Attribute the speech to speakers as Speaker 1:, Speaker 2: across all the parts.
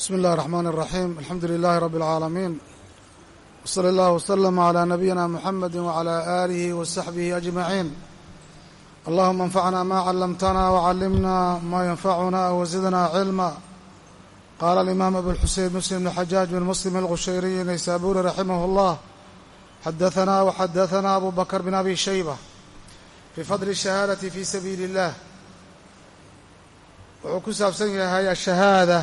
Speaker 1: bsmi اllahi الرحmn الرaxيim alxamdu لilaahi rab اlcaalamiin wslى اllah wslm عlى nabiyina mxamedi wعlى آlihi وsaxbihi أجmaعiin allahuma اnfacna ma callamtana wcallimna ma ynfacuna wزidna cilma qaala alimaam abuاlxuseyn muslim bn xajaaj bn muslim alqushayriyi naysaburi raximah اllah xadaثna wxadaثna abu bakr bn abi shayba fii fadli الشhahaadaةi fi sabiili اllah wuxuu ku saabsan yahay ashahaada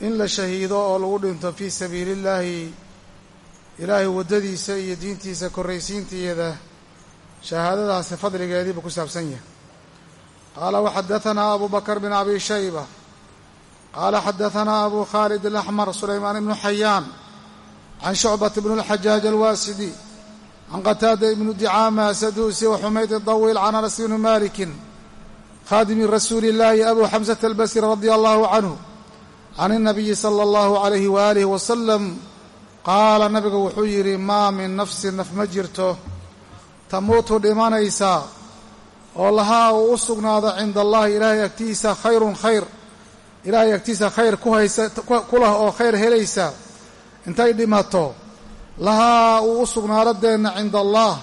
Speaker 1: in la shahiido oo lagu dhinto fii sabiili illaahi ilaahay waddadiisa iyo diintiisa korraysiinteeda shahaadadaasi fadligeedii buu ku saabsan yahay qaala waxadaثanaa abu bakr bn abi shayba qaala xadaثanaa abu khaalid alaxmar sulaymaan ibnu xayaan can shucbat bn اlxajaaj alwaasidi can qataada ibnu dicaama saduusi waxumayd dawiil can anas bni malikin khaadimi rasuuli اllaahi abu xamsata albasri radi allahu canhu can الnabiyi salى اllahu عalayhi waalihi wasalam qaala nabigu wuxuu yidhi maa min nafsin naf ma jirto tamuutu dhimanaysa oo lahaa uu u sugnaado cinda allahi ilaahay agtiisa khayrun khayr ilaahay agtiisa khayr ku haysa ku lah oo khayr helaysa intay dhimato lahaa uu u sugnaado deenna cinda allah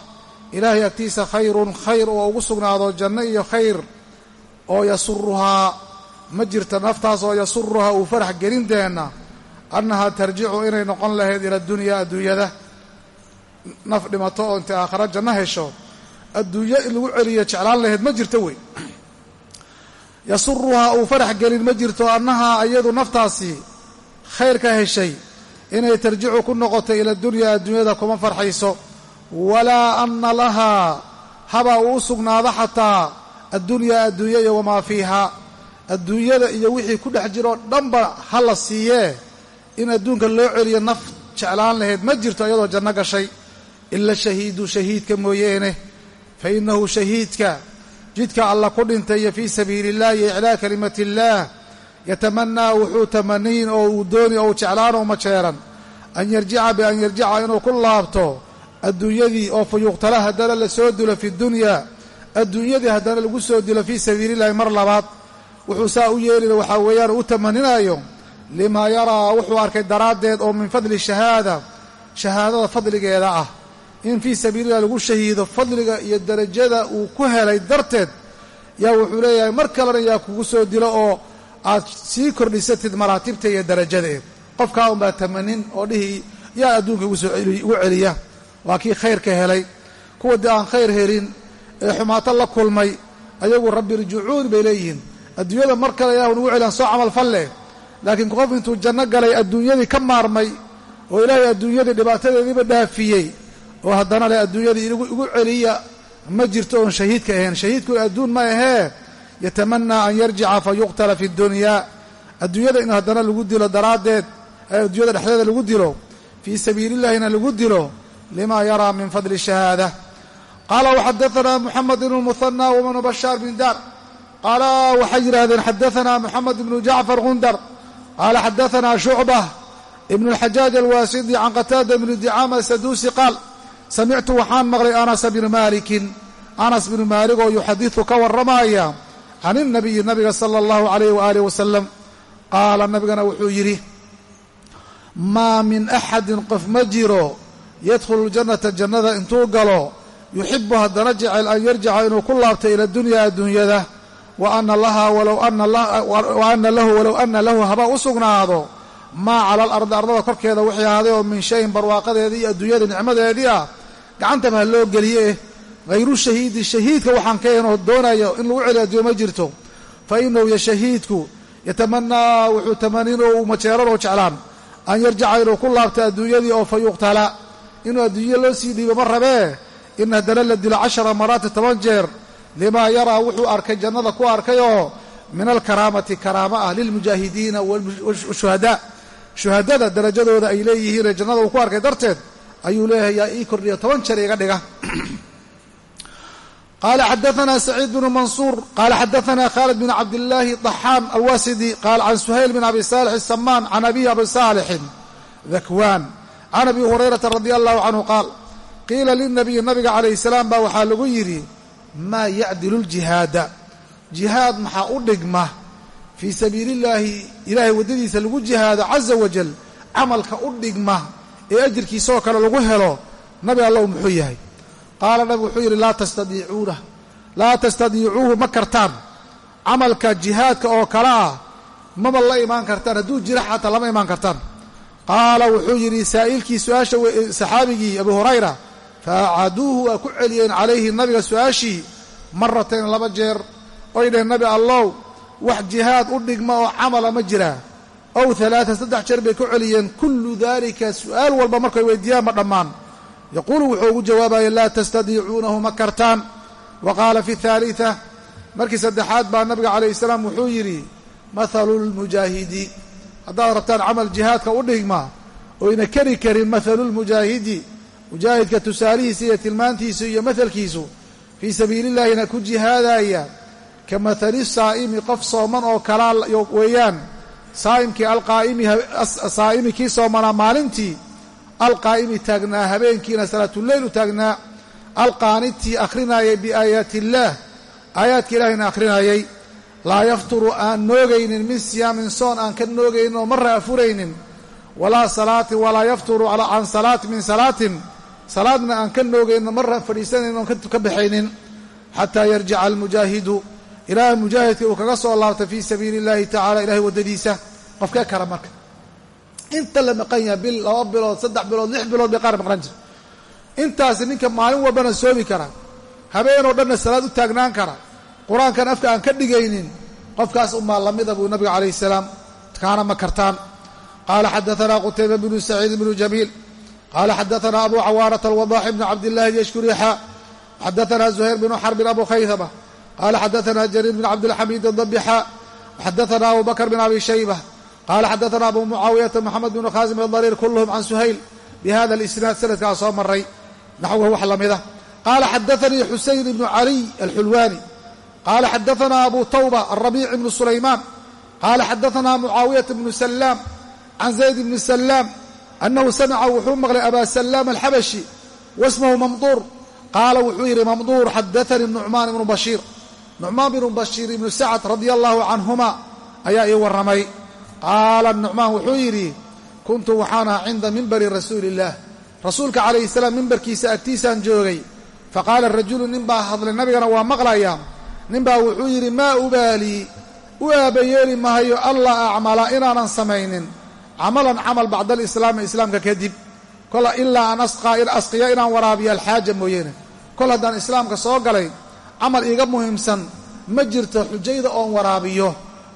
Speaker 1: ilaahay agtiisa khayrun khayr oo ugu sugnaado janno iyo khayr oo yasuruhaa ma jirta naftaas oo yasuruhaa uu farax gelin deenna annahaa tarjicu inay noqon lahayd ila dunyaa adduunyada. Naf dhimato oo intay aakhara janno hesho adduunyo in lagu celiyo jeclaan lahayd ma jirto wey. Yasuruhaa uu farax gelin ma jirto annahaa iyadu naftaasi khayr ka heshay inay tarjicu ku noqoto ila dunyaa adduunyada kuma farxayso. Walaa anna lahaa haba uu u sugnaado xataa addunyaa adduunya iyo wamaa fiiha adduunyada iyo wixii ku dhex jiroo dhanba ha la siiyee. In adduunka loo celiyo naf jeclaan lahayd ma jirto iyadoo janno gashay. Ila shahiidu shahiidka mooyeene fa innahu shahiidka. Jidka alla ku dhintay iyo fii sabiili illah iyo iclaa kalimati illaah yatamanaa wuxuu tamaniin oo uu dooni oo u jeclaan oo majeeran an yarjica bian yarjica inuu ku laabto. Adduunyadii oo fa haddana la soo dilo fi dunyaa adduunyadii haddana lagu soo dilo fii sabiili illahi mar labaad wuxuu saa u yeelina waxaa weeyaan u tamaninayo limaa yaraa wuxuu arkay daraaddeed oo min fadli shahaada shahaadada fadligeeda ah. In fii sabiililah lagu shahiido fadliga iyo derajada uu ku helay darteed yaa wuxuu leeyahay mar kalena yaa kugu soo dilo oo aad sii kordhisatid maraatibta iyo darajadeed. Qofkaa unbaa tamanin oo dhihi yaa adduunka igu celiya. Waa kii khayrka helay. Kuwa dee aan khayr helin ee xumaato la kulmay ayagu rabbi irjicuun bay leeyihiin adduunyada mar kale ilahu nugu celiyan soo camal falle laakiin qof intuu janno galay adduunyadii ka maarmay oo ilaahay adduunyadii dhibaatadeediiba dhaafiyey oo haddana le adduunyadii igu celiya ma jirto oon shahiidka ahayn. Shahiidkuna adduun ma ahee yatamanaa an yarjica fa yuqtala fi dunyaa adduunyada in haddana lagu dilo daraaddeed adduunyada dhexdeeda lagu dilo fii sabiilillahina lagu dilo lima yaraa min fadli shahaada. Qaala waxadaanaa muxamed ibnu muhanaa wabnu bashaar bin daar qaala waxay yidhaahdeen xadaanaa moxamed ibnu jacfar gundar qaala xadaanaa shucba ibnu lxajaaj alwaasidi can qataada ibni dicaama asaduusi qaal samictu waxaan maqlay anasa bni maalikin anas bnu maalig oo yuxadisu ka warramaaya can ilnabiyi nabiga sala allahu calayh waaalih wasalam qaala nabigana wuxuu yidhi maa min axadin qof ma jiro yadkhulu ljannata jannada intuu galo yuxibu haddana jecel an yarjica inuu ku laabto ila dunya adduunyada ana lahu walow ana lahu haba u sugnaado maa cala alardi ardada korkeeda wixii ahaaday oo min shayin barwaaqadeedii iyo adduunyada nicmadeedii ah gacantaba ha loo geliye. Hayru shahiidi shahiidka waxaan ka oo doonayo in lagu celiyo adduunya ma jirto. Fa inahu yo shahiidku yatamanaa wuxuu tamanin oo uu majeeran oo jeclaan. An yarjica inuu ku laabto adduunyadii oo fa yuqtala. Inuu adduunye loo sii dhiibo ma rabee? In haddana la dilo cashara maraati toban jeer limaa yaraa wuxuu arkay jannada ku arkayoo min alkaraamati karaama ah lilmujaahidiina washuhadaa shuhadada darajadooda ay leeyihiinee jannada uu ku arkay darteed ayuu leeyahay yaa ii kordhiya toban jeer iga dhiga qaala xadaanaa saciid bnu mansuur qaala xadaanaa khaalid bn cabdillaahi daxaan alwasidi qaala can suhayl bn abi saalix asamaan can abihi abi saalixin dakwaan can abi hurayrata radia allahu canhu qaal qiila lilnabiyi nabiga calayhi salaam baa waxaa lagu yidhi maa yacdilu ljihaada. Jihaad maxaa u dhigma fii sabiili illaahi ilaahay waddadiisa lagu jihaado caza wajal camalka u dhigma ee ajirkiisaoo kale lagu helo nabi allow muxuu yahay. Qaala nabigu wuxuu yidhi laa tastadiicuuna laa tastadiicuuhu ma kartaan. Camalka jihaadka oo kale ah maba la imaan kartaan hadduu jira xataa lama imaan kartaan. Qaala wuxuu yidhi saa'ilkii su'aasha saxaabigii abu hurayra fa acaduuhu waa ku celiyeen calayhi nabiga su'aashii laba jeer oy dheheen nabi allow wax jihaad u dhigma oo camala ma jiraa ow alaaa saddex jeer bay ku celiyeen kullu daalika su'aal walba markay weydiiyaan ma dhammaan yaquulu wuxuu ugu jawaabaya laa tastadiicuunahu ma kartaan wa qaala fi haalita markii saddexaad baa nabiga calayhi salaam wuxuu yidhi mathalu lmujaahidi haddaad rabtaan camal jihaadka u dhigma oyna keri karin mathalu lmujaahidi mujaahidka tusaalihiisa iyo tilmaantiisu iyo mathalkiisu fii sabiili illahina ku jihaadaya ka mathali saa'imi qof sooman oo kalaa weeyaan saa'imkii alqaa'imi saa'imi kii soomanaa maalintii alqaa'imi taagnaa habeenkiina salaatuleyl u taagnaa alqaanitii akhrinayay biaayaati illaah aayaadka ilaahayna akhrinayay laa yafturu aan noogaynin min siyaamin soon aan ka noogaynin oo marra afuraynin walaa salaatin walaa yafturu can salaatin min salaatin salaadna aan ka noogaynin marra fadhiisanayn oon ka baxaynin xataa yarjica almujaahidu. Ilaaha mujaahidka uu kaga soo laabta fii sabiili illahi tacala ilahay waddadiisa qofkee kara marka. Inta la maqan yaha bil laba bilood saddex bilood lix bilood bay qaar maqnan jira intaasi ninka maalin walbana soomi kara. Habeenoo dhanna salaad u taagnaan kara. Qur'aankan afka aan ka dhigaynin qofkaas umaa lamida buu nabiga calayhi salaam kaana ma kartaan. Qaala xadaanaa qutayba bnu saciid bnu jamiil qaala xadaanaa abu cawaanata alwadaax bnu cabdillahi lyashkurixa xadaanaa zuhayr bnu xarbin abu khaysama qaala xadaanaa jariir bn cabdilxamiid adabixa xadaanaa abu bakr bn abi shayba qaala xadaanaa abu mucaawiyata moxamed bnu khaasim adariir kulluhum can suhayl bihada alisnaad sanadkaa soo maray naxwa wax lamida qaala xadaanii xusayn ibnu caliy alxulwaani qaala xadaanaa abu tawba alrabiic ibnu sulaymaan qaala xadaanaa mucaawiyata bnu salaam can zayd bni salaam annahu samica wuxuu maqlay abaa salaam alxabashi wasmahu mamduur qaala wuxuu yidhi mamduur xadaanii nucmaan ibnu bashiir nucmaan bnu bashiir ibnu sacad radia allahu canhuma ayaa ii warramay qaala nucmaan wuxuu yidhi kuntu waxaan aha cinda mimbari rasuuli illaah rasuulka calayhi salaam mimbarkiisa agtiisaan joogay faqaala rajulu nin baa hadlay nabigana waa maqlayaa ninbaa wuxuu yidhi maa ubaalii u aabayeeli mahayo allaa acmala inaanan samaynin camalan camal bacda alislaami islaamka kadib kol ilaa an asqiya inaan waraabiyo alxaaja mooyeene kol haddaan islaamka soo galay camal iiga muhiimsan ma jirto xujayda oon waraabiyo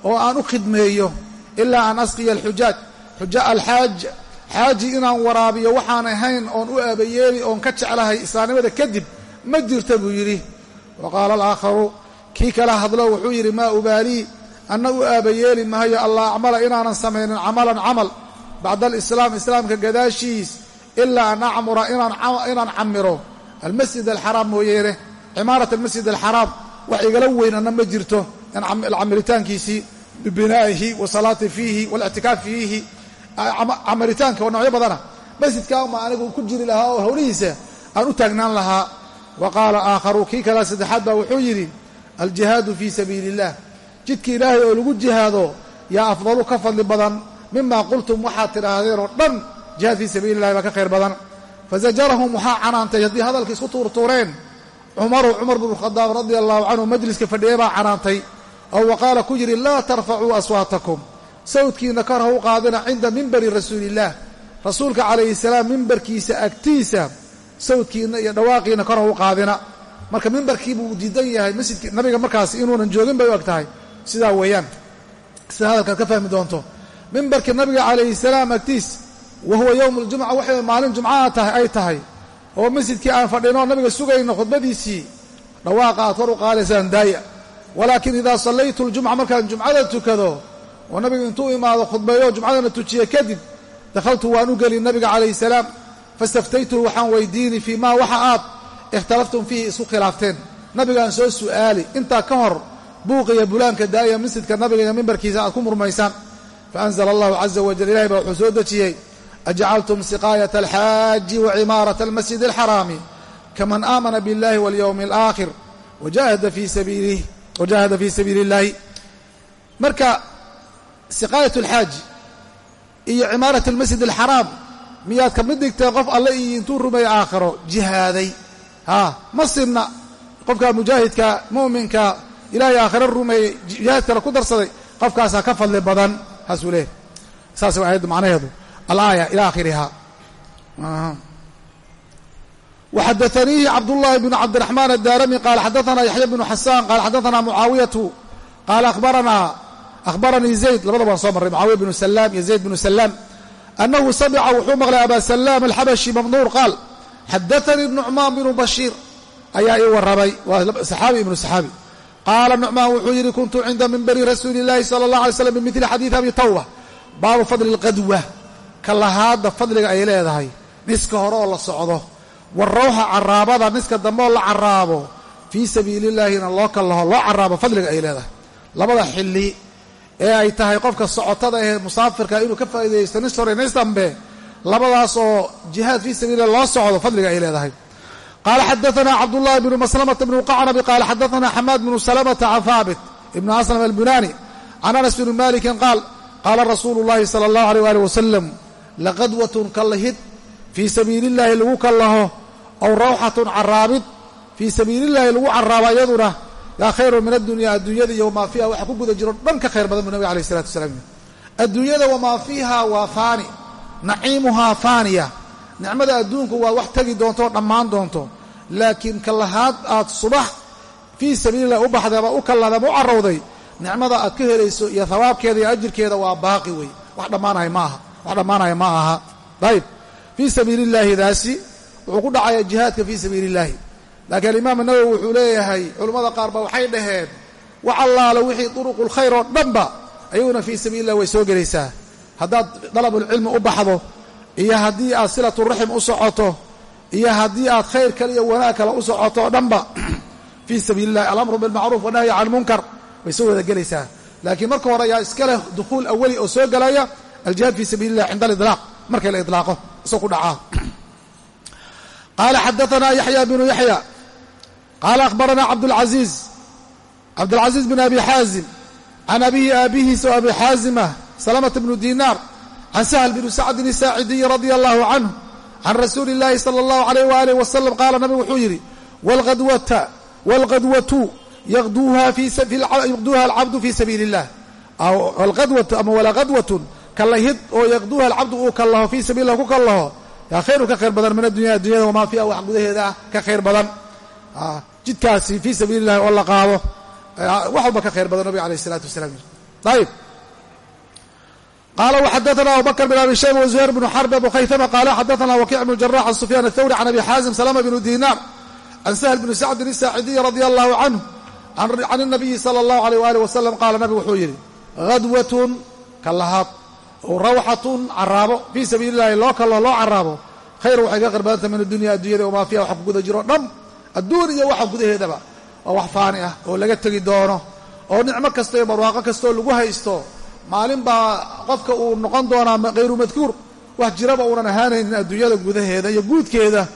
Speaker 1: oo aan u khidmeeyo ilaa an asqiya alxujaaj. Xuja alxaaj xaaji inaan waraabiyo waxaan ahayn oon u aabayeeli oon ka jeclahay islaamnimada kadib ma jirta buu yidhi. Wa qaala alaakharu kii kala hadlo wuxuu yidhi maa ubaalii anna u aabayeeli mahayo allah acmala inaanan samaynin camalan camal bacda alislaam islaamka gadaashiis ilaa an acmura inaan camiro almasjid alxaraam mooyeene cimaarat almasjid alxaraam wax igala weynana ma jirto camiritaankiisii bibinaa'ihi wasalaati fiihi walictikaaf fiihi. Camaritaanka oo noocyo badana masjidka uma anigu ku jiri lahaa oo howlihiisa aan u taagnaan lahaa. Wa qaala aakharu kii kale saddexaad baa wuxuu yidhi aljihaadu fii sabiili illah jidka ilaahay oo lagu jihaado yaa afdalu ka fadli badan mima qultum waxaad tidhaahdeen oo dhan jihaad fii sabiili illahi baa ka khayr badan. Fazajarahum waxaa canaantay haddii hadalka isku tuurtuureen cumaru cumar bnu khadaab radia allahu canhu majliska fadhiye baa canaantay. Oo wa qaala ku yidhi laa tarfacuu aswaatakum sawdkiina kor ha u qaadina cinda mimbari rasuuliillaah rasuulka calayhi salaam mimbarkiisa agtiisa sawdkiina iyo dhawaaqiina kor ha u qaadina. Marka mimbarkii buu diidan yahay masjidki nabiga markaas inuunan joogin bay u eg tahay sidaa weeyaan sida hadalkaad ka fahmi doonto mimbarkii nabiga calayhi salaam agtiis wa huwa yowmu ljumca waxay maalin jumcaha tahay ay tahay oo masjidkii aan fadhinoo nabiga sugayno khudbadiisii dhawaaqa kor u qaadaysaan daaya. Walaakin idaa sallaytu ljumca markaan jumcada tukado oo nabigu intuu imaado khudbeeyo jumcadana tujiye kadib dakhaltu waan u geli nabiga calayhi salaam fastaftaytuhu waxaan weydiini fii maa waxa aad ikhtalaftum fiihi isku khilaafteen. Nabigaan soo su'aali intaa ka hor buuqiya bulaanka daaya masjidka nabiga iyo mimbarkiisa aad ku murmaysaan. Faanzla allahu caza wajal ilahay baa wuxuu soo dejiyey. Ajcaltum siqaayat alxaaji wa cimaarata almasjid alxaraami kaman aamana biاllahi walyowmi alaakhir wajahada fii sabiili illahi marka siqaayat alxaaji iyo cimaarat almasjid alxaraam miyaad ka mid dhigteen qof alle iyo intuu rumeeye aakhiro jihaaday. Haa ma sinna qofka mujaahidka mu'minka ilaahay aakhiro rumeeyey jihaad kale ku darsaday qofkaasaa ka fadli badan saasuu leeyahy saas waa ayaddu macnaheedu. Alaaya ilaa akhirihaa waxadaaniihi cabdullaahi bnu cabdiraxmaan addaarami qaala xadaanaa yaxya bnu xasaan qaala xadaanaa mucaawiyatu qaala abaranaa ahbaranii zayd labadaba waan soo marray mucaawiya bnu salaam iyo zayd bnu salaam annahu samica wuxuu maqlay abaa salaam alxabashi mamnuur qaal xadaanii nucmaan bnu bashiir ayaa ii warramay waa saxaabi ibnu saxaabi qaala nucmaan wuxuu yidhi kuntu cinda minbari rasuuli illaahi sala allah alay slam bimidli xadiidi abi tawba baabu fadli alqadwa ka lahaadda fadliga ay leedahay niska hore oo la socdo war rawxa caraabada niska dambeoo la caraabo fii sabiili illaahi ina loo kallaho loo caraabo fadliga ay leedahay labada xilli ee ay tahay qofka socotada ee musaafirka inuu ka faa'iidaysto nis hore nis dambe labadaas oo jihaad fii sabiililah loo socdo fadliga ay leedahay qaala xadaثna cabdullahi bnu maslamata bnu qacnabi qaala xadaثna xamaad bnu salamata can haabit ibnu aslam albunani can anas bni malikin qaal qaala rasuulu اllahi salى اllahu alيyh ali wasalam laqadwatun kallahid fii sabiili illaahi lagu kallaho aw rawxatun caraabid fii sabiilillaahi lagu caraabo iyaduna yaa khayrun min addunya adduunyada iyo wamaa fiiha waxa ku guda jiro dhan ka khayr badan buu nabig alayh isalatu wasalaam adduunyada wamaa fiiha waa faani naciimuhaa faaniya nicmada adduunku waa wax tegi doonto dhammaan doonto laakiin kallahaad aad subax fii sabiilillahi u baxday ama u kallada ama u carowday nicmada aad ka helayso iyo hawaabkeeda iyo ajirkeeda waa baaqi wey wax dhammaanaya ma aha. Wax dhammaanaya ma aha. Ayb fii sabiili illaahi daasi wuxuu ku dhacaya jihaadka fii sabiili illaahi laakiin alimaam nawowi wuxuu leeyahay culammada qaar ba waxay dhaheen wax allaala wixii duruqulkhayr oo dhanba ayaguna fii sabiili illah way soo gelaysaa. Haddaad dalabulcilmi u baxdo iyo haddii aad silaturaxim u socoto iyo haddii aad khayr kale iyo wanaag kale u socoto oo dhanba fii sabiili illahi alamru bilmacruuf wanahyi can lmunkar way soo wada gelaysaa. Laakiin marka hore ayaa iska leh dukhuul awali oo soo galaya aljihaad fi sabili cinda alilaaq markay la ilaaqo isoo ku dhacaa. Qaala xadaanaa yaxya binu yaxya qaala akhbaranaa cabdulcaiiz cabdulcasiiz bin abi xaazim can abihi aabihiisa abi xaazim ah salamata bnu dinaar can sahl bni sacdin isaacidiyi radia allahu canhu can rasuuli illaahi sala allahu alayh waalih wasalam qaala nabigu wuxuu yidhi walqadwata walqadwatu yaqduuha alcabdu fi sabiili illah walqadwatu ama walaqadwatun kalahid oo yaqduuha alcabdu uu kallaho fii sabiililah ku kallaho yaa khayrun ka khayr badan min addunya addunyada wamaa fiiha wax gudaheeda ah ka khayr badan jidkaasi fii sabiili illahi oo la qaado wax walba ka khayr badan nabiga alayh isalaatu wasalaam yiri ayib qala wxadana abubakr bn abi shayba wzuhayr bnu xarb bnu khaysama qaala xadaana wakiic bnu jarax can sufyan athawri can abi xaazim salama bnu dinaar can sahl bni sacdin isaacidiyi radi allahu canhu can inabiyi sala allahu alayh waalih wasalam qaala nabigu wuxuu yidhi hadwatun ka lahaad ow rawxatun caraabo fii sabiili illahi loo kaloo loo caraabo khayr waxay ka qarbaanta min adunya addunyada wamaa fiiha waxa kuguda jiro dhan adduun iyo waxa gudaheedaba waa wax faani ah oo laga tegi doono oo nicmo kasto iyo barwaaqo kastoo lagu haysto maalin baa qofka uu noqon doonaa hayru madkuur. Wax jiraba uunan ahaanaynin adduunyada gudaheeda iyo guudkeeda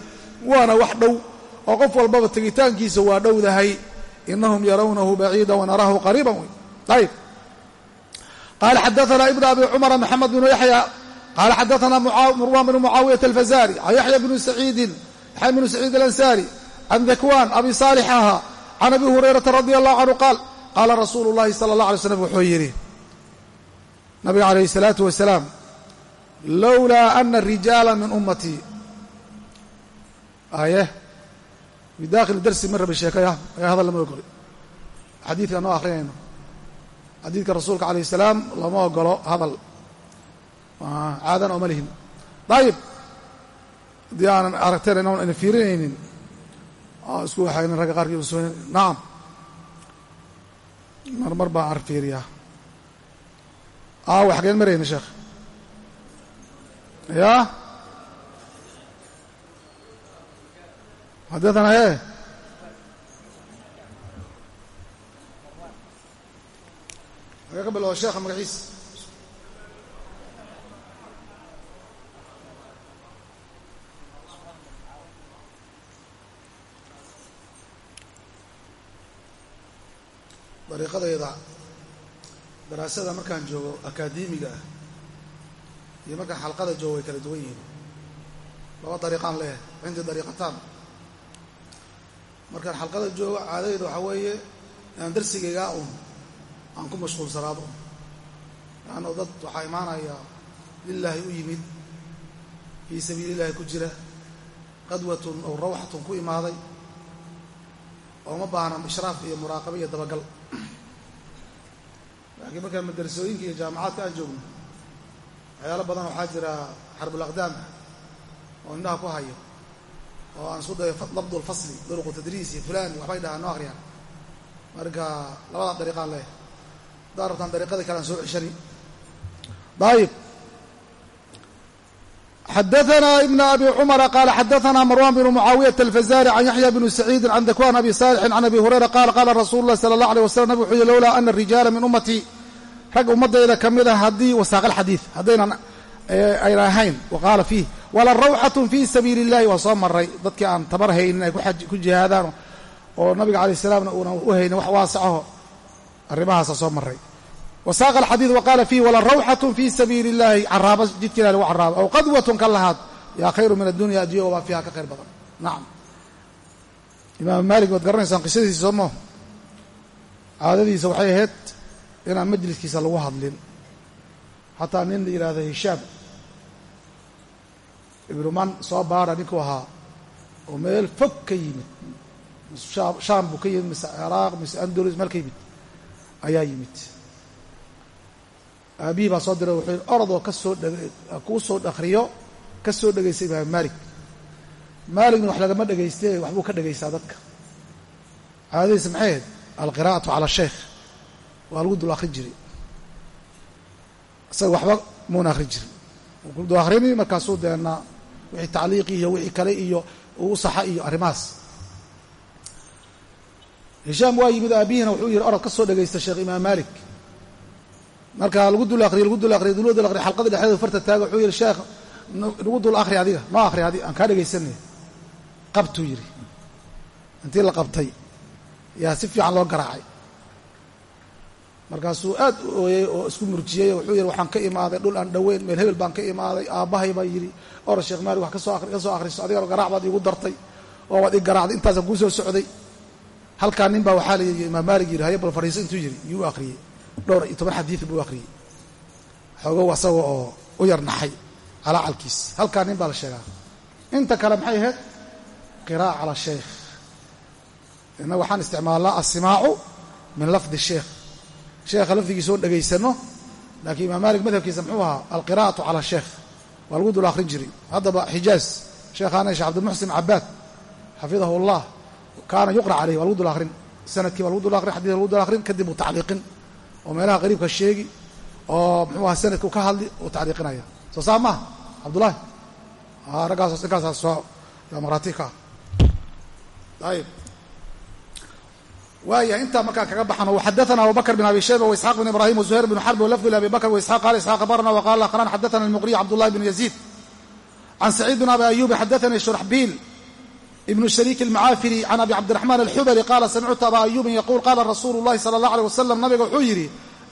Speaker 1: waana wax dhow oo qof walbaba tegitaankiisa waa dhowdahay. Inahum yarawnahu baciida wanaraahu qariiban wey ayib qala xadaana ibn abi cumara maxamed bnu yaxya qala xadaana marwan bnu mucaawiyata alfazari an yaxya bnu saciidin yaxya bnu saciid alansaari. Can dakwaan abi saalix aha. Can abi hurayrata radi allahu canhu qaal qaala rasuulu llahi sala allah alay slam wuxuu yidhi nabiga calayh الsalaatu wasalaam lowlaa ana rijaala min ummatii aye fi dakhili darsi ma rabi sheekaya ee hadal lama ogoli xadiidka noo akrinayno xadiidka rasuulka alayh الsalaam lama ogolo hadal caadana oma lihin dayib haddii aanan aragteen inaan ina fiirinaynin isku waxaynin ragga qaarkii s nacam mar mar baan ar fiiriyaa aawa xageen marayna sheekh. Ya? Xadathana e aga ka bilobo sheekha magaciisa dariiqadayda daraasada markaan joogo akaademiga ah iyo markaan xalqada joogo way kala duwan yihiin. Laba dariiqaan leeyahay cindii dariiqataan. Markaan xalqada joogo caadadeyda waxaa weeye inaan darsigaygaa un aan ku mashquulsanaado un dad waxaa imaanaya lilaahi u yimid fii sabiili illahi ku jira qadwatun ow rawxatun ku imaaday oo ma baahna ishraaf iyo muraaqaba iyo dabagal laakiin markaan madarasooyinka iyo jaamacaadka aan joogno waxyaalo badan waxaa jira xarbul aqdaam ah oo indhaha ku hayo oo aan isku dayo labdu lfasli duruqu tadriis iyo fulan waxbay dhahaan noo akhriyaan marka labadaa dariiqaan leeyahay haddaa rabtaan dariiqadii kale aan soo ceshani. Ayib xadaana ibn abi cumara qaala xadaana marwan bnu mucaawiyata alfazari can yaxya bni saciidi can dakwan abi saalixin can abi hurayra qaala qaala rasuulu ulahi sala allah aleh wasalam nabig wuxuu yihi lowlaa ana rijaala min ummatii rag ummadayda ka mid ah haddii wasaaq alxadiid haddaynan ayna ahayn wa qaala fiih wala rawxatun fii sabiili illahi waa soo maray dadkii aan tabar haynin ay ku jihaadaan oo nabiga calayi salaamna uunan u haynin wax waasacaho arrimahaasaa soo maray wasaaqa alxadiid waqaala fiihi wala rawxatun fii sabiili illahi caraaba jidka ilah lagu caraabo aw qadwatun ka lahaad yaa khayru min addunya addunya wamaa fiiha ka khayr badan nacam imaam maalik waad garanaysaan qisadiisa soo moo caadadiisa waxay ahayd inaan majliskiisa lagu hadlin xataa nin la yidhaahdo hishaam ibnu man soo baara ninkuu ahaa oo meel fog ka yimid shaam buu ka yimid mise ciraaq mise andalus meel ka yimid ayaa yimid aabihii baa soo diray wuxuu yidhi orodoo ka soo dheg kuu soo akhriyo ka soo dhegaysta imaam maalik. Maaligna wax lagama dhegayste waxbuu ka dhegaysaa dadka. Caadadiisa maxay ahayd? Alqiraa'atu cala sheekh. Waa lagu dul akhrin jiray. Isaga waxba muuna akhrin jirin. Ku dul akhrini markaasuu deena wixii tacliiqi iyo wixii kale iyo uu saxa iyo arrimahaas. Hishaam waa yimid aabihina wuxuu yihi orod ka soo dhegaysta sheekh imaam maalik marka lagu dul akriyo lagu dul akriyo dul dul akriyo xalqadii dhexdeeda farta taaga wuxuu yihi sheekh nagu dul akri adiga. Noo akri adi aan kaa dhegaysanay. Qabtuu yidhi. Intii la qabtay yaa si fiican loo garaacay. Markaasuu aad u ooyey oo isku murjiyey wuxuu yidhi waxaan ka imaaday dhul aan dhoweyn meel hebel baan ka imaaday aabbahay baa yidhi. Or sheekh maalik wax ka soo ka soo akhriso. Adigana garaac baad iigu dartay oo waad ii garaacday intaasaan kuu soo socday. Halkaa nin baa waxaa la yidhi imaam maalik yidhi haye bal fadhiiso intuu yidhi yuu akhriyey dhowr iyo toban xadiid buu akhriyey xoogow asaga oo u yar naxay calaacalkiis halkaa nin baa la sheegaa. Inta kale maxay ahayd? Qiraa'a cala sheekh. Innaga waxaan isticmaalnaa alsimaacu min lafdi sheekh. Sheekha lafdigiisa oo dhegaysano laakiin imaam maalik madhabkiisa muxuu ahaa alqira'atu cala sheekh. Waa lagu dul akhrin jiray. Haddaba xijaaz sheekhaana sheekh cabdilmuxsin cabaad xafidahu allah kaana yuqra caleyh waa lagu dul akhrin. Sanadkii baa lagu dul akhrin xadidka lagu dul akhrin kadib uu oo meelaha qariibka sheegi oo muxuu aha sanadka u ka hadli uu tacliiqinaya. Soo saa maaha cabdullaahi. Raggaas ninkaasaa soo maraatika ah. Ayib waayahay intaa markaan kaga baxano xadaana abubakr bn abi shayba waisxaq bn ibrahim wzuhayr bn xarb walafdu abi bakr waisxaq qala isxaq abarna waqala kran xadaana almuqriy cabdullahi bn yaziid. Can saciid bn abi ayubi xadaani shurxbiil ibn shariik almacaafiri can abi cabdiraxmaan alxubali qaala samictu abaa ayuubin yaquul qaala rasuulu llahi sala allah aleh wasalam nabiga wuxuu yidhi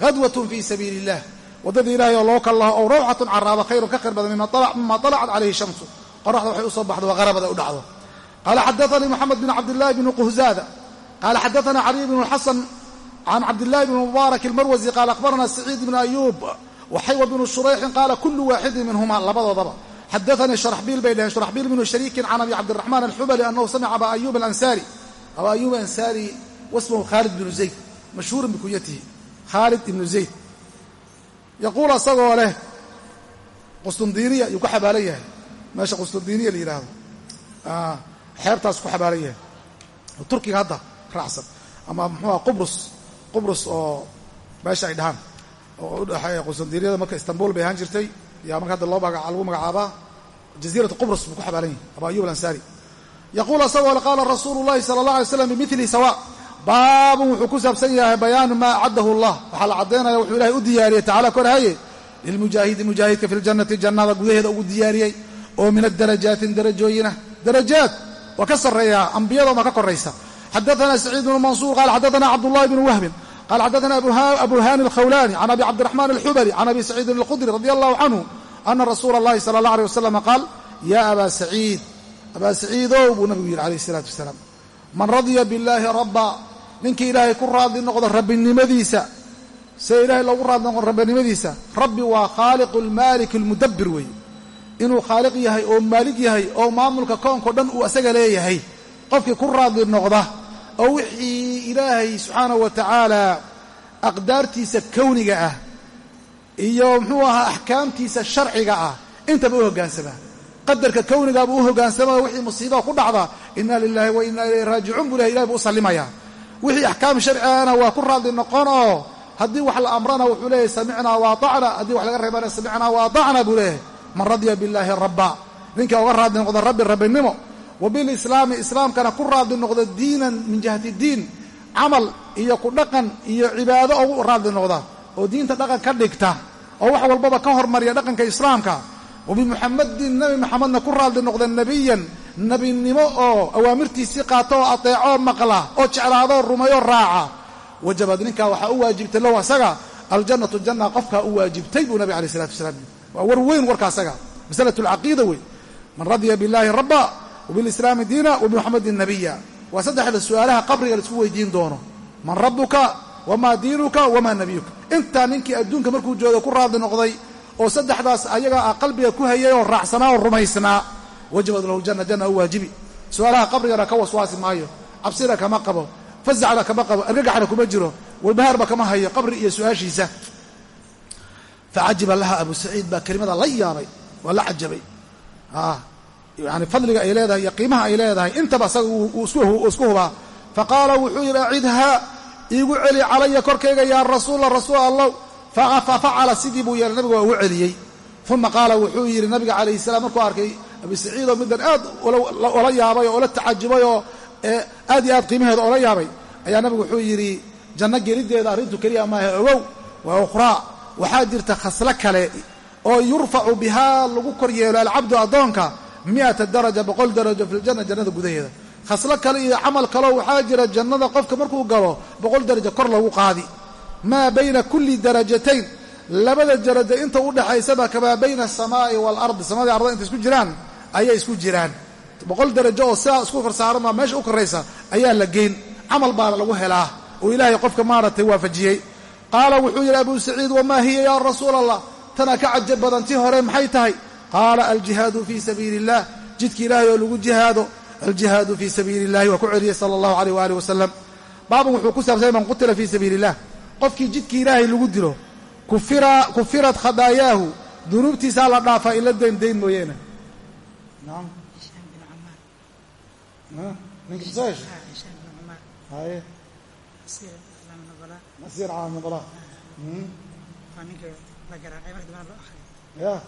Speaker 1: hadwatun fii sabiili illah waddadii ilaahay oo loo kallaho ow rawxatun caraaba khayrun ka khayr badan mima alacat calayhi shamsu. Qoraxda waxay u soo baxdo waa qarabada u dhacdo. Qaala xadaanii moxamed bin cabdillahi bni quhzaada qaala xadaanaa caliy bnu xasan can cabdillahi bni mubaarak almarwasi qaala akhbaranaa saciid bni ayuub waxaywa bnu shurayxin qaala kullu waaxidin minhuma labadoodaba xadaثanii sharaxbiil bay dhaheen shuraxbiil bnu shariikin can abi cabdiraxman alxubali anahu samica aba ayub alansaari aba ayub ansaari wasmahu khaalid bnu zayd mashhuuran bikunyatihi khaalid ibnu zayd yaquul asagoo leh qustundiniya yuu ku xabaalan yahay meesha qustundiniya la yidhaahdo xeebtaas ku xabaalan yahay turkiga hadda raacsan ama muxuuha qubrus qubrus oo meesha ay dhahaan oo udhexeeya qustundiniyada marka istanbul bay ahaan jirtay yaa marka hadda loo lagu magacaabaa jaziiratu qubrus buu ku xabaalan yahay aba ayub alansaari yaquul asagoo le qaala rasuulu llahi sala allah alay slam bimili sawa baabun wuxuu ku saabsan yahay bayaanu maa acaddahu allah waxaa la caddaynaya wuxuu ilahay u diyaariyey tacala korhaye lilmujaahidi mujaahidka fi ljannati jannada gudaheeda ugu diyaariyey oo min adarajaatin darajooyinah darajaad waa ka sarreeyaa ambiyada ma ka koraysa xadaثna saciid bnu mansuur qaala xadaثna cabdullahi bnu wahbin qala xaddaana abu hani alkhawlani can abi cabdiraxman alxubali can abi saciidin alqudri رضي allahu canhu ana rasuula allahi sala allah aleh wasalam qaal ya aba saciid abaa saciidow buu nabigu yidhi calayh isalaatu wasalaam man radiya billaahi rabba ninkii ilaahay ku raadli noqdo rabbinimadiisa see ilaahay loogu raadli noqdo rabbinimadiisa rabbi waa khaaliqu lmaalik almudabbir weeye inuu khaaliq yahay oo maalig yahay oo maamulka koonkao dhan uu asaga leeyahay qofkii ku raadli noqda oo wixii ilaahay subxaanahu wa tacaala aqdaartiisa kowniga ah iyo muxuu ahaa axkaamtiisa sharciga ah intaba u hoggaansamaa qadarka kownigaaba u hoggaansamaya wixii musiibaa ku dhacda inna lilahi wa inna ilayhi raajicuun buu ilahay ilahay buu u sallimayaa wixii axkaam sharcigana waa ku raadli noqon oo haddii wax la amrana wuxuu leeyahay samicnaa wa atacna haddii wax laga reebana samicnaa wa atacna buu leeyahay. Man radya billaahi rabba. Ninka uga raadli noqda rabbi rabbinimo wa bilislaami islaamkana ku raadli noqda diinan min jihati diin. Camal iyo ku dhaqan iyo cibaado ugu raadli noqda. Oo diinta dhaqan ka dhigta. Oo wax walbaba ka hormariya dhaqanka islaamka. Wa bimuxamadin nebi maxamedna ku raadli noqda nebiyan nebinimo oo awaamirtiisii qaato oo ateecoo maqla oo jeclaadoo rumeeyo raaca. Wajabad ninkaa waxaa u waajibtay lahu asaga aljannatu janna qofkaa u waajibtay buu nabig alay isalatu wasalaam. Waa war weyn warka asaga. Masalatu alcaqiida wey. Man radya billahi rabba wbilislaami diina wabimuxamedin nabiya waa saddexda su'aalaha qabriga la isku weydiin doono man rabbuka wamaa diinuka wamaa nabiyuka intaa ninkii adduunka markuu jooga ku raadli noqday oo saddexdaas ayaga ah qalbiga ku hayay oo raacsanaa oo rumaysnaa wajabad lahu janna janna u waajibi su'aalaha qabrigana ka waswaasi maayo cabsina kama qabo fasacna kama qabo argagaxna kuma jiro walbahaarba kama hayo qabri iyo su'aashiisa facajiba laha abu saciid baa kelimada la yaabay waa la cajabay yani fadliga ay leedahay iyo qiimaha ay leedahay intaba asaga uu isku hubaa. Faqaala wuxuu yidhi acidhaa iigu celi calaya korkayga yaa rasuula rasuul allah fafacala sidii buu yeelay nabiga waa ugu celiyey. Uma qaala wuxuu yidhi nabiga calayhi salaam markuu arkay abi saciid oo middan aad ola yaabay oo ola tacajubay oo aad iyo aad qiimaheeda ola yaabay. Ayaa nabigu wuxuu yidhi janno geliddeeda arrintu keliya maaha ogow waa ukhraa. Waxaa jirta khaslo kale oo yurfacu bihaa lagu kor yeelo alcabdu addoonka miata daraja boqol darajo fi ljanna jannada gudaheeda. Khaslo kale iyo camal kaleo waxaa jira jannada qofka markuu galo boqol darajo kor lagu qaadi. Maa bayna kulli darajatayn labada darajo inta u dhexaysaba kamaa bayna asamaa'i waalardi samadii arda inta isku jiraan ayay isku jiraan. Boqol darajo oo sidaa isku korsaaran meesha u koraysa ayaa la geyn. Camal baana lagu helaa. Oo ilaahay qofka maaragtay waafajiyey. Qaala wuxuu yidhi abuu saciid wamaa hiya yaa rasuul allah tana ka cajab badan tii hore maxay tahay qaala aljihaadu fii sabiili illah jidki ilaahay oo lagu jihaado aljihaadu fii sabiili illahi waa ku celiyey sala allahu aleyh waali wasalam baabun wuxuu ku saabsanya man qutila fii sabiili illah qofkii jidkii ilaahay lagu dilo kufirat khadaayaahu dunuubtiisaa la dhaafaa ila dayn dayn mooyeene. Ya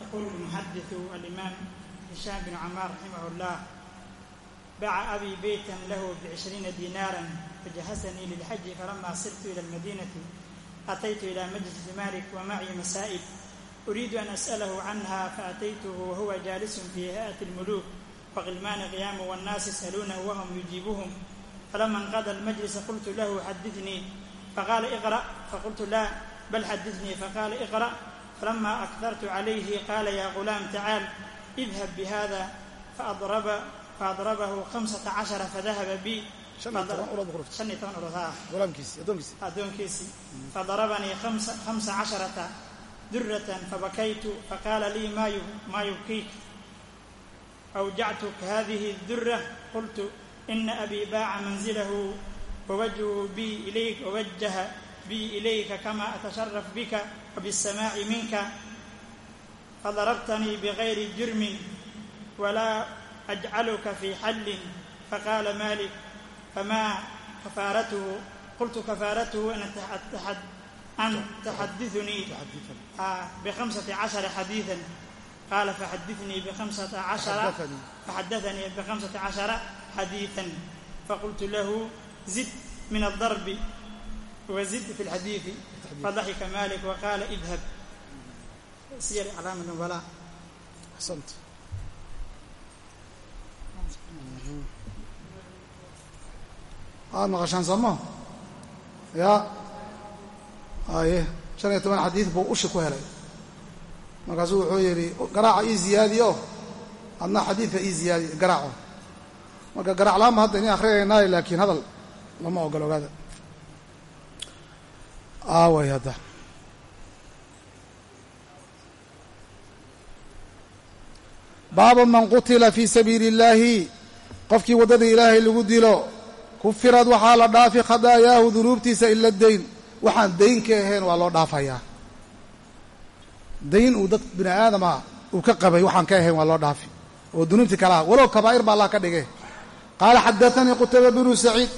Speaker 2: يقول المحدث الإمام هشام بن عمار رحمه الله باع أبي بيتا له بعشرين دينارا فجهزني للحج فلما صرت إلى المدينة أتيت إلى مجلس مالك ومعي مسائل أريد أن أسأله عنها فأتيته وهو جالس في هيئة الملوك وغلمان قيام والناس يسألونه وهم يجيبهم فلما انقضى المجلس قلت له حدثني فقال اقرأ فقلت لا بل حدثني فقال اقرأ فلما أكثرت عليه قال يا غلام تعال اذهب بهذا فأضرب فأضربه خمسة عشر فذهب بي أدونكيسي فضربني خمس, خمس عشرة درة فبكيت فقال لي ما ما يبكيك أوجعتك هذه الذرة قلت إن أبي باع منزله ووجهه بي إليك ووجه بي إليك كما أتشرف بك وبالسماع منك فضربتني بغير جرم ولا أجعلك في حل فقال مالك فما كفارته قلت كفارته أن تحد أن تحدثني آه بخمسة عشر حديثا قال فحدثني بخمسة عشر فحدثني بخمسة عشر حديثا فقلت له زد من الضرب وزد في الحديث fadaxika malik waqaala idhab siyar aclaam nubala
Speaker 1: axsant aad maqashaan sooma ya aye shan iyo toban xadiid buu ushi ku helay. Markaasuu wuxuu yidhi garaaca ii ziyaadi o adna xadiidka ii ziyaadi garaaco. Marka garaac laanba hadda ini akhriyaynaayo laakiin hadal lama ogolo ogaada aaway hadda. Baabu man qutila fii sabiili illaahi qofkii waddada ilaahay lagu dilo kufirad waxaa la dhaafi khadaayaahu dunuubtiisa ila dayn waxaan dayn ka ahayn waa loo dhaafayaa dayn uu dad bini aadama uu ka qabay waxaan ka ahayn waa loo dhaafi. Oo dunuubtii kalaha walow kabaa'ir baa allah ka dhigay. Qaala xadaanii qutayba binu saciid.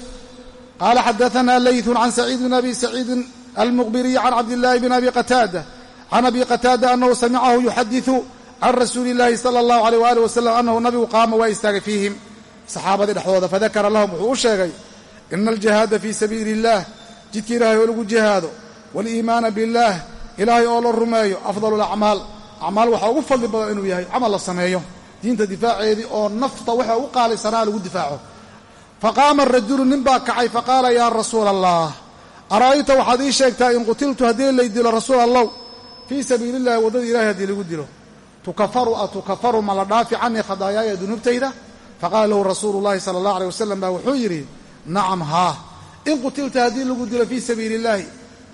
Speaker 1: Qaala xadaanaa leytun can saciid bn abi saciidin almuqbiriyi can cabdillaahi bn abi qataada. Can abi qataada anahu samicahu yuxadiu can rasuuli illaahi sala allahu aleyh waaalih wasalam annahu nabigu qaama waa istaagay fiihim. Saxaabadii dhexdooda fadakara lahum wuxuu u sheegay ina aljihaada fii sabiili illaah jidka ilaahay oo lagu jihaado. Waliimaana billaah ilaahay oo la rumeeyo afdalu lacmaal acmaal waxaa ugu fadli badan inuu yahay camal la sameeyo. Diinta difaaceedii oo nafta waxa u qaalisanaa lagu difaaco. Fa qaama rajulu ninbaa kacay faqaala yaa rasuul allah araayta waxaad ii sheegtaa in qutiltu haddii lay dilo rasuul allow fii sabiili illahi waddadii ilahay haddii lagu dilo. Tukafaru a tukafaru ma la dhaafi canii khadaayaaya dunuubtayda? Faqaala lahu rasuulu llahi sala allahu aleyh wasalam baa wuxuu yidhi nacam haa in qutilta haddii lagu dilo fii sabiili illaahi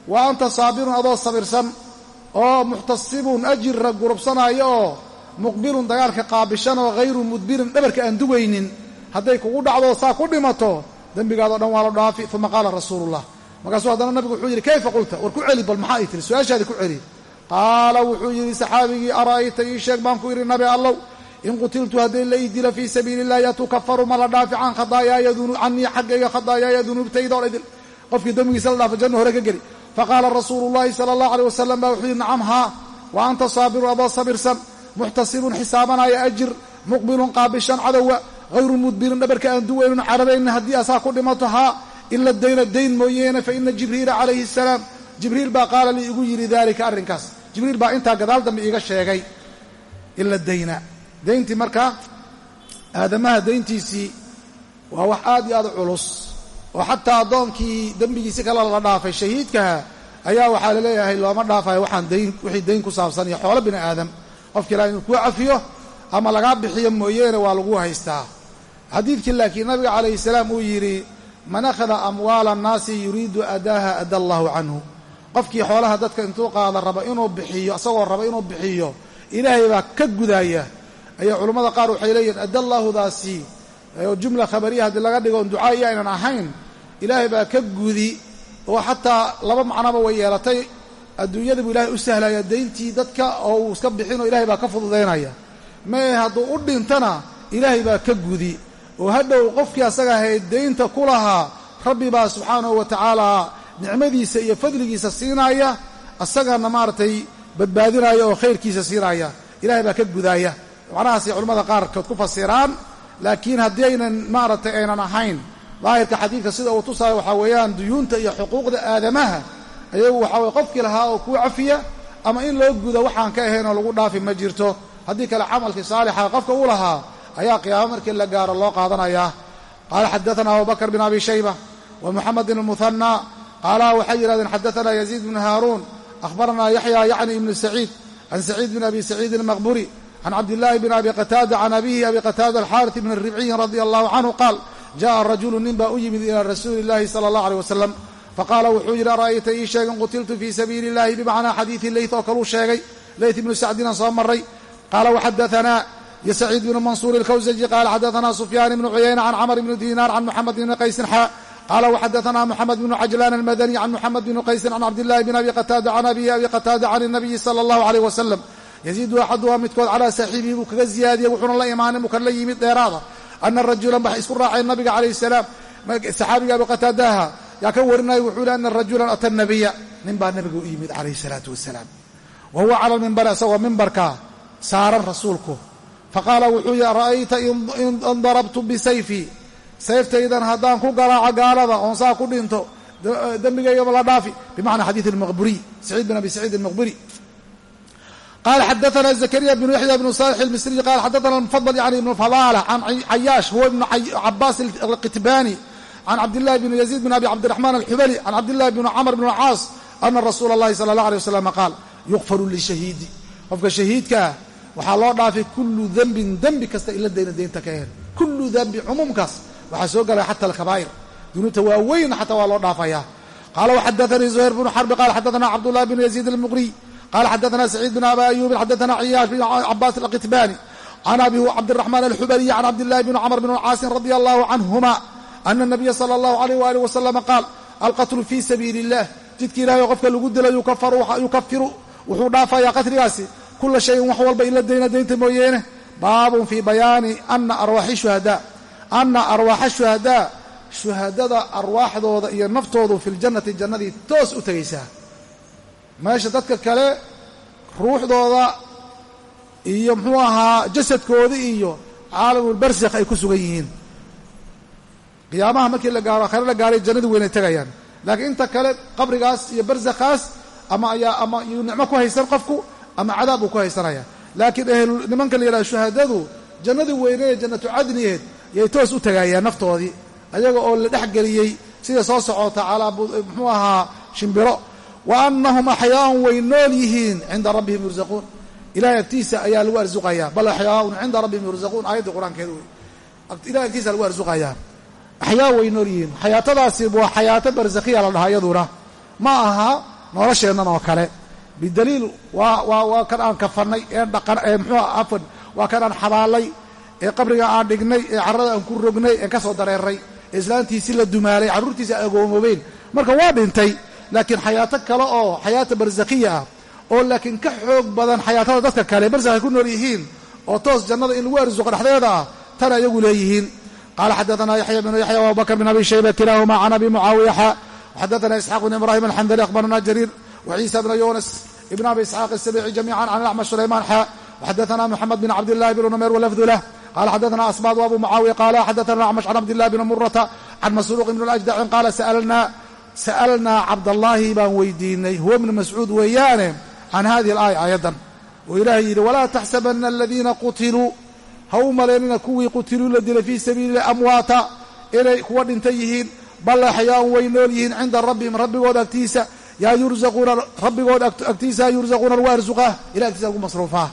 Speaker 1: wa anta saabirun adoo sabirsan oo muxtasibun ajira gurubsanaayo oo muqbilun dagaalka qaabishan oo hayru mudbirin dhabarka aan dugaynin hadday kugu dhacdo saa ku dhimato dembigaadoo dhan waa la dhaafi uma qaala rasuulullah. Markaasuu haddana nabigu wuxuu yidhi kayfa qulta? War ku celi bal maxaa ay tiri? Su'aashaadii ku celi. Qaala wuxuu yidhi saxaabigii ara'ayta ii sheeg? Baan ku yidhi nabi allow in qutiltu haddii la ii dilo fii sabiili illahi atukafaru ma la dhaafi can khadaayaaya canii xaggayga khadaayaaya dunuubtayda oo idil. Qofkii dembigiisa la dhaafo janno hore ka geli. Faqaala rasuulu llahi sala allahu aleyh wasalam baa wuxuu yidhi nacam haa wa anta saabirun adoo sabirsan muxtasibun xisaabanaya ajir muqbilun qaabishan cadowa hayru mudbirin dhabarka aan duwaynin cararaynin haddii asaa ku dhimato haa ila dayna dayn mooyeene fa ina jibriila calayhi salaam. Jibriil baa qaala lii igu yidhi daalika arrinkaas. Jibriil baa intaa gadaal dambe iiga sheegay ila dayna dayntii markaa aadamaha dayntiisii waa wax aad iyo aad u culus oo xataa addoonkii dembigiisi kale la dhaafay shahiidkaha ayaa waxaa la leeyahay looma dhaafayo waxaan dayn wixii dayn ku saabsan iyo xoolo bini aadam. Qofki ilaa inuu kuu cafiyo ama lagaa bixiyo mooyeene waa lagu haystaa. Xadiidkii laakiin nabiga calayhi salaam uu yidhi man akhada amwaala annaasi yuriidu adaaha ada allahu canhu. Qofkii xoolaha dadka intuu qaada raba inuu bixiyo isagoo raba inuu bixiyo ilaahay baa ka gudaaya ayaa culammada qaar waxay leeyihiin adda allaahudaasi jumla khabariya haddii laga dhigo on ducaa iyo aynan ahayn ilaahay baa ka gudi oo xataa laba macnoba way yeelatay. Adduunyada buu ilaahay u sahlaya dayntii dadka oo uu iska bixinoo ilahay baa ka fududaynaya. Mae hadduu u dhintana ilaahay baa ka gudi oo hadhow qofkii asaga ahayd daynta ku lahaa rabbi baa subxaanahu wa tacaala nicmadiisa iyo fadligiisa siinaya asagana maaragtay badbaadinaya oo khayrkiisa siinaya ilahay baa ka gudaaya macnahaasay culimmada qaarkood ku fasiraan laakiin haddii aynan maaragtay aynan ahayn daahirka xadiidka sida uu tusaayo waxaa weeyaan duyuunta iyo xuquuqda aadamaha ayagu waxaa weye qofkii lahaa oo kuu cafiya ama in loo guda waxaan ka ahayn oo lagu dhaafi ma jirto. Haddii kale camalkii saalixa qofka u lahaa ayaa qiyaamo markii la gaaro loo qaadanayaa qaala xadaana abubakr bin abi shayba wa muxamed bn muhanى qaala waxay yidhahdeen xadaana yaziid bn haaruun akhbaranaa yaxya yacni ibnu saciid can saciid bn abi saciidin almaqburi can cabdillaahi bn abi qataada can abihi abi qataada alxaariti bn ribciyin radia allahu canhu qaal jaءa rajulu nin baa u yimid ilaa rasuuli illahi sala allah aleyh wasalam faqaala wuxuu yidhi ara'ayta ii sheegin qutiltu fii sabiili illahi bimacnaa xadiidi leyt oo kaluu sheegay leyt ibnu sacdina soo maray qaala waxadaanaa yo saciid bnu mansuur ilkowsaji qaala xadaanaa sufyaan ibnu cuyayna can camr bni dinaar can moxamed bni qaysin xaa qaala waxadaanaa moxamed bnu cajlaan almadani can moxamed bni qaysin can cabdillahi bn abi qataada can abihi abi qataada can nabiyi sala allahu aleyh wasalam yaziidu axaduha midkood calaa saaxiibihi buu kaga ziyaadiyey wuxuuna la imaanin buu kan la yimid dheeraada ana rajulan waxay isku raaceen nabiga calayh salaam saxaabiga abi qataadaha yaa ka warinaya wuxuu yihi ana rajulan ata nabiya nin baa nabiga u yimid calayh salaatu wasalaam wa huwa cala lmimbari isagoo mimbarka saaran rasuulku faqaala wuxuu yihi ara'ayta in darabtu bisayfii sayftaydan haddaan ku garaaco gaalada oon saa ku dhinto dembigaygaba la dhaafi bimacna xadiid almaqburiy saciid bin abi saciid almaqburi qala xadaana zakariya bnu yaxya bnu salix almisriy qala xadaana mufadl yani ibnu fadala can cayaash huwa ibnu cabaas alqitbani can cabdillahi bni yaziid bn abi cabdiraxmaan alxubali can cabdillahi bni camr bn caas ana rasuula اllahi sala اllah alيh wasalam qaal yukfaru lishahiidi qofka shahiidkaa waxaa loo dhaafay kullu dembin dembi kasta ila dayna deynta ka hel kullu dembi cumuumkaas waxaa soo galaya xata alkabaa'ir dunuubta waaweynna xataa waa loo dhaafayaa qaala waxadaanii zuhayr bnu xarbi qala xadaana cabdullahi bn yaziid almuqriy qala xadaana saciid bn abi ayuubin xadaana ciyaash bn cabaas alqitbaani can abi cabdiraxmaan alxubaliyi can cabdillahi bni camr bn caasin radia allahu canhuma ana nabiya sala allahu alayh waalih wasalama qaal alqatlu fii sabiili illah jidka ilahay qofka lagu dilo yukafiru wuxuu dhaafayaa qatligaasi kula shayin wax walba ila dayna daynta mooyeene baabun fii bayaani ana arwaaxi shuhadaa ana arwaaxa shuhadaa shuhadada arwaaxdooda iyo naftoodu fi ljannati jannadii toos u tegaysaa meesha dadka kale ruuxdooda iyo muxuu ahaa jasadkooda iyo caalamulbarsikh ay ku sugan yihiin. Qiyaamaha markii la gaaro akhare la gaaray jannadii weynay tegayaan laakiin inta kale qabrigaas iyo barsakhaas ama ayaa ama yuu nicmo ku haysan qofku ama cadaab buu ku haysanaya laakiin ehlu nimanka la yidhaha shuhadadu jannadii weynee jannatu cadniyeed yay toos u tagayaan naftoodii. Ayaga oo la dhex geliyey sida soo socota calaa muxuu ahaa shimbiro wa annahum axyaaun way nool yihiin cinda rabbihim yursaquun ilahay agtiisa ayaa lagu arsuqayaa bal axyaaun cinda rabbihim yursaquun aayaddii qur'aankeeda wey ilahay agtiisa lagu arsuqayaa axyaa way nool yihiin xayaatadaasi waa xayaato barsakhiya la dhahaa iyaduna ma aha nolosheennan oo kale bidaliil waa waa waa kan aan kafannay ee dhaqan ee muxuu afan waa kan aan xabaalay ee qabriga aan dhignay ee carrada aan ku rognay ee ka soo dareeray ee islaantiisii la dumaalay carruurtiisi ay marka waa dhintay laakiin xayaato kale oo xayaata barsakhiya ah oo laakiin ka xoog badan xayaatada dadka kale barsakhay ku nool yihiin oo toos jannada in lagu arsuqo dhexdeeda ah tan ayagu leeyihiin. Qala xadaana yaxya bnu yaxya abubakr bn abi shayba kilahuma can abi mucaawiya xa xadaana isxaaq bn ibrahim alxandali akhbarana jariir. Waciisa bna yunas ibn abi isxaaq asabici jamiican can acmash sulayman xa waxadaana moxamed bn cabdillahi bn numer walafdu lah. Qala xadaana asbaad abu mucaawiya qala xadaana acmash can cabdillahi bn murata can masruuq bn اlajdacin qaala sa'alnaa cabdallaahi baan weydiinay huwa bnu mascuud weeyaane can hadihi alaaya aayaddan oo ilaahay yidhi walaa taxsabana aladiina qutiluu ha u malaynina kuwii qutiluu la dilay fii sabiililah amwaata inay kuwa dhintay yihiin bal axyaaun way nool yihiin cinda rabbihim rabbigood agtiisa yaa yurzaquuna rabbigood agtiisa yurzaquuna lagu arsuqaa ila agtiisa lagu masruufaa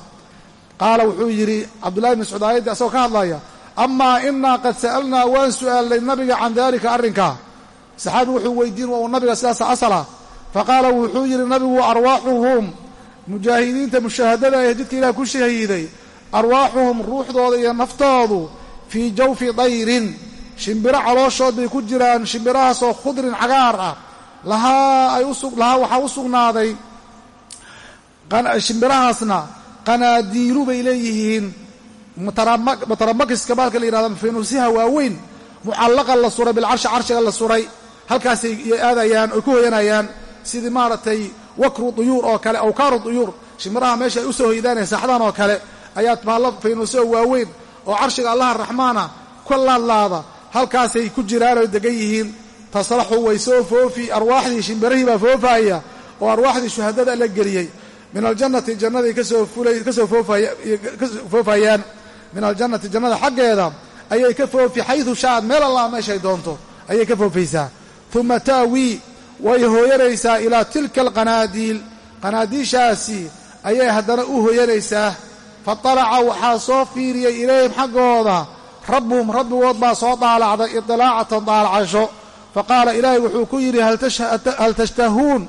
Speaker 1: qaala wuxuu yidhi cabdullahi bn mascuud aayadda asagoo ka hadlaya amaa inaa qad sa'alnaa waan su'aalnay nabiga can daalika arrinkaa saxaabigu wuxuu weydiin waa uu nabiga sidaas asala? Faqaala wuxuu yidhi nabigu arwaaxuhum. Mujaahidiinta mushaahadada ee jidka ilaah ku shahiiday arwaaxuhum ruuxdooda iyo naftoodu fii jawfi dayrin. Shimbiro calooshood bay ku jiraan shimbirahaasoo khudrin cagaar ah. Lahaa ay lahaa waxaa u sugnaaday shimbirahaasna qanaadiilu bay leeyihiin. Mutaramakiska baalka la yihahda finuusiha waaweyn mucallaqan la suray bilcarshi carshiga la suray halkaasay aadayaan oy ku hoyanayaan sidii maaragtay wakru duyuur oo kale awkaaru duyuur. Shimbiraha meesha ay u soo hoydaanee saaxdaan oo kale ayaad baallo faynuusoo waaweyn oo carshiga allaha raxmaana ka laadlaada. Halkaasay ku jiraan oo degan yihiin. Tasraxu way soo foofi arwaaxdii shimbirahii baa foofaaya oo arwaaxdii shuhadada la geliyey. Min aljannati jannaday ka soo foofayaan. Min aljannati jannada xaggeeda ayay ka foofi xaydu shaad meel allah meeshay doonto ayay ka foofaysaa uma taawii way hooyanaysaa ilaa tilka alqanaadiil. Qanaadiishaasi ayay haddana u hooyanaysaa. Fatalaca waxaa soo fiiriyey ilayhim xaggooda. Rabbuhum rabbigood baa soo daalacday idilaacatan daalacasho faqaala ilaahay wuxuu ku yidhi hal tashtahuun?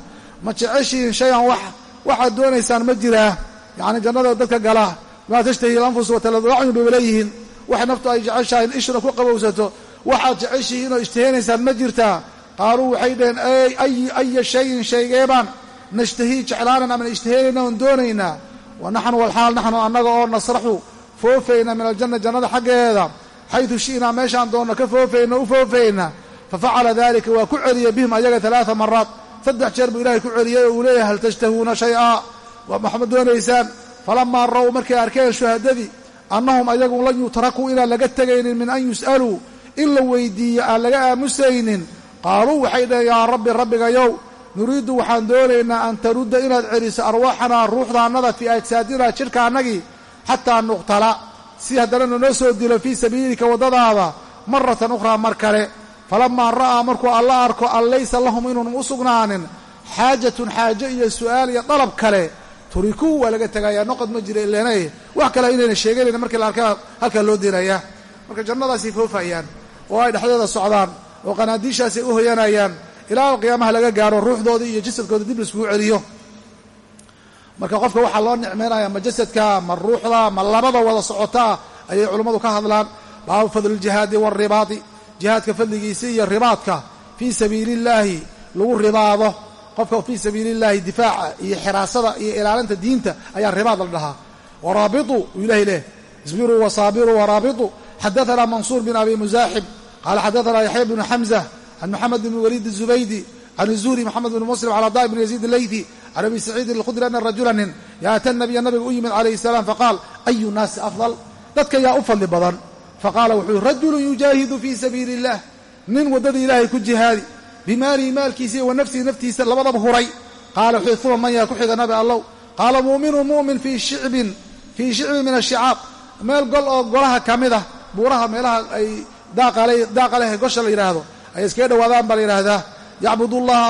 Speaker 1: Ma jeceshihiin shayan wax waxaad doonaysaan ma jiraa yacni jannada dadka gala maa tashtahi alanfus wataladacyun bay leeyihiin wax naftu ay jeceshahay in ishuna ku qabowsato. Waxaad jeceshihiin oo ishtihaynaysaan ma jirtaa qaaluu waxay dhaheen aya shayin shaygeebaan nashtahii jeclaanan ama ishtihaynayna oon doonaynaa wa naxnu walxaal naxnu annaga oo nasraxu foofayna min aljanna jannada xaggeeda xaydu shi'naa meeshaan doonno ka foofayna u foofayna fafacala dalika waa ku celiyey bihim ayaga alaaa maraat saddex jeer buu ilahay ku celiyey oo uu leeyahay hal tashtahuuna shay'a waxma doonaysaan falamaa raw markay arkeen shuhadadii annahum ayagu lan yutrakuu inaan laga tegaynin min an yus'aluu in la weydiiyo aan laga aamusaynin qaaluu waxay dhaheen yaa rabbi rabbigayow nuriiddu waxaan doonaynaa an tarudda inaad celiso arwaaxanaa ruuxdaannada fii ajsaadinaa jidhka annagii xataa nuqtala. Si haddana nanoo soo dilo fii sabiilika waddadaada maratan ukhraa mar kale. Falamaa ra'aa markuu alla arko an laysa lahum inuunan u sugnaanin xaajatun xaajo iyo su'aal iyo dalab kale turikuu waa laga tegayaa noqod ma jira ileenay wax kale inayna sheeganayn markii la arkaa halkaa loo dirayaa marka jannadaasay foofayaan oo ay dhexdeeda socdaan oo qanaadiishaasay u hoyanayaan ilaa qiyaamaha laga gaaro ruuxdooda iyo jasadkooda dib laiskugu celiyo. Marka qofka waxaa loo nicmaynaya ma jasadka ma ruuxda ma labada wada socotaa ayay culummadu ka hadlaan. Baabu fadliljihaadi waalribaadi jihaadka fadligiisa iyo ribaadka. Fii sabiili illaahi lagu ribaado. Qofka fii sabiili illaahi difaaca iyo xiraasada iyo ilaalinta diinta ayaa ribaad la dhahaa. Waraabitu uu ilahay leh isbiruu wasaabiruu waraabitu. Xadaثna mansuur bin abi musaaxib qaala xadaثna yaxya bnu xamزة can moxamed bn waliid الzubaydi can الzuhri moxamed bn muslim can ada bn yaziid اleyثi can abi saciidin اlkhudri ana rajula nin yaata nabiya nabiga u yimid calayh الsalaam faqaal ayu naasi afضal dadka yaa u fadli badan faqaala wuxuu rajulu yujaahidu fii sabiili الlah nin waddada ilaahay ku jihaadi bimaalihi maalkiisa wa nafsihi naftiisa labadaba huray qaala wuxuu uma man yaa ku xiga nabi allow qaala muuminu mu'min fii shicbin fii shicbin min ashicaab meel gol oo golaha ka mid ah buuraha meelaha ay daaqa leh gosha la yidhaahdo ay iskaga dhowaadaan baa la yidhaahdaa yacbudullaha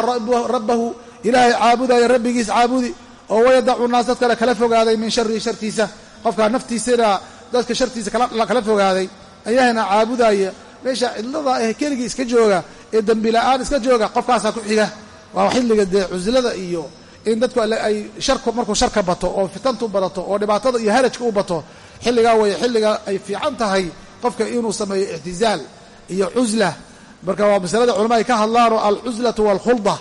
Speaker 1: rabbahu ilaahay caabudaya rabbigiis caabudi oo wayadacu naas dad kale kala fogaaday min sharihi shartiisa. Qofkaa naftiisana dadka shartiisa kala fogaaday ilaahayna caabudaya meesha cidlada ah keligii iska jooga ee dembi la'aan iska jooga qofkaasaa ku xiga. Waa xilliga dee cuslada iyo in dadku ay sharku markuu sharka bato oo fitantu badato oo dhibaatada iyo harajka u bato xilligaa weeye xilliga ay fiican tahay qofka inuu sameeyo ictizaal iyo cusla marka waa masalada culama ay ka hadlaanoo alcuslatu waalkhulda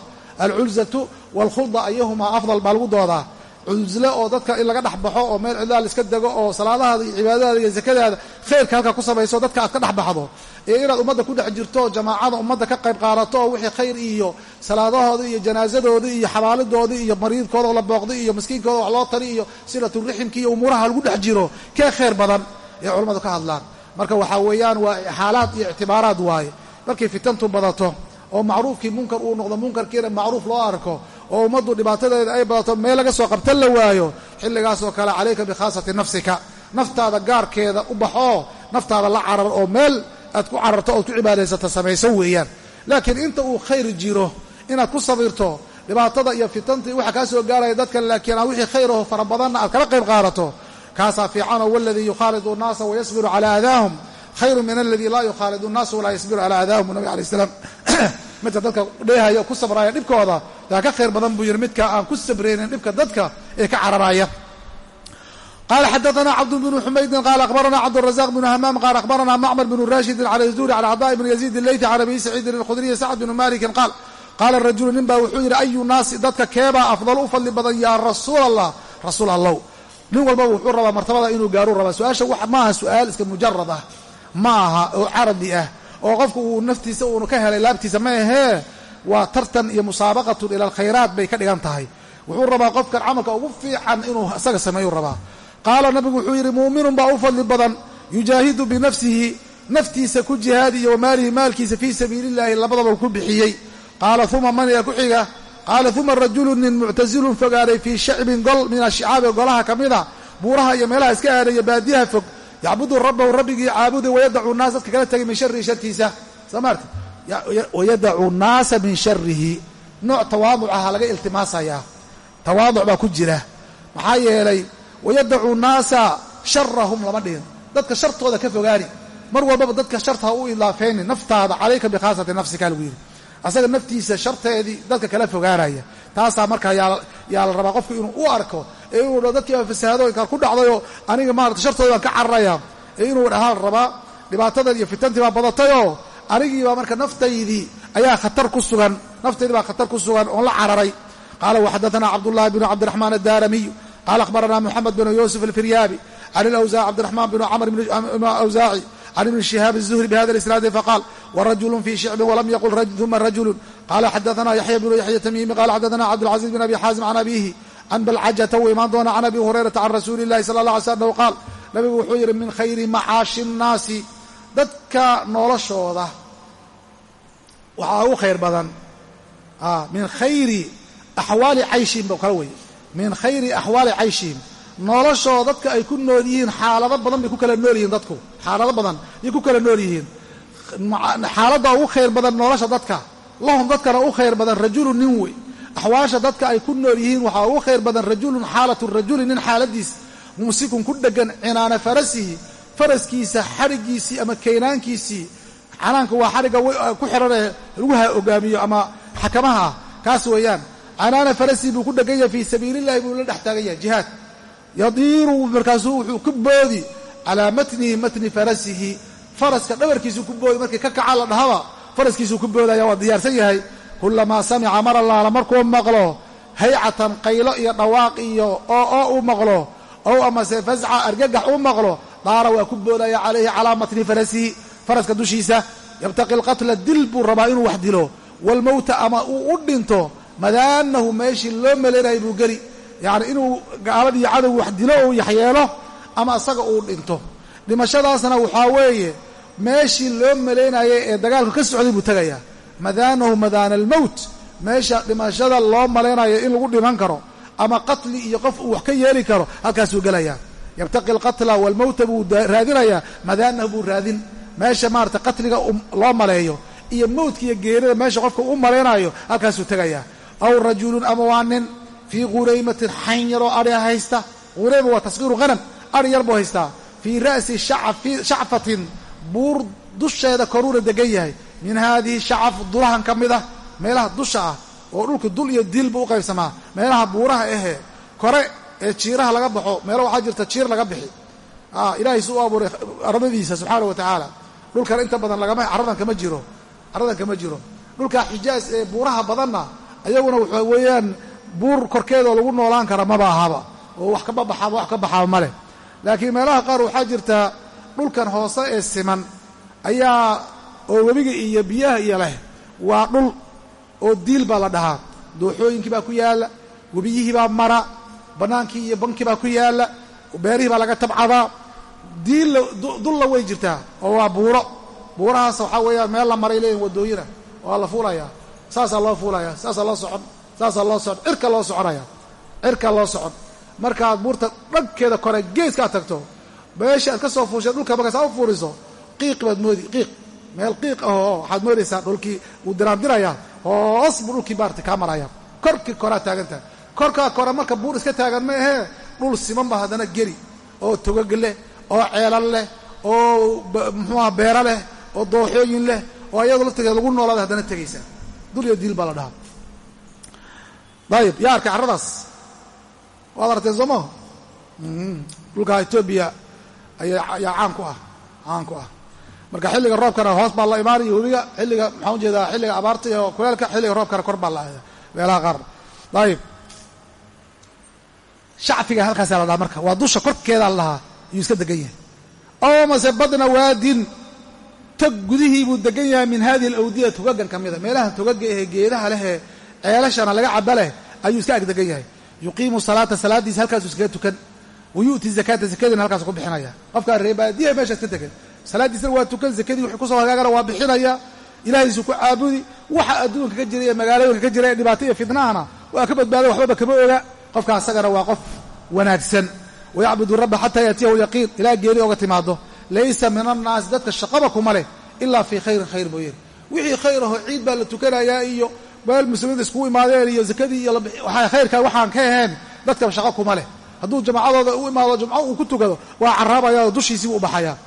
Speaker 1: alculzatu waalkhulda ayahumaa afdal baa lagu doodaa cusle oo dadka in laga dhex baxo oo meel cidlaal iska dego oo salaadahaada iyo cibaadadaada iyo zakadaada khayrka halka ku samayso dadka aad ka dhex baxdo. Iyo inaad ummadda ku dhex jirto jamaacada ummadda ka qayb qaadato oo wixii khayr iyo salaadahooda iyo janaasadoodii iyo xabaalidoodii iyo mariidkooda oo la booqday iyo miskiinkooda wax loo tari iyo silaturaximki iyo umuuraha lagu dhex jiro kee khayr badan? Ee culammadu ka hadlaan marka waxaa weeyaan waa xaalaad iyo ictibaaraad waaye. Markay fitantu badato oo macruufkii munkar uu noqdo munkarkiina macruuf loo arko oo ummaddu dhibaatadeeda ay badato meel laga soo qabtan la waayo xilligaasoo kale calayka bikhaasati nafsika. Naftaada gaarkeeda u baxoo naftaada la carar oo meel aad ku cararto ood ku cibaadaysata samayso weeyaan. Laakiin inta uu khayr jiro inaad ku sabirto dhibaatada iyo fitantii waxa kaa soo gaaraya dadka laakiin aa wixii khayraho fara badanna aad kala qayb qaadato kaasaa fiicanoo waladii yukhaalidu nnaasa wayasbiru calaa aadaahum khayru min aladii laa yukhaalidu nnaasa walaa yasbiru calaa aadaahum nabi alai salaam midka dadka dheehaya ku sabraaya dhibkooda yaa ka khayr badan buu yidhi midka aan ku sabraynin dhibka dadka ee ka cararaaya qala xadaana cabd bnu xumaydin qala akhbaranaa cabdrazaq bnu hamaam qaala akhbaranaa macmar bnu rashidin can zuhri can cadaai bni yaziid ileyti can abi saciidin alkhudriyi sacd bnu malikin qaal qaala rajulu nin baa wuxuu yidhi ayu naasi dadka keebaa afdal u fadli badan yaa rasuul allah rasuul allow nin walbaba wuxuu rabaa martabada inuu gaaruu rabaa. Su'aasha maaha su'aal iska mujarad ah. Ma aha oo caradi ah. Oo qofku uu naftiisa uunu ka helay laabtiisa ma ahee waa tartan iyo musaabaqatun ila alkhayraat bay ka dhigan tahay. Wuxuu rabaa qofkan camalka ugu fiican inuu isaga sameeyuu rabaa. Qaala nabigu wuxuu yidhi muuminun baa u fadli badan yujaahidu binafsihi naftiisa ku jihaadiyo wamaalihi maalkiisa fii sabiili illahi labadaba ku bixiyey. Qaala uma man yaa ku xiga qaala uma rajulu nin muctasilun fogaaday fii shacbin gol min ashicaabi golaha ka mida buuraha iyo meelaha iska aadaya baadiyaha fog yacbudu rabbahu rabbigii caabuday wayadacu naas dadka kala tegay min sharihi shartiisa soo maarta wayadacu naasa min sharihi nooc tawaaduc aha laga iltimaasayaa tawaaduc baa ku jira maxaa yeelay wayadacu naasa sharahum lama dhihin dadka shartooda ka fogaani mar walbaba dadka sharta ha u ilaafayni naftaada calayka bikhaasati nafsika lagu yidhi asaga naftiisa sharteedii dadka kala fogaanaya taasaa markaa yaa la rabaa qofku inuu u arko ee inuu dho dadkiiba fasahaado kal ku dhacdayoo aniga maarata shartooda baan ka cararaya ee inuu dhahaa la rabaa dhibaatadan iyo fitantii baa badatayoo anigiibaa marka naftaydii ayaa khatar ku sugan naftaydii baa khatar ku sugan oon la cararay. Qaala waxadaثana cabdullahi bnu cabdiraxmaan addaaramiy qala akhbarana moxamed bnu yuusuf alfiryaabi can ilawsaac cabdiraxmaan bnu camr awsaaci can ibni shihaab الzuhri bhada isnaadi faqaal warajulu fii shicbin walam yaqul uma rajulu qala xadaثana yaxya bnu yaxya tamimi qala xadaثana cabdاlcaziz bn abi xaazim can abihi can balcajata uu imaan doona can abi hurayrata can rasuuli اllahi sala اlه alay sl anhu qaal nabigu wuxuu yidhi min khayri macaashi الnaasi dadka noloshooda waxaa ugu khayr badan min khayri axwaali cayshihim ba kala weye min khayri axwaali cayshihim noloshoo dadka ay ku nool yihiin xaalado badan bay ku kala nool yihiin dadku. Xaalado badan ayay ku kala nool yihiin. Xaaladda ugu khayr badan nolosha dadka. Lahum dadkana u khayr badan rajulu nin wey. Axwaasha dadka ay ku nool yihiin waxaa ugu khayr badan rajulun xaalatu rajuli nin xaaladiis. Mumsikun ku dhegan cinaana farasihi faraskiisa xadhiggiisii ama kaynaankiisii canaanka waa xadhigga ku xiranee lagu hogaamiyo ama xakamaha. Kaas weeyaan canaana farasihi buu ku dhegan yahay fii sabiilillahi buu la dhex taagan yahay jihaad yadiiru markaasuu wuxuu ku boodi calaa matnihi matni farasihi. Faraska dhabarkiisuu ku boodi markii ka kaca la dhahaba faraskiisuu ku boodaya waa diyaarsan yahay. Kulamaa samica mar allaala markuu maqlo haycatan qaylo iyo dhawaaq iyo oo oo uu maqlo ow amase fasca argagax uu maqlo daara waa ku boodaya calayhi calaa matni farasihi. Faraska dushiisa yabtaqi lqatla dil buu rabaa inuu wax dilo. Waalmowta ama uu u dhinto madaanahu meeshii loo maleynayay buu geli yacni inuu gaaladii cadow wax dilo uu yaxyeelo ama isaga uu dhinto. Dhimashadaasna waxaa weeye meeshii loo malaynayay ee dagaalku ka socday buu tegayaa madaanahu madaana almowt meesha dhimashada loo malaynayo in lagu dhiman karo ama qatli iyo qof uu wax ka yeeli karo halkaasuu gelayaa yabtaqi alqatla waalmowta buu raadinayaa madaanahu buu raadin. Meesha maarata qatliga loo maleeyo iyo mowdka iyo geerida meesha qofka u malaynayo halkaasuu tegayaa aw rajulun ama waa nin fii quraymatin xayn yaroo adhi haysta. Qurayma waa tasqiiru hanam adhi yar buu haystaa fii ra'si shacfatin buur dusheeda koruuna degan yahay. Min haadihi shacaf dulahan ka mid ah meelaha dusha ah oo dhulka dul iyo diil buu u qaybsamaa. Meelaha buuraha ahee kore ee jiiraha laga baxo meelo waxaa jirta jiir laga bixi. Ilaahay su u abuuray ardadiisa subxaana wa tacaala dhulkan inta badan lagama carradan kama jiro carradan kama jiro. Dhulka xijaas ee buuraha badanna ayaguna waxa weeyaan buur korkeedoo lagu noolaan kara maba ahaba oo wax kama baxaaba wax ka baxaaba ma leh. Laakiin meelaha qaar waxaa jirta dhulkan hoose ee siman. Ayaa oo webiga iyo biyaha iyo leh waa dhul oo diil baa la dhahaa. Dooxooyinkii baa ku yaalla webiyihii baa mara bannaankii iyo bankii baa ku yaalla beerihii baa laga tabcadaa diilla dulla way jirtaa oo waa buuro. Buurahaas waxaa weeyaan meel la maray leeyihiin waddooyina. Waa la fuulayaa. Saasaa loo fuulayaa saasaa loo socon saasaa loo socon. Cirka loo soconaya. Cirka loo socon. Markaad buurta dhankeeda kore geeska aad tagto meesha aad ka soo fuushay dhulka markaas aad u fuuriso qiiq baad moodi qiiq. Meel qiiq ah oo waxaad moodaysaa dhulkii wuu diraandirayaa hoos buu dhulkii maarata kaa maraya. Korkii koraa taagantaha korkaa kore marka buur iska taagan ma ahee dhul siman ba haddana geli oo togog leh oo ceelal leh oo muxuuaha beero leh oo dooxooyin leh oo ayadoo laftigeeda lagu noolaada haddana tegaysaa dul iyo diil baa la dhahaa dayib yaa arkay carradaas? Waad aragteen soo maha dhulka etoobiya ayaa caan ku ah caan ku ah. Marka xilliga roobkana hoos baa la imaanaya webiga xilliga maxaan u jeedaa xilliga abaarta iyo kuleelka xilliga roobkana kor baa la aada meelaha qaar. Dayib shacfiga halkaasaa la dhahaa marka waa dusha korkeedaa la dhahaa iska degan yahay. Oo mase badna waadin tog gudihii buu degan yahay min hadihi alawdiya togagan ka mida meelaha togaga ahee geedaha lehee ceelashana laga caba leh ayuu iska ag degan yahay. Yuqiimu salaata salaadiisa halkaasuu iskaga tukan. Wa yu'ti zakaata zakadiina halkaasu ku bixinaya. Qofkaa reebaadiyaha meeshaas ka tegan salaaddiisana waa tukan zakadii wuxuu ku soo hagaagana waa bixinaya. Ilaahiisu ku caabudi. Waxa adduunka ka jira ee magaalooyinka ka jira ee dhibaato iyo fidnahana waa ka badbaaday waxbaba kama oga. Qofka asagana waa qof wanaagsan. Wayacbudu rabba xataa yaatiyahu yaqiin. Ilaa geeri oga timaado laysa min annaasi dadka shaqaba kuma leh ilaa fii khayrin khayr mooyeen wixii khayr aho ciid baa la tukanayaa iyo meel muslimiinta iskugu imaadeen iyo zakadii iyo khayrkaa waxaan ka ahayn dadka shaqo kuma leh. Hadduu jamacadooda u imaado jumco uu ku tukado waa carraabaya oo dushiisiibuu u baxayaa.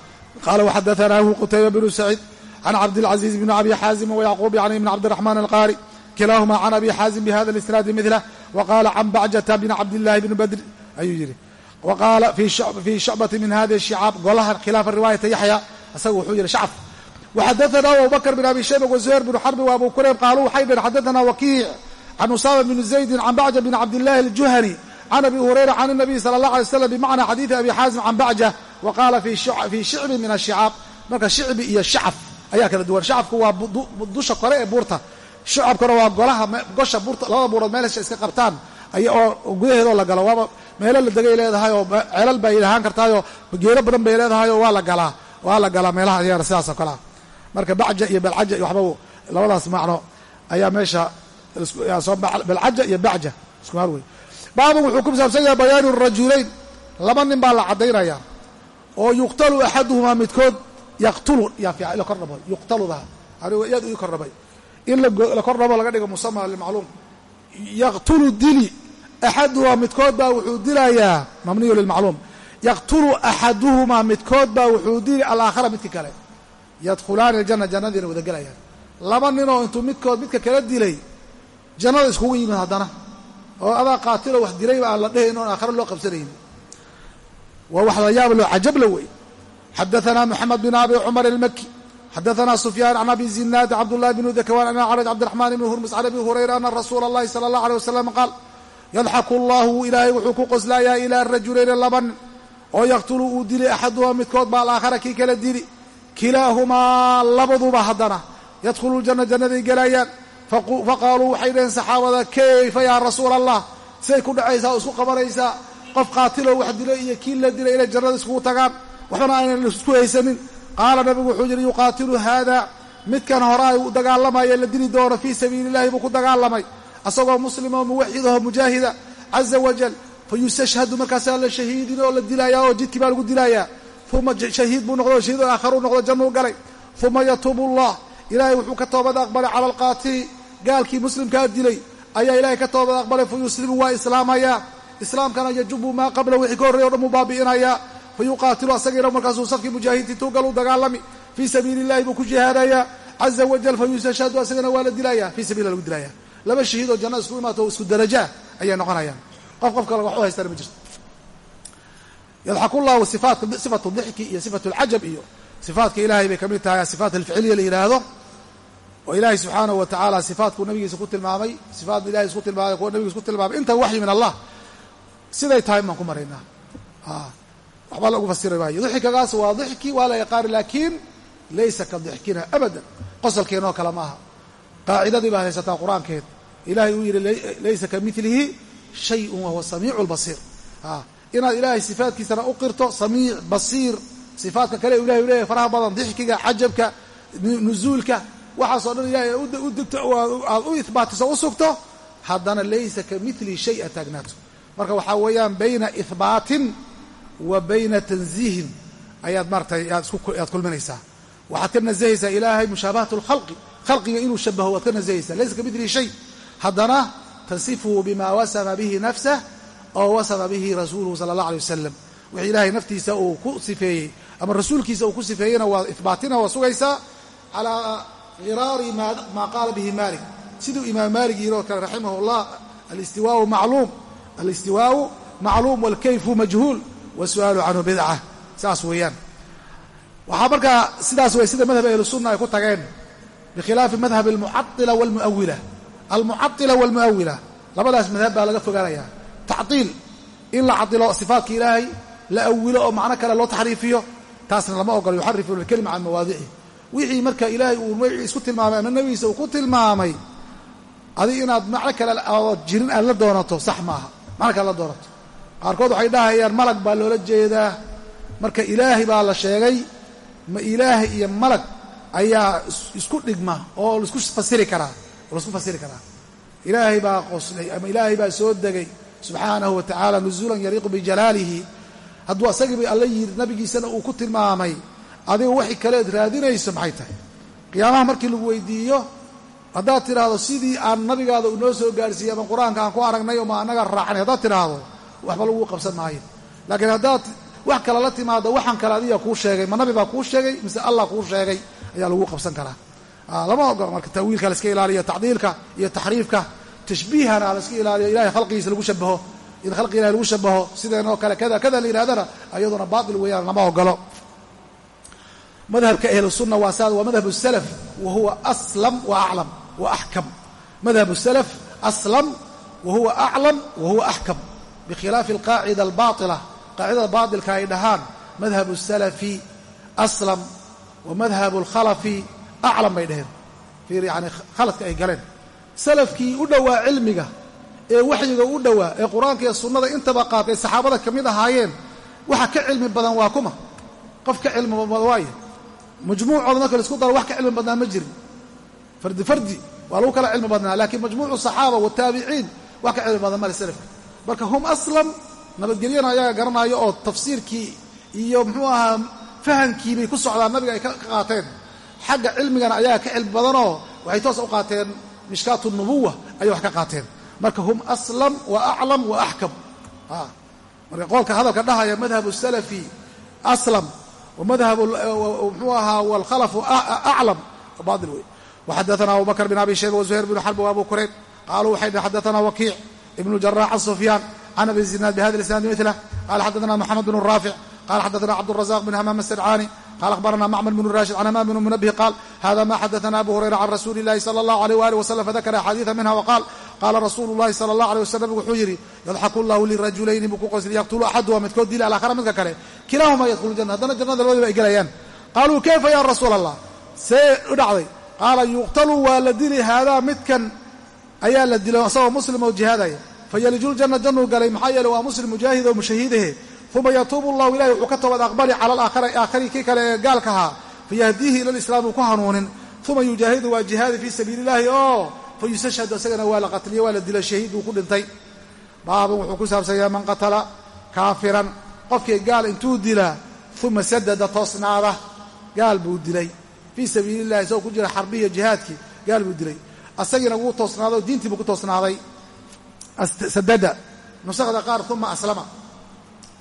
Speaker 1: Qaala waxadaanaahu qutayba bnu saciid can cabdilcaziiz bni abi xaazim wayacquub yani bn cabdiraxmaan alqaari kilaahuma can abi xaazim bihada lisnaadi milah wa qaala can bacjata bni cabdillahi bni badri ayuu yidhi. Wa qaala fii shucbati min hadihi shicaab golaha khilaafa riwaayata yaxya isaga wuxuu yidhi shacab waxadaana abubakr bn abi shayba wazuhayr bnu xarbi wa abu kurayb qaaluu waxay dheen xadaana wakiic can usaama bni zaydin can bacja bni cabdillahi aljuhani can abi hurayra can الnabiy sala اllah alay slam bimacna xadiidi abi xaazim can bacja wa qaala fii shicbi min ashicaab marka shicbi iyo shacaf ayaa kala duwan shacafku waa dusha kore ee buurta shacabkuna waa golaha gosha buurta labada buurood meelsha iska qabtaan oo gudaheedoo la galo waaba meelo la degay leedahay oo ceelal bay lahaan kartaayoo geelo badan bay leedahay oo waa la galaa waa la galaa meelaha ayaana sidaasoo kalea marka bacja iyo balcaja iyo waxba labadaas macno ayaa meesha balcaja iyo bacja isku maar wey baabun wuxuu ku saabsan yahay bayaanu rajulayn. Laba nin baa la caddaynaya. Oo yuqtalu axaduhumaa midkood yaqtulu yaa fiican ila kordhabo yuqtaludaha anigu yaad ii kordhabay in la kordhabo laga dhigo musama limacluum yaqtulu dili. Axaduhumaa midkood baa wuxuu dilayaa mabniyu lilmacluum. Yaqtulu axaduhumaa midkood baa wuxuu dili alaakhara midka kale yadkhulaani aljana jannadiina wada gelayaan laba ninoo intuu midkood midka kala dilay jannada iskugu yimid haddana. Oo adaa qaatiloo wax dilayba aan la dhehayn oon aakhare loo qabsanayn. Waa wax la yaab loo cajabla wey xadaanaa moxamed bin abi cumar almaki xadaanaa sufyaan can abi zinaad cabdullahi bnu dakwan an acraj cabdiraxmaan ibni hurmus can abi hurayra ana rasuula allahi sala allah aleh wasalam qaal yadxaku allahu ilaahay wuxuu ku qoslayaa ilaa rajulayni laban oo yaqtulu uu dili axaduhuma midkood baa alaakhara kii kala dili kilaahumaa labaduba haddana yadkhulu ljana jannaday gelayaan faqaaluu waxay dhaheen saxaabada kayfa yaa rasuula allah siday ku dhacaysaa oo isku qabanaysaa. Qof qaatiloo wax dilay iyo kii la dilay inay jannada iskugu tagaan waxbana aynan isku haysanin. Qaala nabigu wuxuu yidhi yuqaatilu haada midkan horaa u dagaalamaya la dili doono fii sabiili illahi buu ku dagaalamay. Asagoo muslimoo muwaxidaho mujaahida caza wajal fa yustashhadu markaasaa la shahiidin oo la dilayaa oo jidkii baa lagu dilayaa uma shahiid buu noqdo shahiid aakharu noqdo jannuu galay. Uma yatuubu allah ilaahay wuxuu ka toobad aqbalay cala alqaatili gaalkii muslimkaa dilay ayaa ilaahay ka toobad aqbalay fa yuslimu waa islaamayaa islaamkana yajubu maa qabla wixii ka horrey o dhan buu baabi'inayaa fa yuqaatilu asagiina markaasuu safkii mujaahidiintii tuugal u dagaalami. Fii sabiili illahi buu ku jihaadayaa caza wajal fa yustashhadu asagana waa la dilayaa fii sabili lagu dilaya. Laba shahiid oo jannada isku imaato isku darajaa ayay noqonayaan qof qof kale wax u haystana ma jirto yadxaku llahu sifatu dixki iyo sifatu alcajab iyo sifaatka ilaahay bay ka mid tahay sifaat alficiliya la yidhaahdo oo ilaahay subxaanahu wa tacaala sifaatkuu nabigiisa ku tilmaamay sifaat ilahay isku tilmaamay kuwa nabigiisa ku tilmaamay inta waxyi min allah siday tahay baan ku maraynaa waxba lagu fasiri maayo dixkagaas waa dixki waa la yaqaani laakiin laysa ka dixkina abadan qosolkeenoo kale maaha qaacidadii baad haysataa qur'aankeed lbasiir inaad ilaahay sifaatkiisana u qirto samiic basiir sifaatka kale ilahay u leeyahay faraha badan dixkiga cajabka nuzuulka waxaasoo dhan ilahay aad u ihbaatiso u sugto haddana laysa ka mili shay a taagnaato. Marka waxaa weeyaan bayna ihbaatin wa bayna tanziihin. Ayaad maaratay aad kulminaysaa. Waxaad ka nasahaysaa ilaahay mushaabahat lkhalqi khalqiga inuu shabaho waad ka nasahaysaa laysa ka milihi shay. Haddana tasifuhu bima wasama bihi nafsah oo wasama bihi rasuuluhu sala allah alay wasalam wixii ilaahay naftiisa uu ku sifeeyey ama rasuulkiisa uu ku sifeeyeyna waa ihbaatina waa sugaysaa calaa khiraari maa qaala bihi malik siduu imaam maalik oo kale raximah llah alistiwaau macluum alistiwaau macluum walkayfu majhuul wasu'aalu canhu bidca saas weeyaan. Waxaa markaa sidaas wey sida madhab ahlusunna ay ku tageen bikhilaafi madhab almucaila walmuawila almucaila walmuawila labadaas madhab baa laga fogaanayaa tactiil in la cadilo sifaatka ilaahay la awilo oo macno kale loo taxriifiyo taasna lama ogolo yuxarifu lkelima can mawaadicihi wixii marka ilaahay uu magicii isku tilmaamay ama nebigiisa uu ku tilmaamay adig inaad macno kale oo jirin aad la doonato sax maaha. Macno kale la doonato. Qaarkood waxay dhahayaan malag baa loola jeedaa. Marka ilaahay baa la sheegay ma ilaahay iyo malag ayaa isku dhigma oo la isku fasiri karaa oo la isku fasiri karaa. Ilaahay baa qoslay ama ilaahay baa soo degay subxaanahu wa tacaala nuzuulan yaliiqu bijalaalihi hadduu asagiiba alla yidhi nabigiisana uu ku tilmaamay adiga waxay kaleed raadinayso maxay tahay? Qiyaamaha markii lagu weydiiyo haddaad tidhaahdo sidii aan nabigaada uu noo soo gaarsiiyey ama qur'aanka aan ku aragnay oma annaga raacnay haddaad tidhaahdo waxba lagu qabsan maayo laakiin haddaad wax kale la timaado waxaan kale adiga kuu sheegay ma nabi baa kuu sheegay mise allah kuu sheegay ayaa lagu qabsan karaa. Lama ogolo marka tawiilka la iska ilaaliyo tacdiilka iyo taxriifka tashbiihana la iska ilaaliyo ilahay khalqigiisa lagu shabaho in khalqi ilahay lagu shabaho sideenoo kale kada kada la yidhahdana ayaduna baatil weeyaan lama ogolo madhabka ahlusunna waa saa waa madhab salaf wa huwa aslam wa aclam wa axkam madhab salaf aslam wa huwa aclam wa huwa axkam bikhilaafi alqaacida albaaila qaacidada baatilka ay dhahaan madhab salafi aslam wa madhab alkhalafi aclam bay dhaheen. Fiir yani khaladka ay galeen salafkii u dhowaa cilmiga ee waxyiga u dhowaa ee qur'aanka iyo sunnada intaba qaatay saxaabada ka mid ahaayeen waxa ka cilmi badan waa kuma. Qof ka cilmi badan waaye. Majmuucooda marka la isku daro wax ka cilmi badnaa ma jirin. Fardi fardi waa lagu kala cilmi badnaa laakiin majmuucu saxaaba wataabiciin wax ka cilmi badan male selafka marka hum aslam nabadgelyana ayaga garanaayo oo tafsiirkii iyo muxuu ahaa fahamkii bay ku socdaan nabiga ay ka qaateen. Xagga cilmigana ayaga ka cilmi badanoo waxay toos u qaateen mishkaatu nubuwa ayay wax ka qaateen. Marka hum aslam wa aclam wa axkam marka qoolka hadalka dhahaya madhabu salafi aslam. Wamadhab mxuu ahaa wlkhalafu aclam bail wey waxadaana abu bakr bin abi shayba wazuhayr bn xarb waabu kurayb. Qaaluu waxay dhn xadaana wakiic ibnu jarax can sufyaan can abi zinaad bihada isnaadi milah qala xadaana moxamed bn raafic qala xadaana cabdurazaq bin hamaam asadcaani qala akhbarana macmar bnu rashid can amaam bnu munabihi qaal hada ma xadaana abu hurayra can rasuuli illahi sala allahu aleyh waalih wasalam fadakara axaadiida minha waqaal qaala rasuulu llahi sala allah aleyh wasalam wuxuu yidhi yadxaku llahu lirajulayni buu ku qosliy yaqtulu axadu waa midkood dila alaakhara midka kale kilaahumaa yadkhulu janna haddana jannada labadiba ay gelayaan qaaluu kayfa ya rasuula allah see u dhacday qaala yuqtalu waa la dili haadaa midkan ayaa la dilo isagoo muslim oo jihaadaya fayaliju ljanna jannuu galay maxaa yeele waa muslim mujaahid oo mushahiidahe uma yatuubu llahu ilahi wuxuu ka toobad aqbali cala alaakhari kii kale ee gaalka ahaa. Fayahdiihi ila lislaam uu ku hanuunin. Uma yujaahidu waa jihaadi fii sabiili illahi oo fayustashhadu isagana waa la qatliye waa la dila shahiid uu ku dhintay. Baabun wuxuu ku saabsanyaa man qatala kaafiran qofkii gaal intuu dilaa uma sadada toosnaada. Gaal buu dilay. Fii sabiili illahi isagoo ku jira xarbiya jihaadkii gaal buu dilay. Asagiina wuu toosnaaday oo diintii buu ku toosnaaday. Sadada nusakda qaar uma aslama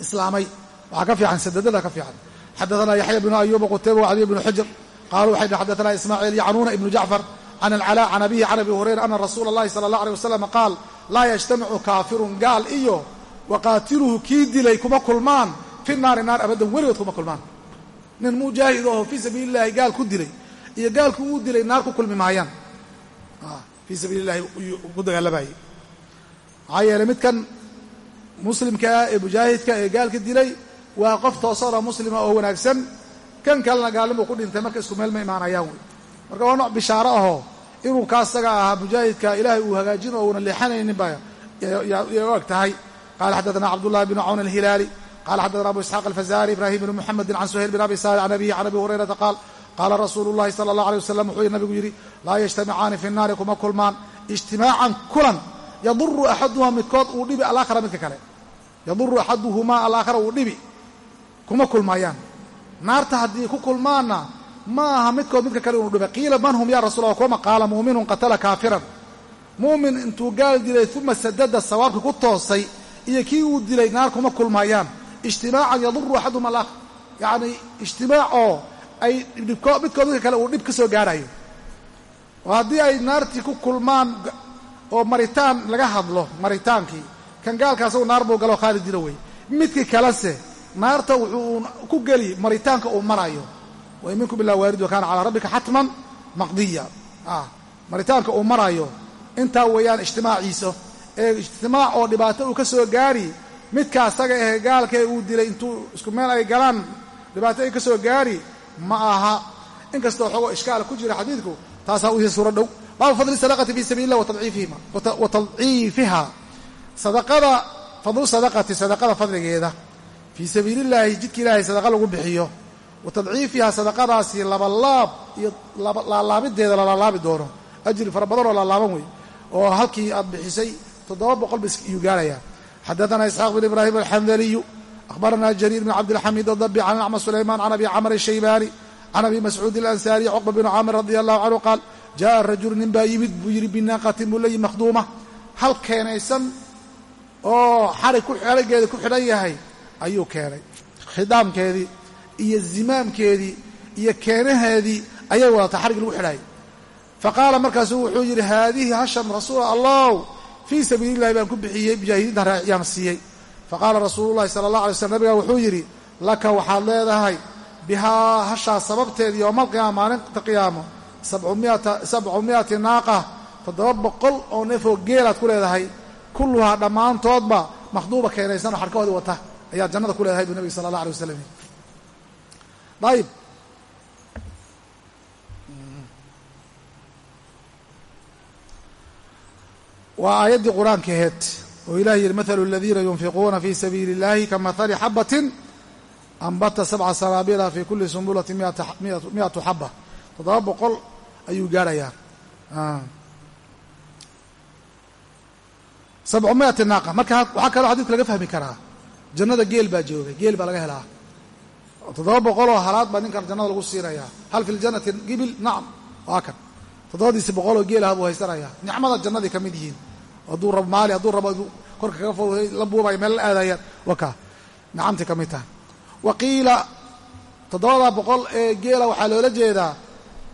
Speaker 1: islaamay waxaa ka fiican sadadada ka fiican xadaana yaxya bnu ayuba qutayba wacaliy bnu xujr qaaluu waxay dhn xadaana ismaaciil yacnuuna ibnu jacfar can alcalaa can abihi can abi hurayra ana rasuula اllahi sala allah alيh wasalam qaal laa yajtamicu kaafirun gaal iyo waqaatiluhu kii dilay kuma kulmaan fi naari naar abadan weligood kuma kulmaan nin mujaahid oho fii sabiili illahi gaal ku dilay iyo gaalku uu dilay naar ku kulmi maayaan fii sabiili illahi ku dagaalamayey maxaa yeeley midkan muslimkaa ee mujaahidka ee gaalka dilay waa qof toosana muslima oo wanaagsan. Kan kalena gaalnimuu ku dhintay marka isku meel ma imaanayaan wey. Marka waa nooc bishaaro ahoo inuu kaa isaga ahaa mujaahidka ilaahay uu hagaajin oo una leexanaynin ba ya og tahay. Qala xadaana cabdullahi bnu cawn alhilaali qala xadaana abu isxaaq alfazari ibrahim bn muxamedi can suhayl bin abi sali can abihi can abi hurayrata qaal qaala rasuulu llahi sala allah alay wasalam wuxuu nabigu yidhi laa yajtamicaani fi nnaari kuma kulmaan. Ijtimaacan kulan yaduru axaduhumaa midkood uu dhibi alaakhara midka kale yaduru axaduhumaa alaakhara uu dhibi. Kuma kulmayaan. Naarta haddii ku kulmaanna ma aha midkood midka kale inuu dhiba qiila man hum ya rasul allah kuma qaala muuminun qatala kaafiran. Muumin intuu gaal dilay uma sadada sawaabka ku toosay iyo kii uu dilay naar kuma kulmayaan. Ijtimaacan yaduru axaduhuma alaakhar yacni ijtimaac oo ay midkood midka kale uu dhib ka soo gaarayo. Oo haddii ay naartii ku kulmaan oo maritaan laga hadlo maritaankii kan gaalka asagu naar buu galoo khaalid dilo wey midkii kalese naarta wuxuu ku geli maritaanka uu marayo. Wain minkum ilaa waarid wa kaana calaa rabbika xatman maqdiya. Maritaanka uu marayo intaa weeyaan ijtimaaciisa ee ijtimaac oo dhibaato uu ka soo gaari midka asaga ahe gaalkae uu dilay intuu isku meel ay galaan dhibaato ay ka soo gaari ma aha. Inkastoo xogoo ishkaal ku jira xadiidku taasaa u suuro dhow baabu fadli sadaqati fi sabiili illah wa tadciifiha sadaqada fadlu sadaqati sadaqada fadligeeda. Fii sabiili illaahi jidka ilaahay sadaqa lagu bixiyo. Wa tadciifiha sadaqadaasi labalaab iyo laalaabideeda la laalaabi doono. Ajri fara badan oo laalaaban wey. Oo halkii aad bixisay toddoba boqol ba iyuu gaarayaa xadaana isxaaq bin ibraahim alxandaliyu akhbarana jariir bn cabdilxamiid adabi can acma sulayman can abi camr ashaybaani can abi mascuud alansaariy cuqba bn caamir radi allahu canhu qaal jaءa rajulu nin baa yimid buu yidhi binaaqatin buu leeyihi makhduuma hal keenaysan oo xarig xarigeeda ku xidhan yahay ayuu keenay. Khidaamkeedii iyo zimaamkeedii iyo keenaheedii ayay wadatay xarig lagu xidhaayay faqaala markaasuu wuxuu yidhi haadihi hashan rasuula allah fii sabiili illahi baan ku bixiyey mujaahidiintan raayaan siiyey. Faqaala rasuulu llahi sala allah alay slam nabigaa wuxuu yidhi laka waxaad leedahay bihaa hashaa sababteed yowmalqiyaama maalinta qiyaamo sabcu miati naaqa toddoba boqol oo neefoo geelaad ku leedahay kulluhaa dhammaantoodba makhduuba keenaysan oo xarkahoodii wata. Ayaad jannada ku leedahay buu nabiga sala allah alay wasalam ayib waa aayaddii qur'aanka aheed oo ilahi yidhi mathalu aladiina yunfiquuna fi sabiili اllahi kamahali xabatin ambata sabca sanaabila fi kuli sumbulati miatu xaba toddoba boqol ayuu gaarayaa sabcumiati naaqa marka waxaa kaloo xadidka laga fahmi karaa. Jannada geel baa joogay geel baa laga helaa. Toddoba boqoloo halaad baa ninkan jannada lagu siinayaa hal fi ljannati gibil nacam waa kan. Toddobadiisi boqoloo geel ah buu haysanayaa nicmada jannaday ka mid yihiin. Hadduu rabo maali hadduu rabo korka kaga fo la buubaya meel la aadayaan waka. Nicamtii ka mid taha wa qiila toddobadaa boqol ee geela waxaa loola jeedaa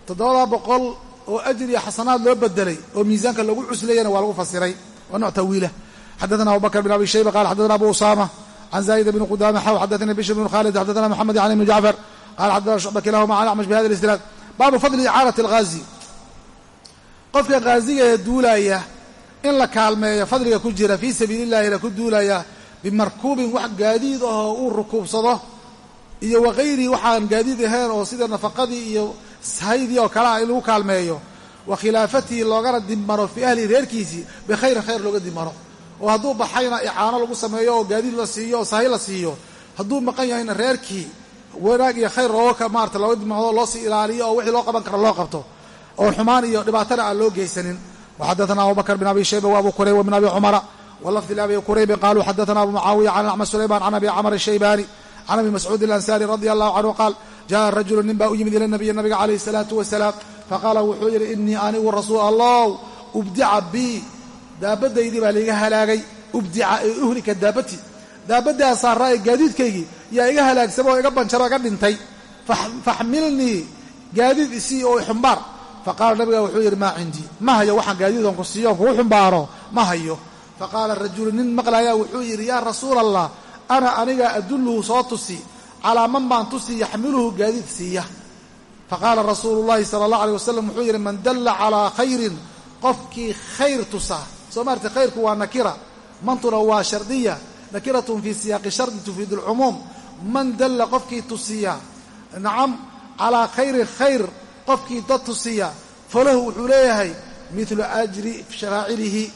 Speaker 1: toddobadaa boqol oo ajir iyo xasanaad loo bedelay oo miisaanka lagu cuslayana waa lagu fasiray waa nooc حدثنا أبو بكر بن أبي شيبة قال حدثنا أبو usama عن zayd بن قدامة xaw xadana بشر بن khalid حدثنا محمد yani بن جعفر قال xadana shucba kilahuma an acmash bi hada isnaad baabu fadli icaarat alghaazi qofka haaziga ee duulaya in la kaalmeeyo fadliga ku jira fii sabiili illahina ku duulaya bimarkuubin wax gaadiid ahoo uu rukuubsado iyo wagayrihi waxaan gaadiid ahayn oo sida nafaqadii iyo sahaydii oo kalea in lagu kaalmeeyo wa khilaafatihi loogana dimano fii ahlihi reerkiisii bikhayrin khayr looga dimano oo hadduu baxayna icaano lagu sameeyo oo gaadiid la siiyo oo sahay la siiyo hadduu maqan yahayna reerkii wanaag iyo khayr looga maarata looga dimano loo sii ilaaliyo oo wixii loo qaban karo loo qabto oo xumaan iyo dhibaatana aan loo geysanin وxadثna abu bkr بن abi shayba وabu kurayb وبn abi cmra wlfd labi kuraybi qaluu xadثna abu mucaawiya can acma sulayman can abi cmr الshaybani can abi mascuud الأnsari radي الlahu canhu qaal jaءa rajulu nin baa u yimid ila nabiy nabiga calayh الsalaaةu wasalaam faqaala wuxuu yidhi inii anigu rasuul allah ubdica bi. Daabadaydii baa laiga halaagay ubdica ee uhlika daabati. Daabaddaa saaraa ee gaadiidkaygii yaa iga halaagsama oo iga banjaro iga dhintay. Faxmilnii gaadiid isii oo xumbaar. Faqaala nabiga wuxuu yidhi maa cindii ma hayo waxaan gaadiidon ku siiyo kugu xumbaaro ma hayo. Faqaala rajulu nin maqlaya wuxuu yidhi yaa rasuula allah ana aniga adulluhu soo tusi calaa man baan tusi yaxmiluhu gaadiid siiya faqaala rasuulu llahi sala allah aleyh wasalam wuxuu yidhi man dalla calaa khayrin qofkii khayr tusa soo maarta khayrku waa nakira mantuna waa shardiya nakiratun fii siyaaqi shardi tufiidu alcumuum man dalla qofkii tusiya nacam calaa khayrin khayr qofkii dad tusiya falahu wuxuu leeyahay midlu ajri faacilihi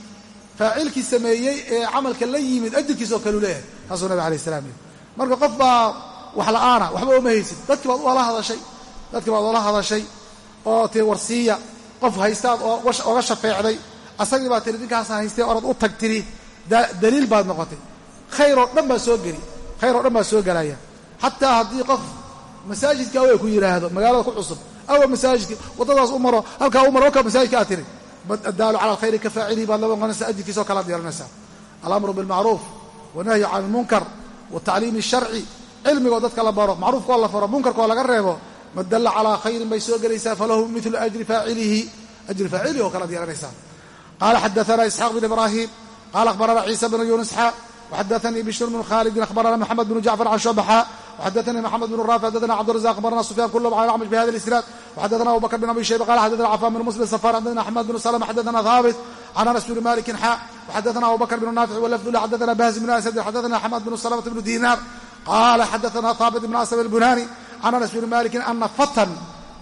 Speaker 1: faacilkii sameeyey ee camalka la yimid ajirkiisa oo kaleu leeyahay saasuu nabig alay salam yidhi marka qof baa wax la'aana waxba uma haysid dadkii baad oola hadashay dadkii baad oola hadashay oo tiri warsiiya qof haystaad oga shafeecday asagii baa tiri ninkaasa haystee orad u tag tiri. Daliil baad noqotay. Khayr oo dhan baa soo geli. Khayr oo dhan baa soo gelaya xataa haddii qof masaajidka awey ku yidhaahdo magaalada ku cusub awa masaajidki waddadaas u maro halkaa u maro halkaa masaajidka aad tiri. Addaalu cala alkhayri ka faacilihi baad laba noqonaysaa ajirkiisao kalaad yeelanaysaa alamru bilmacruuf wanahyu can ilmunkar watacliimi asharci cilmigoo dadka la baro macruufkoo la faro munkarkoo laga reebo man dalla calaa khayrin bay soo gelaysaa falahu midlu ajri faacilihi ajri faacilihi oo kalaad yeelanaysaa qaala xadaana isxaaq bin ibraahim qaala akhbarana ciisa bn yunus xa وxadثnي bشhr بن khالد أخبرna محمد بن جعفر عن شعبحا وxadثnي محمد بن رافع xdثna cبدالرزاق أخبرna سفyان كلهم عن الأعمش بhذا الإسناad وxadثna أبو بكر بن أبي شhيبة قال xdثna cفان بن مسلم صفار xdثna حماد بن سلمة xdثna ثابت عن أنس بن مالك xا وxadثna أبو بكر بن نافع واللفظ له xdثna بهز بن أسد xdثna حماد بن سلمة بن ديناr qال xdثna ثابت can anas bni maalikin ana fatan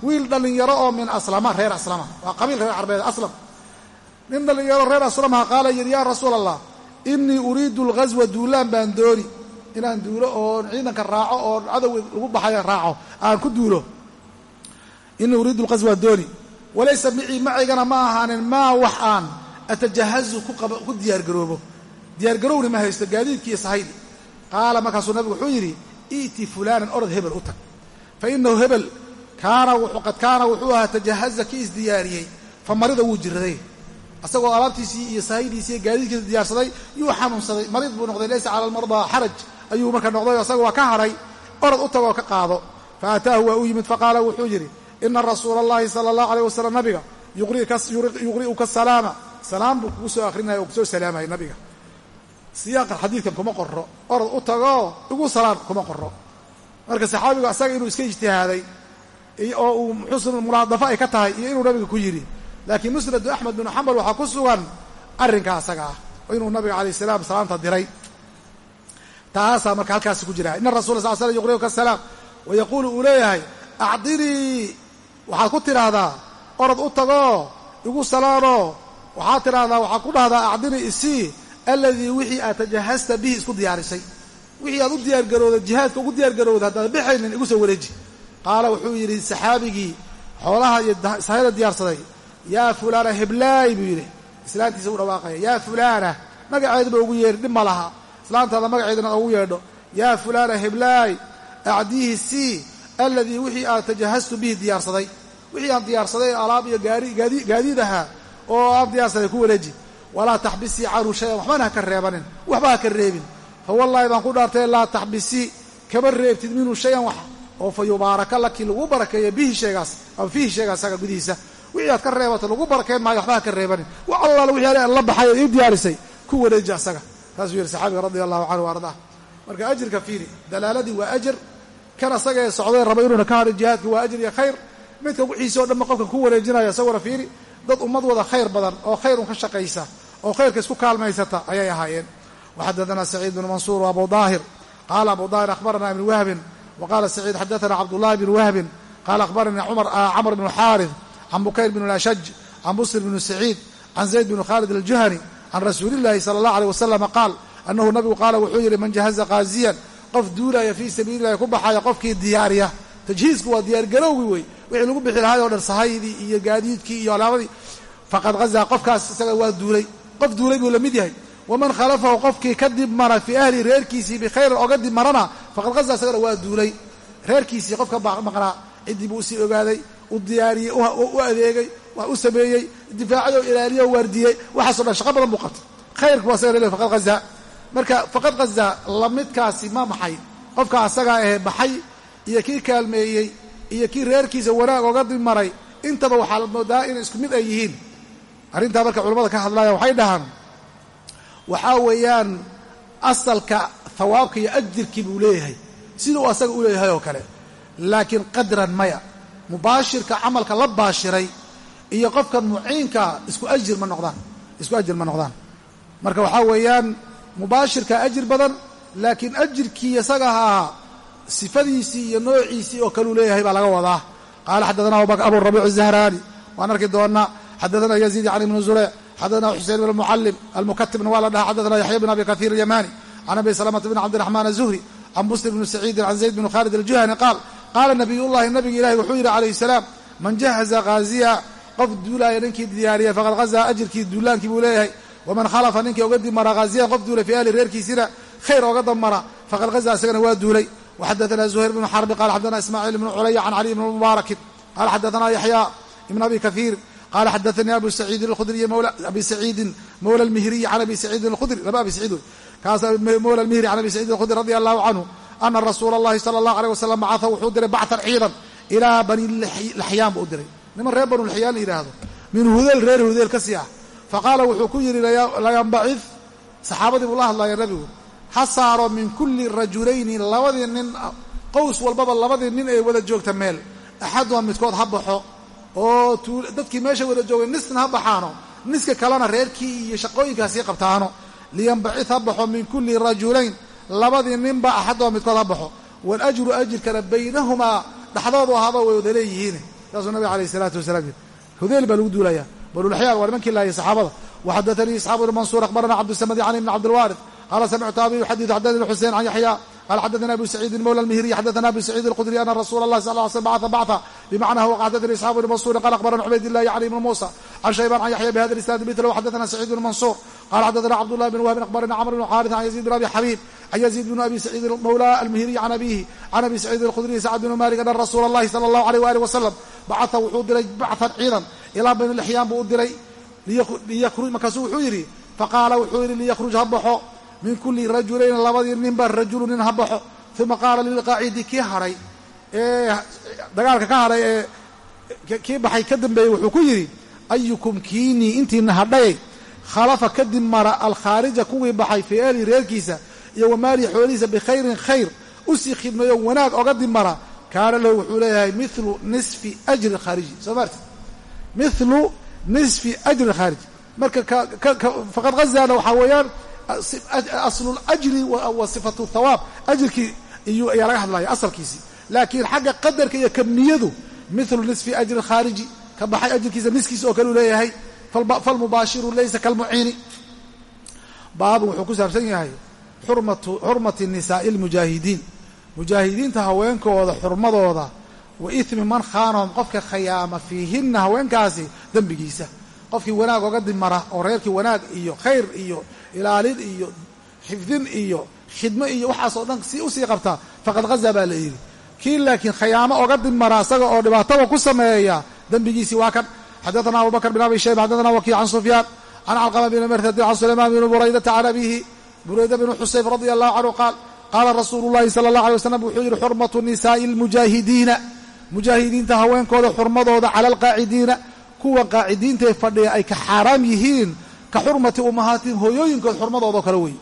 Speaker 1: wiil dhalinyaro oo min aslama reer aslama. Waa qabiil reer carbeed aslam. Nin dhallinyaro reer aslamaha qaala yidhi yaa rasuul allah innii uriidu alghaswa duulaan baan dooni. Inaan duulo oo ciidanka raaco oo cadowga lagu baxaya raaco aan ku duulo. Inii uriidu lghaswa dooni. Walaysa micii macigana ma ahaanin maa wax aan atajahazu ku diyaargaroobo diyaargarowna ma haysto gaadiidkii sahaydi qaala markaasuu nabigu wuxuu yidhi iiti fulaanan orod hebel u tag fa inahu hebel kaana qad kaana wuxuu ahaa tajahaza ki isdiyaariyey fa marida wuu jiraday asagoo alaabtiisii iyo sahaydiisii gaadiidkiisa diyaarsaday yuu xanuunsaday mariid buu noqday laysa cala almardaa xaraj ayuu marka noqday asaga waa ka hadhay orod u tagoo ka qaado fa ataahu waa u yimid faqaala wuxuu yidhi ina rasuula allahi sala allahu aleyh wasalam nabiga yuqri'uka salaama salaam buu kugu soo akrinaya oo ku soo salaamaya nabiga siyaaqa xadiidkan kuma qorro orod u tagoo igu salaan kuma qorro marka saxaabigu asaga inuu iska ijtihaaday oo uu xusn mulaadafo ay ka tahay iyo inuu nabiga ku yidhi laakiin musnadu axmed binu xambal waxaa ku sugan arrinka asaga ah oo inuu nabiga calayh salaam salaamta diray. Taasaa marka halkaasi ku jira. Ina rasula sal slam yuqri'uka wa yaquulu uu leeyahay acdinii waxaad ku tidhaahdaa orod u tagoo igu salaanoo waxaad tidhaahdaa waxaad ku dhahdaa acdinii isii alladii wixii aad tajahasta bihi isku diyaarisay wixii aad u diyaargarowda jihaadka ugu diyaargarowda haddaad bixaynin igu soo wareeji. Qaala wuxuu yidhi saxaabigii xoolaha iyo sahayda diyaarsaday yaa fulaana heblaay buu yidhi. Islaantiisa u dhawaaqaya yaa fulaana magaceeduba ugu yeedhi dhib ma laha. Islaantaada magaceedana ugu yeedho. Yaa fulaana heblaay acdiihi sii alladii wixii aan tajahastu bihi diyaarsaday. Wixii aan diyaarsaday alaab iyo gaadiid ahaa oo aan diyaarsaday ku wareeji. Walaa taxbisii canhu shayan waxbana ha ka reebanin waxba ha ka reebin fa wallaahi baan ku dhaartay laa taxbisii kama reebtid minhu shayan wax oo fa yubaaraka laki lagu barakeeyo bihi sheegaas ama fiihi sheegaas saga gudihiisa. Wixii aad ka reebato lagu barakeyn maayo waxba ha ka reebanin. Wax allaala wixii ale la baxay oo ii diyaarisay ku wareeji asaga. Saasuu yihi saxaabiga radia allahu canhu wa marka ajirka fiiri dalaaladii waa ajir kan asaga ee socday raba inuuna ka hadhin jihaadka waa ajir iyo khayr. Midka wixiisi o dhanba qofkan ku wareejinaya isaguna fiiri. Dad ummad wada khayr badan oo khayrun ka shaqaysa oo khayrka isku kaalmaysata ayay ahaayeen waxadaثna saciid bn mansuur abu daahir qaala abu daahir akhbarana ibn wahbin wa qaala saciid xadaثna cabdullahi bn wahbin qaala akhbaranii camr bn xaarith can bukayr bn ashaj can busr bn saciid can zayd bn khalid aljuhani can rasuuli اllahi salى اllah alيه waslama qaal annahu nabigu qaala wuxuu yidhi man jahaza qaaziyan qof duulaya fii sabiili llahi ku baxaya qofkii diyaariya tajhiisku waa diyaargarowgi wey wixii lagu bixi lahaay o dhan sahaydii iyo gaadiidkii iyo alaabadii faqad hazaa qofkaas isaga waa duulay qof duulay buu la mid yahay waman khalafahu qofkii ka dib mara fii ahli reerkiisii bikhayrin oga dib marana faqad hazaa isagana waa duulay reerkiisii qofka maqnaa ciddii buu u sii ogaaday u diyaariyey u adeegay waa u sameeyey difaacay oo ilaaliye o waardiyey waxaaso dhan shaqo badan buu qabtay khayrku waa isaga lele faqad hazaa marka faqad hazaa lamidkaasi ma maxay qofka asagaa ahee baxay iyo kii kaalmeeyey iyo kii reerkiisa wanaag oga dib maray intaba waxaa moodaa inay isku mid ay yihiin arrintaa marka culamada ka hadlaya waxay dhahaan waxaa weeyaan asalka hawaabka iyo ajirkii buu leeyahay. Sida uu asaga u leeyahay oo kale. Laakiin qadran maya. Mubaashirka camalka la baashiray iyo qofkan muciinka isku ajir ma noqdaan. Isku ajir ma noqdaan. Marka waxaa weeyaan mubaashirka ajir badan laakiin ajirkii isaga ahaa sifadiisii iyo noociisii oo kaleu leeyahay baa laga wadaa. Qaala xaddaana abu rabiic الzahraani waan arki doonaa xaddaana yaziid can ibni zureyc xadana xuseyn bn mucalim almukatibna waa la dhaha xadana yaxya bn abi kahiir alyamani can abi salamata bn cabdiraxmaan azuhri can busr bni saciidin can zayd bn khaalid aljuhani qaal qaala nabiyullahi nabiga ilahi wuxuu yidhi calayh salaam man jahaza khaaziya qof duulaaya ninkii diyaariya faqad hazaa ajirkii duulaankii buu leeyahay waman khalafa ninkii oga dimara khaaziyan qof duulay fii ahli reerkiisina khayr oga dammara faqad hazaa isagana waa duulay waxadaana zuhayr bnu xarbi qala xadana ismaaciil ibnu culaya can caliy bni mubaarakin qaala xadaana yaxya ibn abi kahiir qala xadaanii abu saciidin alkhudriy abi saciidin mawla mihriyi can abi saciidin alkhudri laba abi saciid wey kaas mawla mihri can abi saciidin alkhudri radi allahu canhu ana rasuula allahi sala allahu aleyh wasalam bacaa wuxuu diray bacan ciidan ilaa bani laxyaan buu u diray niman reer banu laxyaan la yidhaahdo min hudeel reer hudeel ka sii ah faqaala wuxuu ku yidhi layanbacid saxaabadii buu la hadlaya nabigu ha saaro min kulli rajulayni labadii nin qows walbaba labadii nin ee wada joogta meel axaduha midkood ha baxo oo dadkii meesha wada joogay nisna ha baxaano. Niska kalena reerkii iyo shaqooyinkaasii qabtaano. Liyanbacid ha baxo min kulli rajulayn. Labadii ninba axaduha midkood ha baxo. Waljru ajirkana baynahumaa dhexdoodu ahaba way wada leeyihiin. Saasuu nabiga alayh isalaatu wasalaam yiri. Hudeel baa lagu duulayaa banulaxyaan waa nimankii laayay saxaabada. Waxadaanii isxaaq bn mansuur akhbarana cabdusamadi can ibni cabdilwaarid. Qala samictu abi yuxadiث xadana xusein can yaxya qala xadana abu saciidin mawla lmihriy xadana abu saciid alqudri ana rasuula اllahi sal ly slm bacثa bacثa bimacnaha wxadanii isxaaq bn mansuurin qala akhbarana cubayd illahi can ibni muusa can shayban can yaxya bihada isnaadi mitlahu xadana saciid bn mansuur qala xadana cabdullahi bn wahbin akhbarana camr bn xaaris can yaziid bn abi xabiib can yaziid bn abi saciid mawla almihriy can abihi can abi saciid alkhudriy sacd bn malik ana rasuula اllahi salى اllahu alيh walih wasalam bacثa wuxuu diray bacثan ciidan ilaa bani lixyaan buu u diray markaasuu wuxuu yidhi faqaala wuxuu yidhi liyakruj ha baxo min kulli rajulayn labadii ninba rajulu nin ha baxo. Uma qaala lilqaacidi kii hadhay ee dagaalka ka hadhay ee kii baxay ka dambeeyey wuxuu ku yidhi ayukum kiinii intiina hadhay khalafa kadib mara alkhaarija kuwii baxay fii ahli reerkiisa iyo wamaalihi xoolihiisa bikhayrin khayr. Usii khidmeeyo wanaag oga dib mara. Kaana lahu wuxuu leeyahay milu nisfi ajri khaariji soo maarti milu nisfi ajri khaariji marka faqad hazana waxaa weeyaan aslu ljri wa sifatu thawaab ajirkii iyuu ayaa laga hadlaya asalkiisii laakiin xagga qadarka iyo kamniyadu milu nisfi ajri khaariji ka baxay ajirkiisa niskiisa oo kale u leeyahay falmubaashiru laysa kalmuciini baabun wuxuu ku saabsan yahay xurmati nisaa'i lmujaahidiin mujaahidiinta haweenkooda xurmadooda wa ithmi man khaanahum qofka khayaama fiihinna haweenkaasi dembigiisa qofkii wanaag oga dimara oo reerkii wanaag iyo khayr iyo ilaalin iyo xifdin iyo khidmo iyo waxaasoo dhan si u sii qabta faqad haza baa la yidhi. Kii laakiin khayaamo oga dimara isaga oo dhibaataba ku sameeya dembigiisii waa kan. Xadathana abubakr bin abi shayba xadathana wakiic can sufyaan can calqama bn merhadin can sulaymaan bn buraydata can abihi burayda bn xusayf radia allahu canhu qaal qaala rasuulu llahi sala allah alay waslam wuxuu yidhi xurmatu nisaa'i almujaahidiina mujaahidiinta haweenkooda xurmadooda cala alqaacidiina kuwa qaacidiintae fadhiya ay ka xaaraam yihiin ka xurmati ummahaatihim hooyooyinkood xurmadoodao kale wey.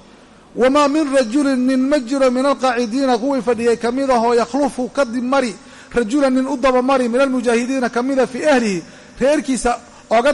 Speaker 1: Wamaa min rajulin nin ma jiro min alqaacidiina kuwii fadhiyay ka mid ahoo yakhlufu kadib mari rajulan nin u dabamari min almujaahidiina ka mida fii ahlihi reerkiisa oga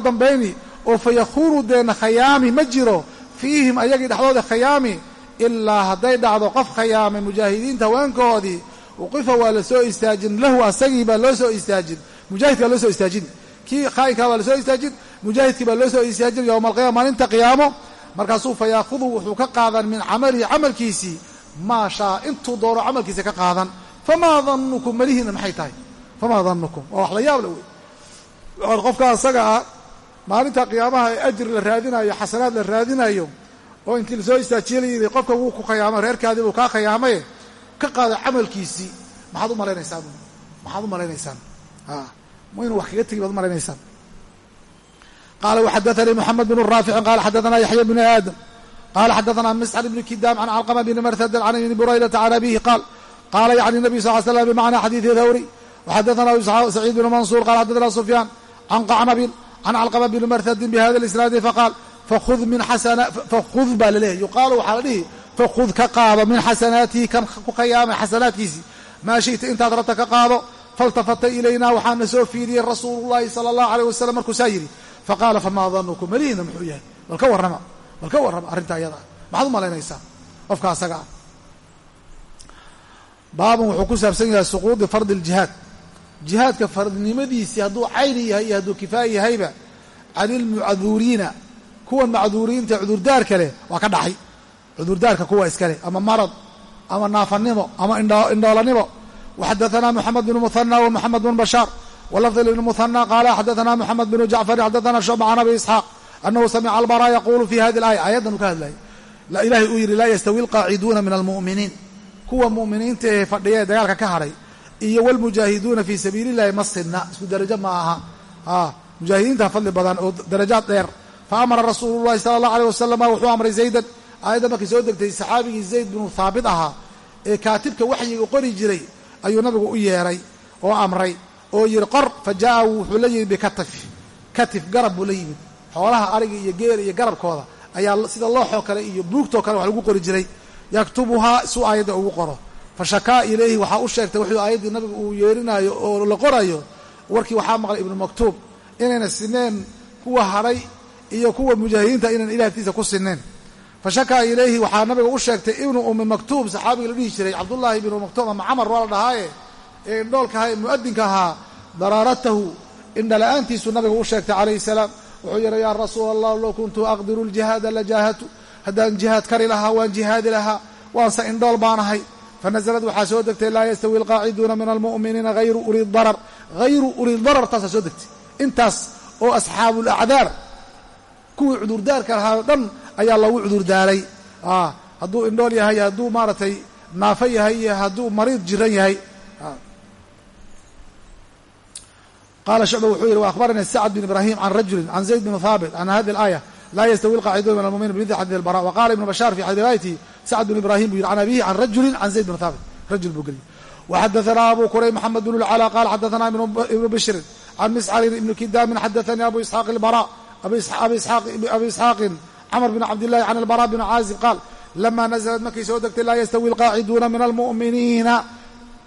Speaker 1: dambayni oo fa yakuunu deena khayaami ma jiro fiihim ayagii dhexdooda khayaami ilaa hadday dhacdo qof khayaamay mujaahidiinta haweenkoodii uqifa waa la soo istaajin lahu asagii baa loo soo istaajin mujaahidkaa loo soo istaajin kii khaayinkaa baa la soo istaajin mujaahidkii baa loo soo istaajin yowma alqiyama maalinta qiyaamo. Markaasuu fa wuxuu ka qaadan min camalihi camalkiisii maa shaa intuu doono camalkiisa ka qaadan. Famaa danukum malihiina maxay tahay? Famaa danukum waa wax la yaab la wey. Qofka asaga ah maalinta qiyaamaha ee ajri la raadinayo xasanaad la raadinayo oo intii la soo istaajiye la yidhi qofka wuu ku khayaamay reerkaadii buu kaa khayaamaye ka qaada camalkiisii maxaad u malaynaysaan maxaad u malaynaysaan ma inuu wax kaga tegi baad u malaynaysaan qala وxadaثnii mحamed بن raafici qala xadaثna yaحya بن aadam qala xadaثna mscr بn kidam can calqma bn mrhd can ibni buraydata can abihi qaal qala yعni النبي sl ل slam bmacna xadiiثi thawri وxadaثna سacيid بn mansur qala xadaثna sufyaan can qacnabin can calqma bn mrhdi bhada الإsnaadi faqaal fakhud min fakhud baa laleeyahy yuqaalu waxaa la dhihi fakhud ka qaado min xasanaatihi kan ku khayaamay xasanaadkiisii maa shita intaad rabta ka qaado faltafata ilayna waxaana soo fiiriyey rasuulu llahi sala allahu aleyh wasalam markuu saa yidhi faqaala famaa danukum malihiina muxuu yahay. Bal ka warrama bal ka warrama arrinta iyada. Ah maxaad u malaynaysaa qofka asaga ah? Baabun wuxuu ku saabsan yahay suquudi fardi aljihaad jihaadka fardnimadiisii hadduu cayni yahay iyo hadduu kifaaya yahayba can ilmucduuriina kuwan macduuriinta cudurdaarka leh waa ka dhacay cudurdaarka kuwa iskale ama marad ama naafanimo ama indhoolanimo وxadaثna mحamed بن مثنى ومحamed بن بشhاaر ولفظ بن مثنى qال xadaثna mحamed بن جعفر xadaثna شعبة عن أbي إسحاaq أنhu samca البراء yqulu في hadi الآية aيaddan u ka hadlayay ilahay uu yidhi laa ystawي الqاaciduuna min الmuؤminiin kuwa muؤminiinta ee fadhiya ee dagaalka ka hadhay iyo wاlmujaahiduuna fii sabiili الlahi ma sidna isku darajo ma aha mujaahidiinta fadli badan oo darajaad dheer faamara rasuulu الlahi salى الlaه عليه waسلم wuxuu amray زaydan aayadda markay soo degtay saxaabigii zayd binu haabit ahaa ee kaatibka waxyiga qori jiray ayuu nabigu u yeeray oo amray oo yidhi qor fa jaa'a wuxuu la yimid bikatif. Katif garab buu la yimid. Xoolaha ariga iyo geela iyo garabkooda ayaa sida looxoo kale iyo buugtoo kale wax lagu qori jiray. Yaktubuhaa suu aayadda ugu qoro. Fa shakaa ilayhi waxaa u sheegtay wuxuu aayaddii nabigu uu yeerinayo oo la qorayo warkii waxaa maqlay ibnu maktuub inayna sineen kuwa hadhay iyo kuwa mujaahidiinta inayna ilah agtiisa ku sineen fa shakaa ilayhi waxaa nabiga u sheegtay ibnu ummi maktuub saxaabiga la dhihi jiray cabdullaahi ibnu maktuub ama camar waa la dhahaaye ee indhoolka ahaa ee mu'adinka ahaa daraaratahu indhala-aantiisuu nabiga u sheegtay calayhi salaam. Wuxuu yidhi yaa rasuula allah low kuntu aqdiru ljihaada la jaahadtu haddaan jihaad kari lahaa waan jihaadi lahaa waanse indhool baanahay fanazlad waxaa soo degtay laa yastawi alqaaciduuna min almu'miniina hayru uli darar. Hayru uli darar taasaa soo degtay. Intaas oo asxaabu lacdaar kuwii cudurdaarka lahaa o dhan ayaa loogu cudurdaaray hadduu indhool yahay hadduu maaragtay naafo yahay iyo hadduu mariid jiran yahay qala shucba wuxuu yihi وأخbarnي sacd بن ibrahim can rajuli can zayd bn haabit can hadi الآية laa yastawi الqaaciduuna min almuminin bmثl xadيث الbarا وqala ibn bashاr fi riwaayatihi sacd bn ibrahim buu yihi can abihi can rajuli can zayd bn haabit rajul buu geliyey وxadaثna abu kuray mxamed bn اlclى qala xadaثna ibn bshrin can miscrin ibn kidamin xadaثani abu isxaaq اlbarا abi isxaaqin cmr bn cabdillahi can albara bn caazib qaal lama naزlat markay soo degtay laa yastawi alqaaciduuna min almu'miniina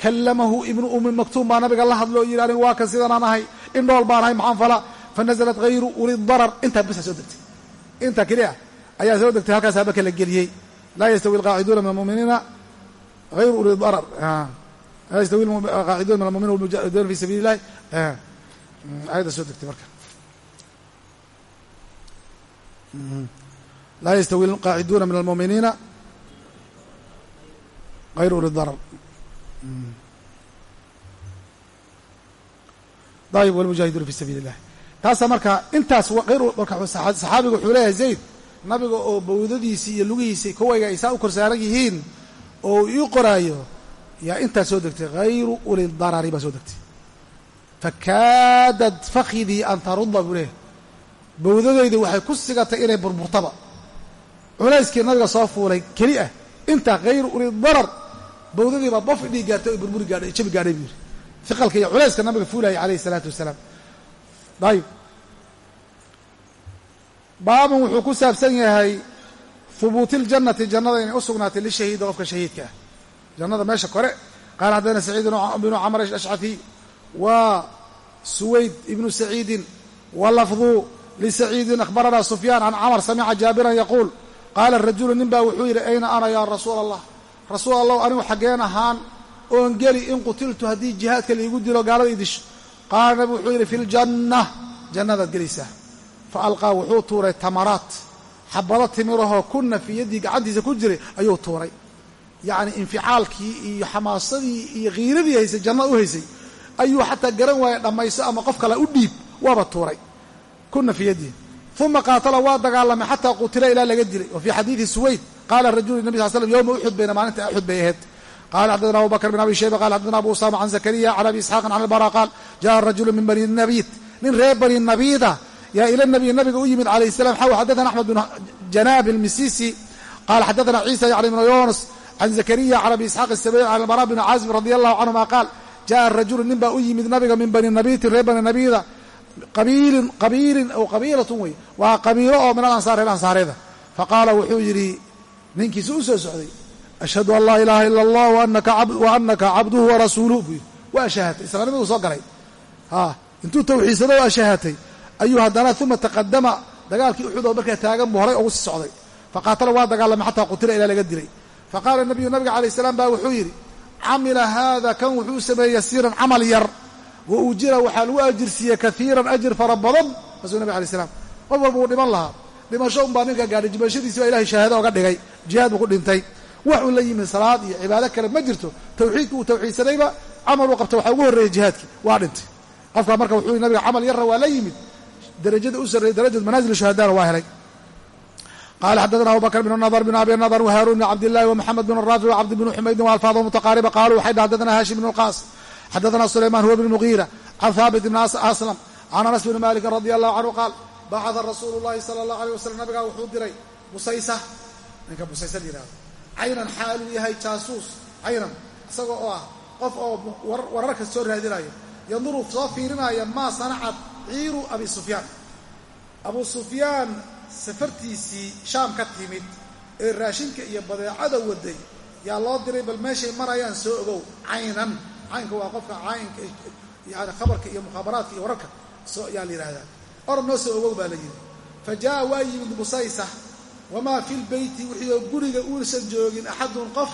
Speaker 1: kalamahu ibnu ummi maktuum baa nabiga la hadlo o yidhi anigu waa kan sidanaan ahay indhool baan ahay maxaan fala fanaزlat hayru uli darar intaa basa soo degtay intaa keliya ayaa soo degtay halkaas habaka la geliyey laa yastawi alqaaciduuna min almuminiina hayru uli darar laa yastawi alqaaciduuna min almuminin walmujaahiduuna fi sabiili illahi ayadda soo degtay marka laa yastawi alqaaciduuna min almuuminiina hayru uli darar dayib walmujaahiduuna fi sabiili illah taasa marka intaas marka saxaabiga wuxuu leeyahay zayd nabiga oo bawdadiisii iyo lugihiisii kuwayga ay saa u korsaaran yihiin oo uu ii qoraayo yaa intaa soo degtay hayru uli darari baa soo degtay fakaadat fakhidii an tarudda buu leeyahay bawdadayda waxay ku sigatay inay burburtaba. Culayskii nabiga soo fuulay keli ah intaa hayru uli darar bawdadiibaa bof idhii gaartay o burburi gaadhay jabi gaadhay buu yidhi. Iqalka iyo culayska nabiga fuulayay calayhi isalaatu wasalaam. Dayib. Baaban wuxuu ku saabsan yahay hubuuti ljannati jannada inay u sugnaatay lishahiida qofka shahiidka ah. Jannada meesha kore qaala xaddaana saciid bnu camr ashcafi wa suwayd ibnu saciidin wa lafdu lisaciidin akhbaranaa sufyaan can camar samica jaabiran yaquul qaala rajulu nin baa wuxuu yidhi ayna ana yaa rasuula allah rasuul allah anigu xaggeen ahaan oon geli in qutiltu haddii jihaadka laigu dilo gaalada idisho qaala nabi wuxuu yidhi fi ljanna jannadaad gelaysaa fa alqaa wuxuu tuuray tamaraat xabado timirahoo kunna fi yaddii gacantiisa ku jiray ayuu tuuray yacni inficaalkii iyo xamaasadii iyo khiiradii haysay jannada u haysay ayuu xataa garan waaya dhammayso ama qof kale u dhiib waaba tuuray kunna fi yaddihi uma qaatala waa dagaalamay xataa qutila ilaa laga dilay. Wa fii xadiidi suwayd qaala rajulu nabi sal slm yowma uxud bayna maalinta uxud bay ahayd. Qala xadadana abu bakr bn abi shayba qala xadadana abu usama can zakariya can abi isxaaqin can albara qaal jaءa rajulu min bani nabiid nin reer bani nabiida yaa ila nabiy nabiga u yimid calayh salam xaw xadadana axmed bn janaab almisisi qala xadadana ciisa yacni bn yunus can zakariya can abi isxaaq isabici can albara bn caazib radi allahu canhuma qaal jaءa rajulu nin baa u yimid nabiga min bani nabiitin reer bani nabiida qabiilin qabiilin aw qabiilatun wey waa qabiilo oo min alansaar reer ansaareeda. Faqaala wuxuu yidhi ninkiisi u soo socday ashhadu an laa ilaaha ila allah wa anaka cabduhu warasuuluhu buu yidhi waa ashaahatay islaamnimaduu soo galay. A intuu tawxiidsado o ashaahatay ayuu haddana uma taqadama dagaalkii uxudoo markaa taagan buu horay ugu sii socday. Faqaatala waa dagaalamay xataa qutila ilaa laga dilay. Faqaala nabiyu nabiga calayh salaam baa wuxuu yidhi camila haada kan wuxuu sameeyey yasiiran camal yar wa ujira waxaa lagu ajirsiiyey kaiiran ajir fara badan rasul nabig alay slam qof walba uu dhiman lahaa. Dhimasho unbaa ninka gaadhay dhimashadiisi baa ilahay shahaado oga dhigay. Jihaad buu ku dhintay. Wax uu la yimid salaad iyo cibaado kale ma jirto. Tawxiidka uu tawxiidsadayba camal uu qabta waxaa ugu horreeyey jihaadkii waa dhintay. Qofkaa marka wuxuu nabiga camal yarra waa la yimid. Darajada u sarreeyey darajat manaazil shuhadana waa helay. Qala xadadana abu bakr bn nadr bn abi nadr whaarun bn cabdillahi wmaxamed bn raafic wcabdi bn xumaydin walfaadh mutaqaariba. Qaluu waxay dhah xadadana sulayman huwa bn mugiira can haabit bn aslam can anas bni malikin radi allahu canhu qaal bacada rasuulu llahi sala allah alيh wasalam nabigaa wuxuu diray busaysa ninka busaysa la yihahdo caynan xaaluu yahay jaasuus caynan isaga oo ah qof oo wararka soo raadinayo yanduru soo fiirinaya maa sanacad ciiru abi sufyaan abu sufyaan safartiisii shaam ka timid ee raashinka iyo badeecada waday yaa loo diray bal meeshay marayaan soo ogow caynan caynka waa qofka caynka yani khabarka iyo mukhaabaraadka iyo wararka yaa la yidhahdaa orod noo soo ogow baa la yidhi. Fa jaa'a waa yimid busaysa wamaa fi lbeyti wixii oo guriga uusan joogin axadun qof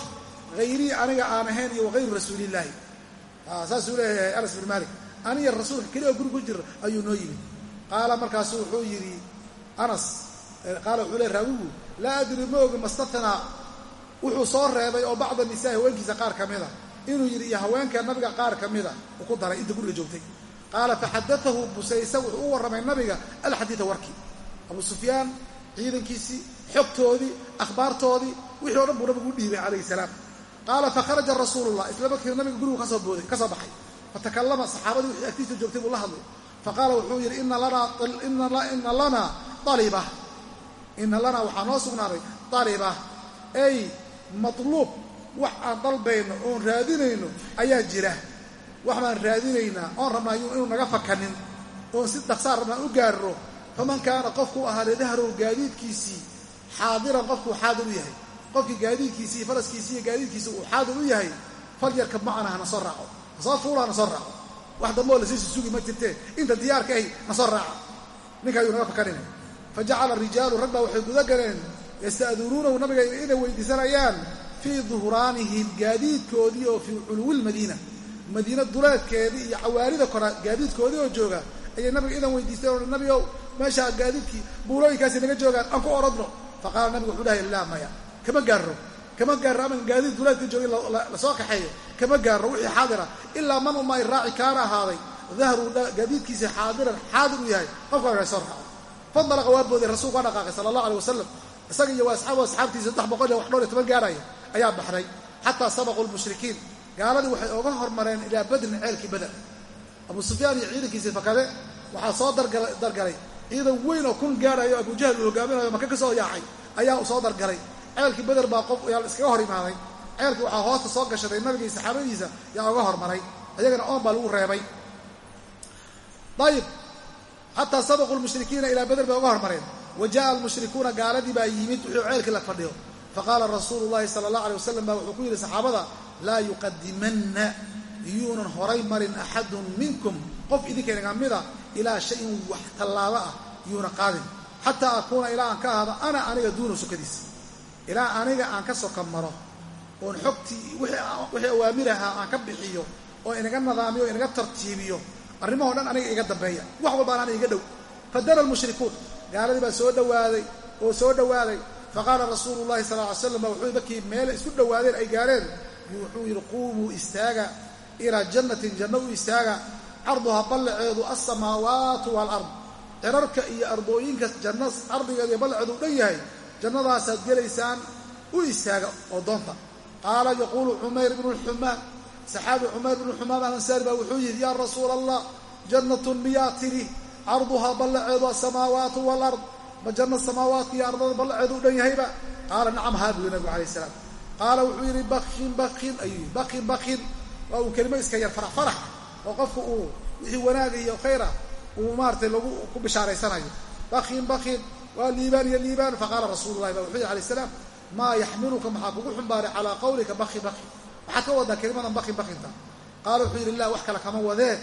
Speaker 1: hayrii aniga aan ahayn iyo wagayru rasuulillaahi. Saasuu leeyahay anas bin malik aniga rasuulka keli oo guriga ku jira ayuu noo yimid. Qaala markaasu wuxuu yidhi anas qaala wuxuu le raawigu laa adri ma ogi mastatnaa wuxuu soo reebay oo bacda nisaa haweenkiisa qaar ka mida inuu yidhi iyo haweenka nabiga qaar ka mida uu ku daray inta guriga joogtay. Qaala faxadatahu busaysa wuxuu u warramay nabiga alxadiida warkii abu sufyaan ciidankiisii xogtoodii akhbaartoodii wixii o dhan buu nabigu u dhiibay calayhi salaam. Qaala fakharaja rasuulullah. Isla markii nabiga gurigu ka soo booday ka soo baxay. Fatakallama saxaabadii wixii agtiisa joogtay buu la hadlay. Faqaala wuxuu yidhi ina lanaa aliba ina lanaa waxaa noo sugnaaday daliba. Ay matluub wax aan dalbayno oon raadinayno ayaa jira. Wax baan raadinaynaa oon rabnaa inuu naga fakanin oon si dhaqsaan rabnaan u gaarro. Faman kaana qofkuu ahaaday dahrow gaadiidkiisii xaadiran qofkuu xaadir u yahay. Qofkii gaadiidkiisii iyo faraskiisii iyo gaadiidkiisi uu xaadir u yahay falyarkab macana hana soo raaco. Hasoo fuula hana soo raaco. Wax dambeoo lasiisi sugi ma jirtee inta diyaarka ahi na soo raaca ninka ayuu naga fakaninay fa jacala rijaalu rag baa waxay guda galeen yasta'dunuunahu nabiga inay weydiisanayaan fii duhraanihim gaadiidkoodii oo fii culuwilmadiina madiina duleedkeedii iyo cawaarida kora gaadiidkoodii oo jooga ayay nabiga idan weydiisteen o nabiow meeshaa gaadiidkii buulooyinkaasi naga joogaan aan ku oradno. Faqaala nabigu wuxuu dhahay laa maya kama gaarro. Kama gaarro aman gaadiid duleedka joogin la soo kaxeeyo. Kama gaarro wixii xaadira. Ilaa man uma ay raaci kaana ahaaday dahru gaadiidkiisa xaadiran xaadir uu yahay. Qofka waa soo raaco fandalaqa waa booday rasuulku waa dhaqaaqay sala allah aleh wasalam isaga iyo asxaabu asxaabtiisa saddex boqol iyo wax dhowr iyo toban gaarhaya ayaa baxday. Xataa sabaquu lmushrikiin gaaladii waxay oga hormareen ilaa badrin ceelkii bader abu sufyaan iyo ciidankiisii fakade waxaa soo dargalay. Ciidan weyn oo kun gaarayo abujahal uu hogaaminayo maka ka soo yaacay ayaa soo dargalay. Ceelkii beder baa qof yaa iskaga hor imaaday. Ceelkii waxaa hoosta soo gashaday nabiga saxaabadiisa yaa oga hormaray. Iyagana oon baa lagu reebay. Ayib xataa sabaquu lmushrikiina ilaa beder bay oga hormareen. Wa jaءa almushrikuuna gaaladii baa yimid wuxuu ceelkii la fadhiyo faqaala rasuulu llahi sala allah alay wasalam baa wuxuu ku yidhi saxaabada laa yuqadimanna iyuunan horay marin axadun minkum. Qof idinkainaga mida ilaa shayin wax tallaabo ah yuuna qaadin. Xataa akuuna ilaa aan ka ahado ana aniga duuna sokadiisa. Ilaa aniga aan ka soka maro oon xogtii wixii awaamiraha aan ka bixiyo oo inaga nadaamiyo o inaga tartiibiyo arrimahoo dhan aniga iga dambeeya. Wax walbaan aniga iga dhow. Fadana almushrikuun. Gaaladii baa soo dhowaaday oo soo dhowaaday faqaala rasuulu llahi sal ly slam wuxuu markii meel isku dhowaadeen ay gaareen wuxuu yidhi quumuu istaaga ilaa jannatin janno u istaaga carduhaa ballaceedu alsamaawaatu waalard cirarka iyo ardooyinka janno ardigeedu iyo ballaceedu u dhan yahay jannadaasaad gelaysaan u istaaga oo doonta qaala yaquulu cumayr bnu xumaam saxaabi cumayr bnu xumaam alansaari baa wuxuu yidhi yaa rasuula allah jannatun miyaa tidhi carduhaa ballaceedu alsamaawaatu waalard ma janno samaawaadka iyo ardada ballaceedu u dhan yahayba? Qaala nacam haa buu nabigu alayh salaam. Qaala wuxuu yidhi bakin bakin ayuu bakin bakin waa uu kelimo iska yar farax farax oo qofka uu wixii wanaag iyo khayra uu maaratay lagu ku bishaaraysanayo. Bakin bakin waa liibaan iyo liibaan. Faqaala rasuulu llahi ba wuxuu yidhi alayh salaam maa yaxmiluka maxaa kugu xumbaaray calaa qawlika baki baki maxaad ka wadaa kelimadan bakin bakinta qaala wuxuu yidhi lah wax kale kama wadee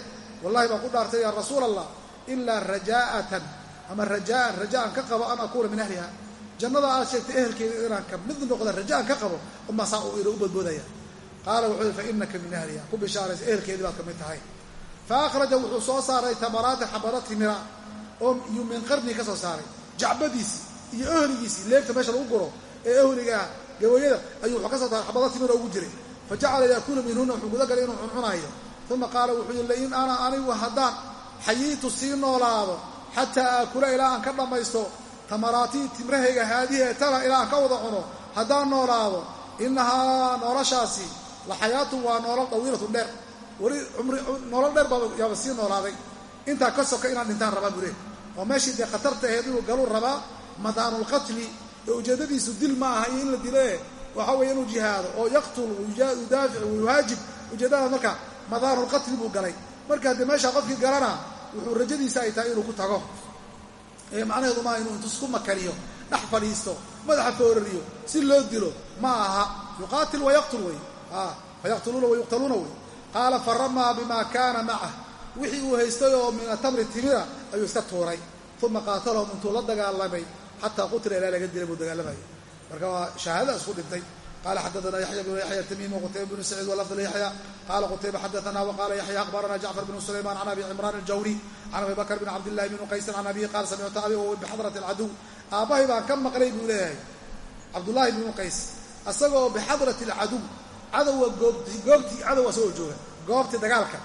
Speaker 1: wallahi baan ku dhaartay yaa rasuula allah ilaa rajaa'atan ama rajaan rajaan ka qabo an akuuna min ahliha. Jannada aad sheegtay ehelkeeda inaan ka mid noqda rajaan ka qabo umaa saa ina u badboodaya. Qaala wuxuu yidhi fa inaka min ahliha. Ku bishaaraysa ehelkeedii baad ka mid tahay. Fa akhraja wuxuu soo saaray tamaraati xabara timira oo iyuu min qarnii ka soo saaray. Jacbadiisii iyo ehligiisii leegta meesha lagu guro ee ehligaa gawayada ayuu wuxuu ka soo saaray xabara timira ugu jiray. Fa jacala yaakulu minhuna wuxuu gudagalay inuu cuncunaayo uma qaala wuxuu yidhi lain ana anigu haddaan xayiitu sii noolaado xataa aakula ilaa aan ka dhammaysto tamaraatii timrahayga haadihi ee tana ilaa aan ka wada cuno haddaan noolaado innahaa noloshaasi la xayaatun waa noolol dawiilatun dheer. Weli nolol dheer baa yaaba sii noolaaday. Intaa ka soka inaan dhintaan rabaa buu leeh oo meeshii dee khatarta aheed inuu galuu rabaa madaanulqatli ee ujeeddadiisu dil ma aha iyo in la dilee. Waxa weeye inuu jihaado oo yaqtul yudaafic wayuhaajib ujeeddada marka madaanulqatli buu galay. Markaa dee meeshaa qofkii galana wuxuu rajadiisa ay tahay inuu ku tago. Ee macnaheedu maaha inuu intusku makaniyo dhex fadhiisto madaxa foorariyo si loo dilo ma aha. Yuqaatil wayaqtul wey. Fayaqtuluuna wayuqtaluuna wey. Qaala faramaa bimaa kaana macah. Wixii uu haystay oo min atamri timira ayuu iska tuuray. Uma qaatalahum intuu la dagaalamay xataa qutila ilaa laga dilay buu dagaalamayay marka waa shahaadada isku dhintay qala xadaana yaxya bnu yaxya tamiim wqutayba bnu saciid walafd yaxya qala qutayba xadaana waqala yaxya aqbarana jacfar bnu sulayman can abi cimraan aljawri can abi bakr bn cabdillahi bni qaysin can abihi qaala samictu abi wahuwa bixadrat alcaduw aabbahay baan ka maqlay buu leeyahay cabdullaahi bnu qays isagoo bixadrati alcaduw cadowga goobti goobtii cadow asagoo jooga goobtii dagaalka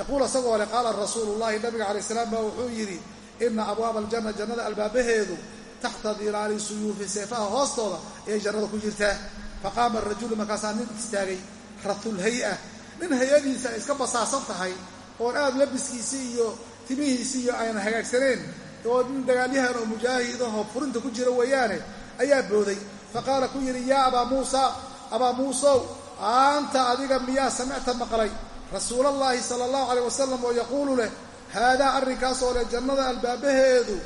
Speaker 1: yaquul isagoo le qaala rasuulu llahi nabiga calayh salaam baa wuxuu yidhi ina abwaaba aljanna jannada albaabaheedu taxta dilaali suyuufi seefaha hoostooda ayay jannada ku jirtaa faqaama arajulu markaasaa nin istaagay ratulhay-a nin hay'adiisa ay iska basaasan tahay oon aad labiskiisii iyo timihiisii iyo ayna hagaagsaneen oo nin dagaalyahan oo mujaahidahoo furinta ku jira weeyaane ayaa booday faqaala ku yidhi yaa abaa muusa abaa muusow anta adiga miyaa samicta maqlay rasuulallaahi sala allahu caleyh wasalam oo yaquulu leh haadaa arrinkaasoo leh jannada albaabaheedu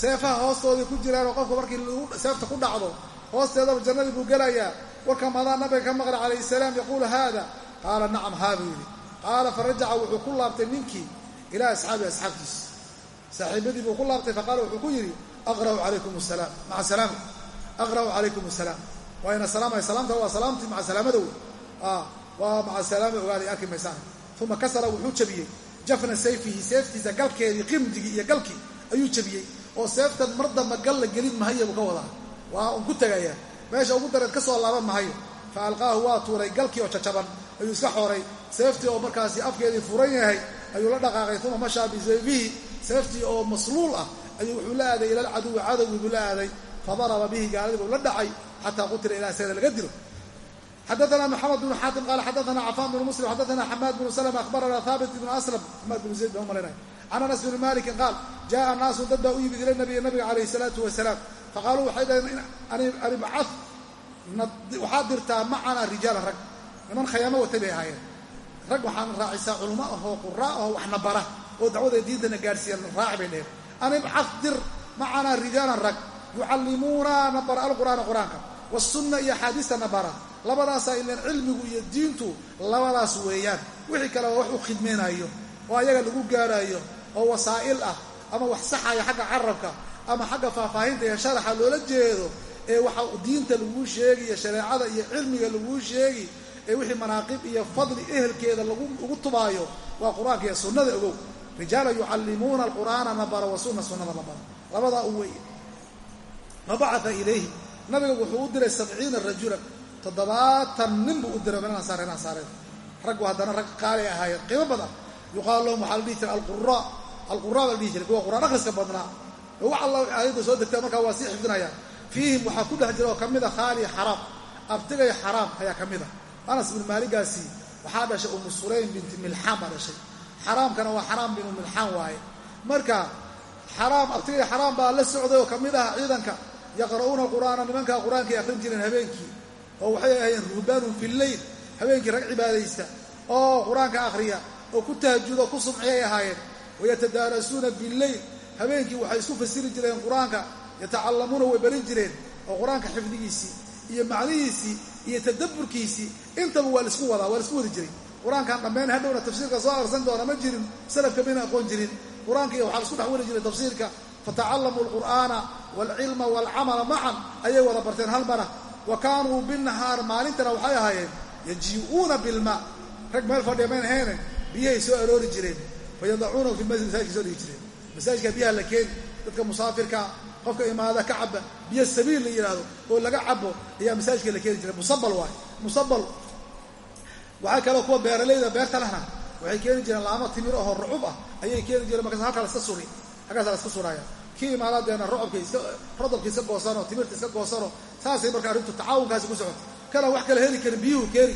Speaker 1: seefaha hoostoodii ku jiraanoo qofku markii seefta ku dhacdo hoosteedaba jannadii buu gelayaa warka madaa nabiga ka maqlay calayhi salaam yaquulu haada? Qaala nacam haa buu yidhi. Qaala fa rajaca wuxuu ku laabtay ninkii ilaa asxaabii asxaabtiisa saaxiibadii buu ku laabtay faqaala wuxuu ku yidhi aqra'u calaykum asalaam maca salaama aqra'u calaykum asalaam waa ina salaamaya salaamta waa salaamtii maca salaamada wey waa maca salaama ogaaday arki maysaan. Uma kasara wuxuu jabiyey. Jafna sayfihi seeftiisa galkeedii qimdigii iyo galkii ayuu jabiyey. Oo seeftan mar damba gal la gelin mahayo buu ka wadaa. Waa un ku tegayaa meesha ugu dareed ka soo laaban mahayo fa alqaahu waa tuuray galkii oo jajaban ayuu iska xooray seeftii oo markaasi afkeedii furan yahay ayuu la dhaqaaqay uma mashaa bisayfihi seeftii oo masluul ah ayuu wuxuu la aaday ila alcaduwi cadowgii buu la aaday fadaraba bihi gaaladii buu la dhacay xataa qutila ilaa seeda laga dilo xadaana mxamed bnu xaatim qaala xadaana cafaan bnu muslim xadaana xamaad bnu slm akhbarana haabit ibnu aslam xamaad bnu zayd baan malinaya can anas bni malikin qaal jaءa naasu dad baa u yimid ila nabiy nabiga calayh الsalaatu wasalaam faqaaluu waxay dhaheen anibcad waxaad dirtaa macanaa rijaala rag niman khayaamo watay bay ahaayeen rag waxaan raacisaa culummo ahoo quraa ahoo waxna bara oo dacwada diintana gaadhsiiya raaci bay dheheen anibcad dir macanaa rijaalan rag yucallimuuna na bara alqur'aana qur'aanka wasunna iyo axaadiista na bara labadaasaa ilan cilmigu iyo diintu labadaas weeyaan wixii kale waa wax u khidmaynayo oo ayaga lagu gaadhaayo oo wasaa'il ah ama wax saxaya xagga carabka ama xagga faahfaahinta iyo sharaxa loola jeedo ee waxa diinta laguu sheegi iyo shareecada iyo cilmiga laguu sheegi ee wixii manaaqib iyo fadli ehelkeeda lagu tubaayo waa qur'aanka iyo sunnada ogow. Rijaala yucallimuuna alqur'aana na bara wa sunna sunnada bara labadaa u weeye fabacata ilayhi. Nabiga wuxuu u diray sabciina rajulan. Toddobaatan nin buu u diray min ansaareen ansaareen raggu haddana rag qaalay ahaayeen. Qiimo badan. Yuqaalu lahum waxaa la dhihi jiray alqura alqura baa la dhihi jiray. Kuwa quraan akhriska badnaa aayadda soo degtaa markaa waa sii xifdinayaan fiihim waxaa ku dhex jira oo ka mid a khaali xaraam. Abtigay xaraam ayaa ka mid a. Anas ibnu maaligaasi waxaa dhashay umu sulaym binti milxaan baa dhashay. Xaraamkana waa xaraam binu milxaan waaye. Marka xaraam abtigay xaraam baa la socday oo ka mid ah ciidanka. Yaqra'uuna qur'aana nimankaa qur'aankay akhrin jireen habeenkii. Oo waxay ahaayeen ruhbaanun fi lleyl habeenkii rag cibaadaysta. Oo qur'aanka akhriya. Oo ku tahajudo ku sumciyay ahaayeen. Wayatadaarasuuna billeyl habeenkii waxay isku fasiri jireen qur'aanka yatacallamuuna way barin jireen oo qur'aanka xifdigiisii iyo macnihiisii iyo tadabburkiisii intaba waa la isku wadaa waa la isku wadi jiray. Qur'aankan dhammayn hadhowna tafsiirka soo arsan doona ma jirin salafka mayna aqoon jirin. Qur'aanka iyo waxaa la isku dhex wari jiray tafsiirka fatacallamuu alqur'aana waalcilma waalcamala macan ayay wada barteen hal mana wa kaanuu binahaar maalintana waxay ahaayeen yajii'uuna bilma. Rag meel fadhiya mayn ahayne biyahay soo aroori jireen fayadacuunahu fi masjid masaajidka soo dhigi jireen masaajidka biyaha la keeni dadka musaafirkaa qofka imaada ka caba biyo sabiil la yidhaahdo oo laga cabo ayaa masaajidka la keeni jiray. Musabal waay musabal. Waxaa kaloo kuwa beeralayda beerta lehna waxay keeni jireen laamo timir ahoo rucub ah ayay keeni jireen markaas halkaa laska suri halkaasa laska suraya. Kii imaada deena rucubka iska rodobka iska goosanoo timirta iska goosanoo saasay marka arrintu tacaawunkaasi ku socoto kana wax kala heli karin biyuhu keeni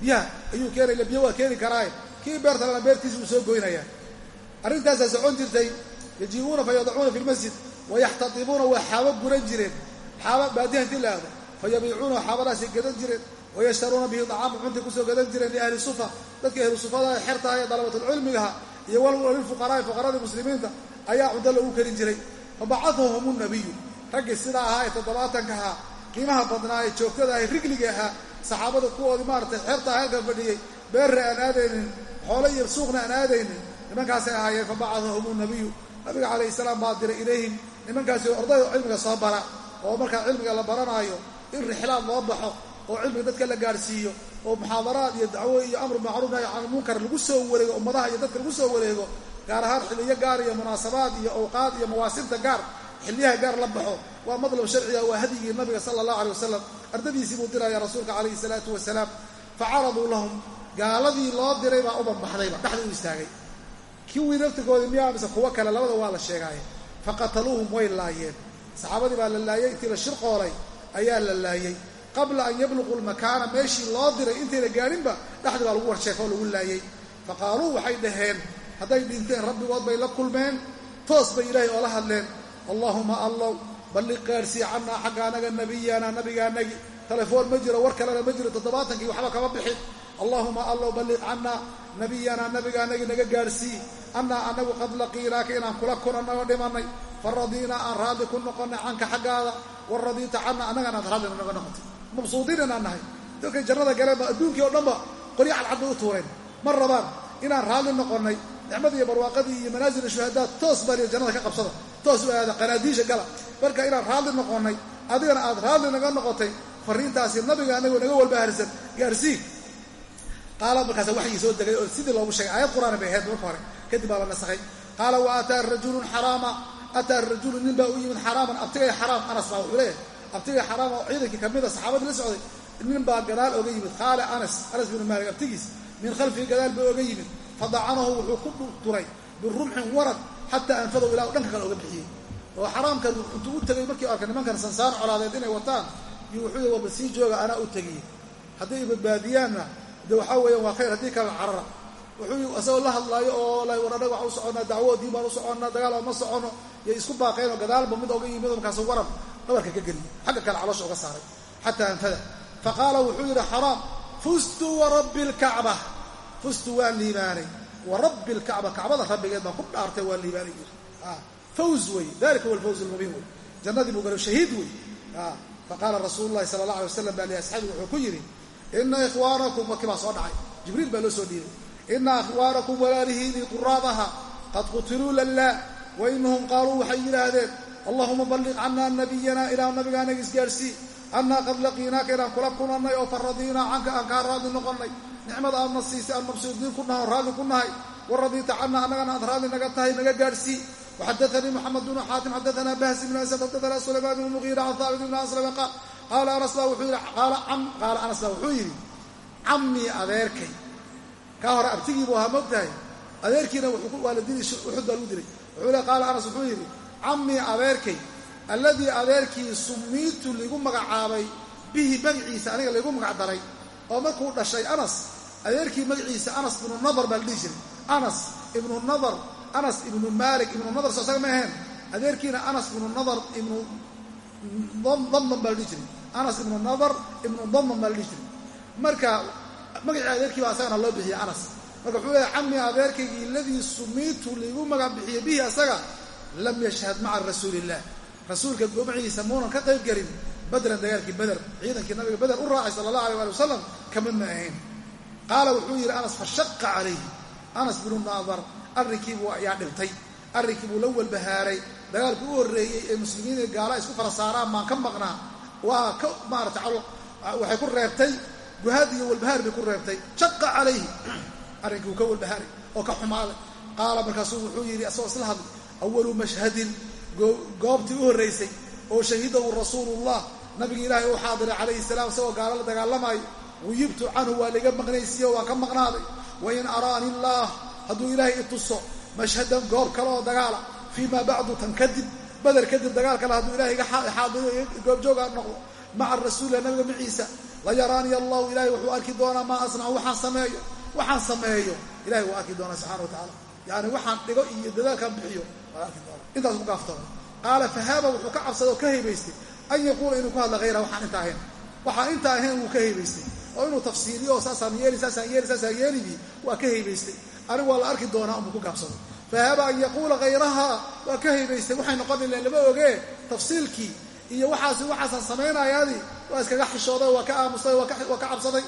Speaker 1: biyaha ayuu keenaya biyo waa keeni karaaye. Kii beerta lena beertiisa uu soo goynaya arrintaasaa socon jirtay yajiibuuna fa yadacuuna fi lmasjid wayaxtatibuuna waa xaabo guran jireen xaaba baadiha intii la aado fa yabiicuuna xaabadaasay gadan jireen wayashtaruuna bihi dacaama cuntay ku soo gadan jireen liahli sufa dadka ahlu sufada ee xertaha ee dalabatulcilmigaha iyo walilfuqaraai fuqaradii muslimiinta ayaa cunto lagu karin jiray fabacahum nabiyu raggii sidaa ahaa ee toddobaatanka ahaa qiimaha badnaa ee joogtada ahay rigliga ahaa saxaabada kuwoodii maaratay xeertaa halkan fadhiyey beerra aan aadaynin xoole iyo suuqna aan aadaynin nimankaasay ahaayeen fabacahum nabiyu nabiga calayhi salaam baa diray ilayhim. Nimankaasi ordayda cilmiga soo bara oo markaa cilmiga la baranaayo in rixlaad loo baxo oo cilmiga dadka la gaadhsiiyo oo muxaadaraad iyo dacwo iyo amru macruuf nahy can munkar lagu soo wareego ummadaha iyo dadka lagu soo wareego gaar ahaan xilliyo gaar iyo munaasabaad iyo awqaad iyo mawaasinta gaar xilliyaha gaar la baxo. Waa madlab sharciga waa hadyigii nabiga sala allahu alay wasalam ardadiisii buu diraya rasuulka calayhi salaatu wasalaam facaraduu lahum. Gaaladii loo diray baa u banbaxdayba dhexda u istaagay kiwii naftigoodii miyaa mise kuwo kale labada waa la sheegaaye? Faqataluuhum way laayeen. Saxaabadii baa la laayay intii la shirqoolay ayaa la laayey qabla an yabluquu lmakaana meeshii loo diray intayna gaadhinba dhexdii baa lagu warsheeka oo lagu laayey faqaaluu waxay dhaheen hadday dhinteen rabbigood bay la kulmeen? Toos bay ilaahay oola hadleen. Allaahuma allow balliq gaadhsii cannaa xagga anaga nabiyanaa nabigaanagi telefoon ma jiro war kalena ma jiro toddobaatankii waxba kama bixin. Allaahuma allow balliq cannaa nabiyanaa nabigaanagi naga gaadhsii annaa anagu qad laqiinaaka inaan kula kulannago dhimannay fa radiinaa aan raalli ku noqonnay canka xaggaada. Wa radiita canna annagana aad raalli naga noqotay. Mabsuudiin inaan nahay. Dadkay jannada galeenba adduunkii oo dhanba qoryo cadcad bay u tuureen. Ma rabaan inaan raalli noqonnay nicmadii iyo barwaaqadii iyo manaasila shuhadaa toos baa liya jannada ka qabsada. Toos u aada qanaadiisha gala. Marka inaan raalli noqonnay adigana aad raalli naga noqotay fariintaasi nabiga anagoo naga walbaharsan gaarsii qaala markaasa waxyii soo degay oo sidii loogu sheegay aayad qur'aana bay ahayd marka hore kadib baa la nasakhay. Qaala wa ataa rajulun xaraama? Ataa rajulu nin baa u yimid xaraaman abtigay xaraam anas baa wuxuu leeyahay. Abtigay xaraam oo ciidankii ka mid a saxaabadii la socday nin baa gadaal oga yimid. Qaala anas anas binu maalik abtigiis min khalfihi gadaal baa oga yimid. Fadacanahu wuxuu ku duray birumxin warad xataa anfadahu ilaa dhanka kale oga bixiyey. Oo xaraamkan intuu u tegay markii arkay nimankan sansaan colaadeed inay wataan iyo wuxuu waba sii jooga anaa u tegiyey hadday badbaadiyaanna de waxaa weeyaan waa khayr haddii kale carara. Wuxuu isagoo la hadlaayo oo anaga waxaan u soconnaa dacwoodii baan u soconnaa dagaal ma soconno iyo isku baaqeen oo gadaalba mid oga yimid markaasu waran dhabarka ka geliyey xagga kale caloosha uga saaray xataa anfada fa qaala wuxuu yidhi xaraam fustu warabbi lkacba fustu waan liibaanay. Warabbi lkacba kacbada rabbigeed baan ku dhaartay waan liibaanay. Yiri fawz wey dalika huwa alfawz wey jannadii buu galo shahiid wey faqaala rasuulu llahi sala allah alay waslam baa liasxaabi wuxuu ku yidhi ina ikhwaanakum wakii baa soo dhacay jibriil baa loo soo dhiibay ina ikhwaanakum walaalihiinii quraadaha qad qutiluu lalla wa inahum qaaluu waxay yidhaahdeen allahuma balliq cannaa nabiyana ilaa nabigaanaga isgaarsii annaa qad laqiinaaka inaan kula kulannay oo faradiinaa canka aan kaa raadli noqonnay nicmada aadna siisay aan mabsuudiin ku nahay oo raalli ku nahay annagana aad raalli naga tahay naga gaadhsii waxadaanii moxamed bnu xaatim xadaana bahs bn asad xadaana sulaymaan bn mugiira can haabit bn aslama qaal qaala anas baa wuxuu yidhi cammii adeerkay kaa hore abtigii buu ahaa mogtahay adeerkiina waa la dili uxud baa lagu dilay wuxuu le qaala anas wuxuu yidhi cammii adeerkay alladii adeerkii sumiitu ligu magacaabay bihi magaciisa aniga laygu magac daray oo markuu dhashay anas adeerkii magaciisa anas ibnu nadar baa la dhihi jiray anas ibnu nadar anas ibnu maalik ibnu nadar soo isaga ma aheen adeerkiina anas ibnu nadar ibnu damdam baa la dhihi jiray. Anas ibnu nadar ibnu damdam baa la dhihi jiray. Marka magacii adeerkii baa asagana loo bixiyey anas. Marka wuxuu leeyahy cammi adeerkaygii aladii sumiitu liigu magac bixiyey bihi asaga lam yashhad maca rasuuli illah rasuulka gomaciisa muunan ka qayb gelin badran dagaalkii beder ciidankii nabiga beder u raacay sala allah alay ali wasalam ka mid ma ahayn. Qaala wuxuu yidhi anas fashaqa calayhi. Anas binu naadar arrinkiibuu ayaa dhintay. Arrinkii buu la walbahaaray dagaalkii u horreeyey ee muslimiin gaala isku fara saaraan baan ka maqnaa waa ka maarata waxay ku reebtay. Guhaad iyo walbahaar bay ku reebtay. Shaqa calayhi. Arrinkii wuu ka walbahaaray oo ka xumaaday. Qaala markaasuu wuxuu yidhi asagoo isla hadlay awalu mashhadin. Goobtii u horraysay oo shahidahu rasuulullah nabigi ilaahay uu xaadiray calayhi salaam isagoo gaalo la dagaalamaayo wuyibtu canhu waa laga maqnaysiiyo waan ka maqnaaday. Wain araani illaah hadduu ilaahay i tuso mashhadan goob kale oo dagaala fii maa bacdu tan kadib bader kadib dagaal kale hadduu ilahay iga xaadiriyo goobjoogaa noqdo maca rasuulilah nabiga maciisa la yaraaniya allahu ilahay wuxuu arki doonaa maa asnacu waxaan sameeyo waxaan sameeyo ilahay wuu arki doonaa subxana wa tacala yani waxaan dhigo iyo dadaalkaan bixiyo waa arki doona intaas ku gaaftoona qaala fahaaba wuxuu ka cabsaday oo ka haybaystay an yaquula inuu ku hadla hayra waxaan inta ahayn. Waxaan inta ahayn wuu ka haybaystay oo inuu tafsiiriyo oo saasaan yeeli saasaan yeeli saasaan yeelidii waa ka haybaystay anigu waa la arki doonaa unbuu ku gaabsaday fahaaba an yaquula hayraha waa ka haybaystay waxay noqon ileen lama ogee tafsiilkii iyo waxaasi waxaasaan samaynayaadii waa iskaga xishooday waa ka aamusay waa ka cabsaday.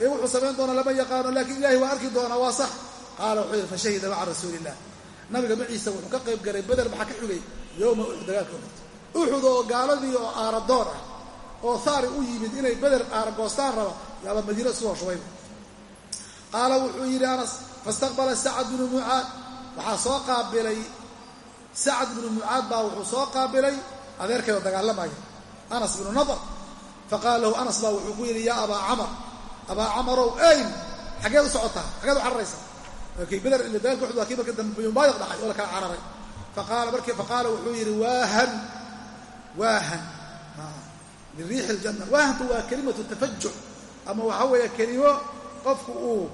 Speaker 1: Ee wuxuu samayn doonaa lama yaqaano laakiin ilahay waa arki doonaa waa sax. Qaala wuxuu yidhi fashahida maca rasuuli illah nabiga maciisa wuxuu ka qayb galay beder maxaa ka xugay? Yowma uxud dagaalka uxud uxud oo gaaladii oo aaradoon ah oo haari u yimid inay beder aaragoostaan raba yaaba madiina isu hooshubayba qaala wuxuu yidhi anas faistaqbala sacad binu mucaad waxaa soo qaabilay sacad binu mucaad baa wuxuu soo qaabilay adeerkeeda dagaalamaya anas binu nadar faqaala lahu anas baa wuxuu ku yidhi yaa abaa camar abaa camarow ayn xaggeed u socotaa xaggeed u cararaysa markii beder dagaalka uxud kii marka dambe buyumbaayiq dhacay oo la cararay faqaala markii faqaala wuxuu yidhi waahan waahan liriixi ljanna waahantu waa kelimatu tafajuc ama waxaa weeye kelimo qofku uu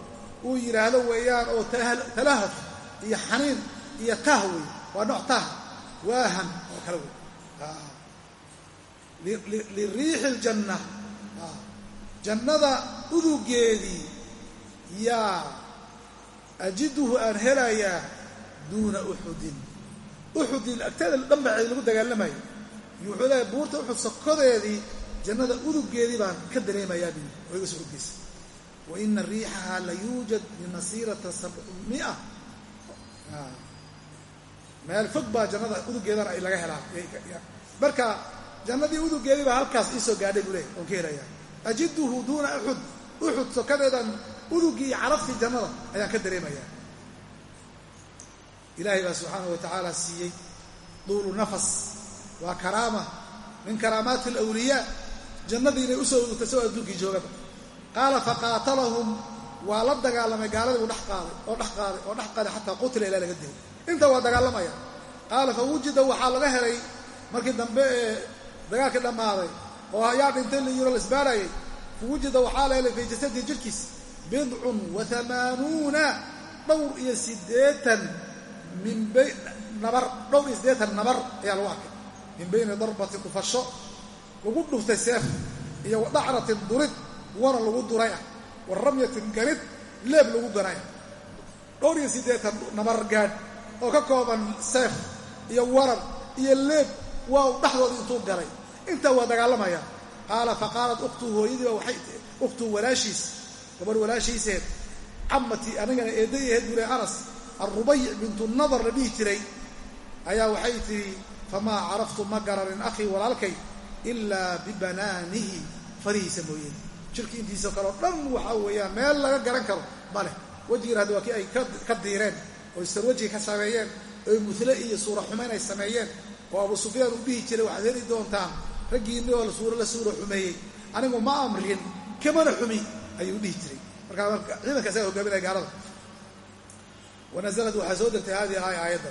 Speaker 1: uu yidhaahdo weeyaan oo talahaf iyo xaniin iyo tah wey waa nooc tah. Waahan oo kale wey liriixi ljanna jannada udugeedii yaa. Ajiduhu aan helayaa duuna uxudin uxudin agteeda dhambaceed lagu dagaalamayo wuxuu leeyahay buurta uxud sokodeedii jannada udugeedii baan ka dareemayaa bi oo iga soo udgeysa wa ina riixaha la yuujad bimasiirata sabcumia meel fog baa jannada udugeedana ay laga helaa marka jannadii udugeedii baa halkaas iisoo gaadhay buu leeyahy oon ka helayaa ajiduhu duuna uxud uxud sokadeedan udugii iyo caraftii jannada ayaan ka dareemayaa. Ilaahay baa subxaanahu wa tacaala siiyey duulu nafas. Waa karaama. Min karaamaati alawliyaa jannadii inay u soo udugtay isagoo adduunkii joogaba qaala faqaatalahum waa la dagaalamay gaaladii buu dhex qaaday oo dhex qaaday oo dhex qaaday xataa qutila ilaa laga dilay. Inta waa dagaalamaya. Qaala fa wujida waxaa laga helay markii dambe ee dagaalkii dhammaaday oo ayaa dhintay la yiro lasbaarayay fa wujida waxaa la helay fii jasadii jirhkiis bidcun wa hamaanuuna dhowr iyo siddeetan min nabar dhowr iyo siddeetan nabar ayaa lagu arkay. Min bayni darbatin dhufasho lagu dhuftay seef iyo wa dhacratin durid wana lagu duray ah wa ramyatin ganid leeb lagu ganay dhowr iyo siddeetan nabar gaadh oo ka kooban seef iyo waran iyo leeb waa u dhexdooda intuu galay. Intaa waa dagaalamaya. Qaala fa qaalat ukhtuu hooyadiiba waxay ukhtuu walaashiis. Gabadh walaashiiseed cammatii anigana eedday ahayd buu leh anas alrubayic bintu nadar la dhihi jiray. Ayaa waxay tihi famaa caraftu ma garanin akhii walaalkay ilaa bibanaanihi farihiisa mooyeen jirki intiisa kaleo dhan waxaa weeyaan meel laga garan karo. Maleh wejigiina hadda waa kii ay ka diireen oo sarwaji ka sameeyeen oo mule iyo suura xumayn ay sameeyeen. Oo abu sufyaan uu dhihi jiray waxaad heli doontaan raggiinni oo suura la suura xumeeyey anigu ma amrin kamana xumi ayuu dhihi jiray. Markaa ciidanka isaga hogaaminaya gaalada wanazalad waxaa soo degtay hadihi aaya aayadda.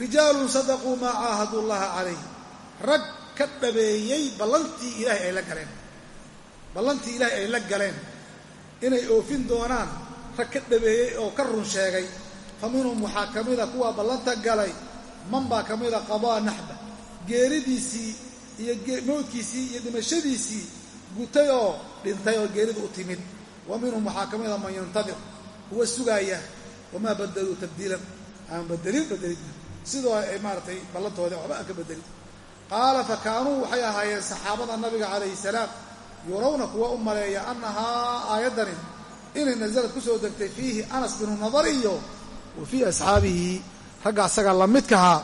Speaker 1: Rijaalun sadaquu maa caahadu llaha calayh rag ka dhabeeyey ballantii ilaahay ay la galeen ballantii ilaahay ay la galeen inay oofin doonaan rag ka dhabeeyey oo ka run sheegay fa minhum waxaa ka mida kuwa ballanta galay man baa ka mida qadaa naxba geeridiisii iyo mawdkiisii iyo dhimashadiisii gutay oo dhintay oo geeridu u timid. Wa minhum waxaa ka mida man yantadir kuwa sugaaya wamaa badaluu tabdiilan. Aan badelin badelidna sidoo ay maaratay ballantoodii waxba aan ka bedelin qaala fa kaanuu waxay ahaayeen saxaabada nabiga calayhi salaam yurawna kuwa u maleeya annahaa aayaddani inay nasalad ku soo degtay fiihi anas binu nadar iyo wa fii asxaabihi ragga asaga lamidkahaa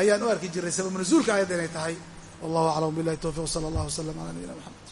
Speaker 1: ayaan u arki jiray sabab nasuulka aayadda inay tahay. Wallahu aclam billahi towfiq sala allah wasalam cala nabiyina maxamed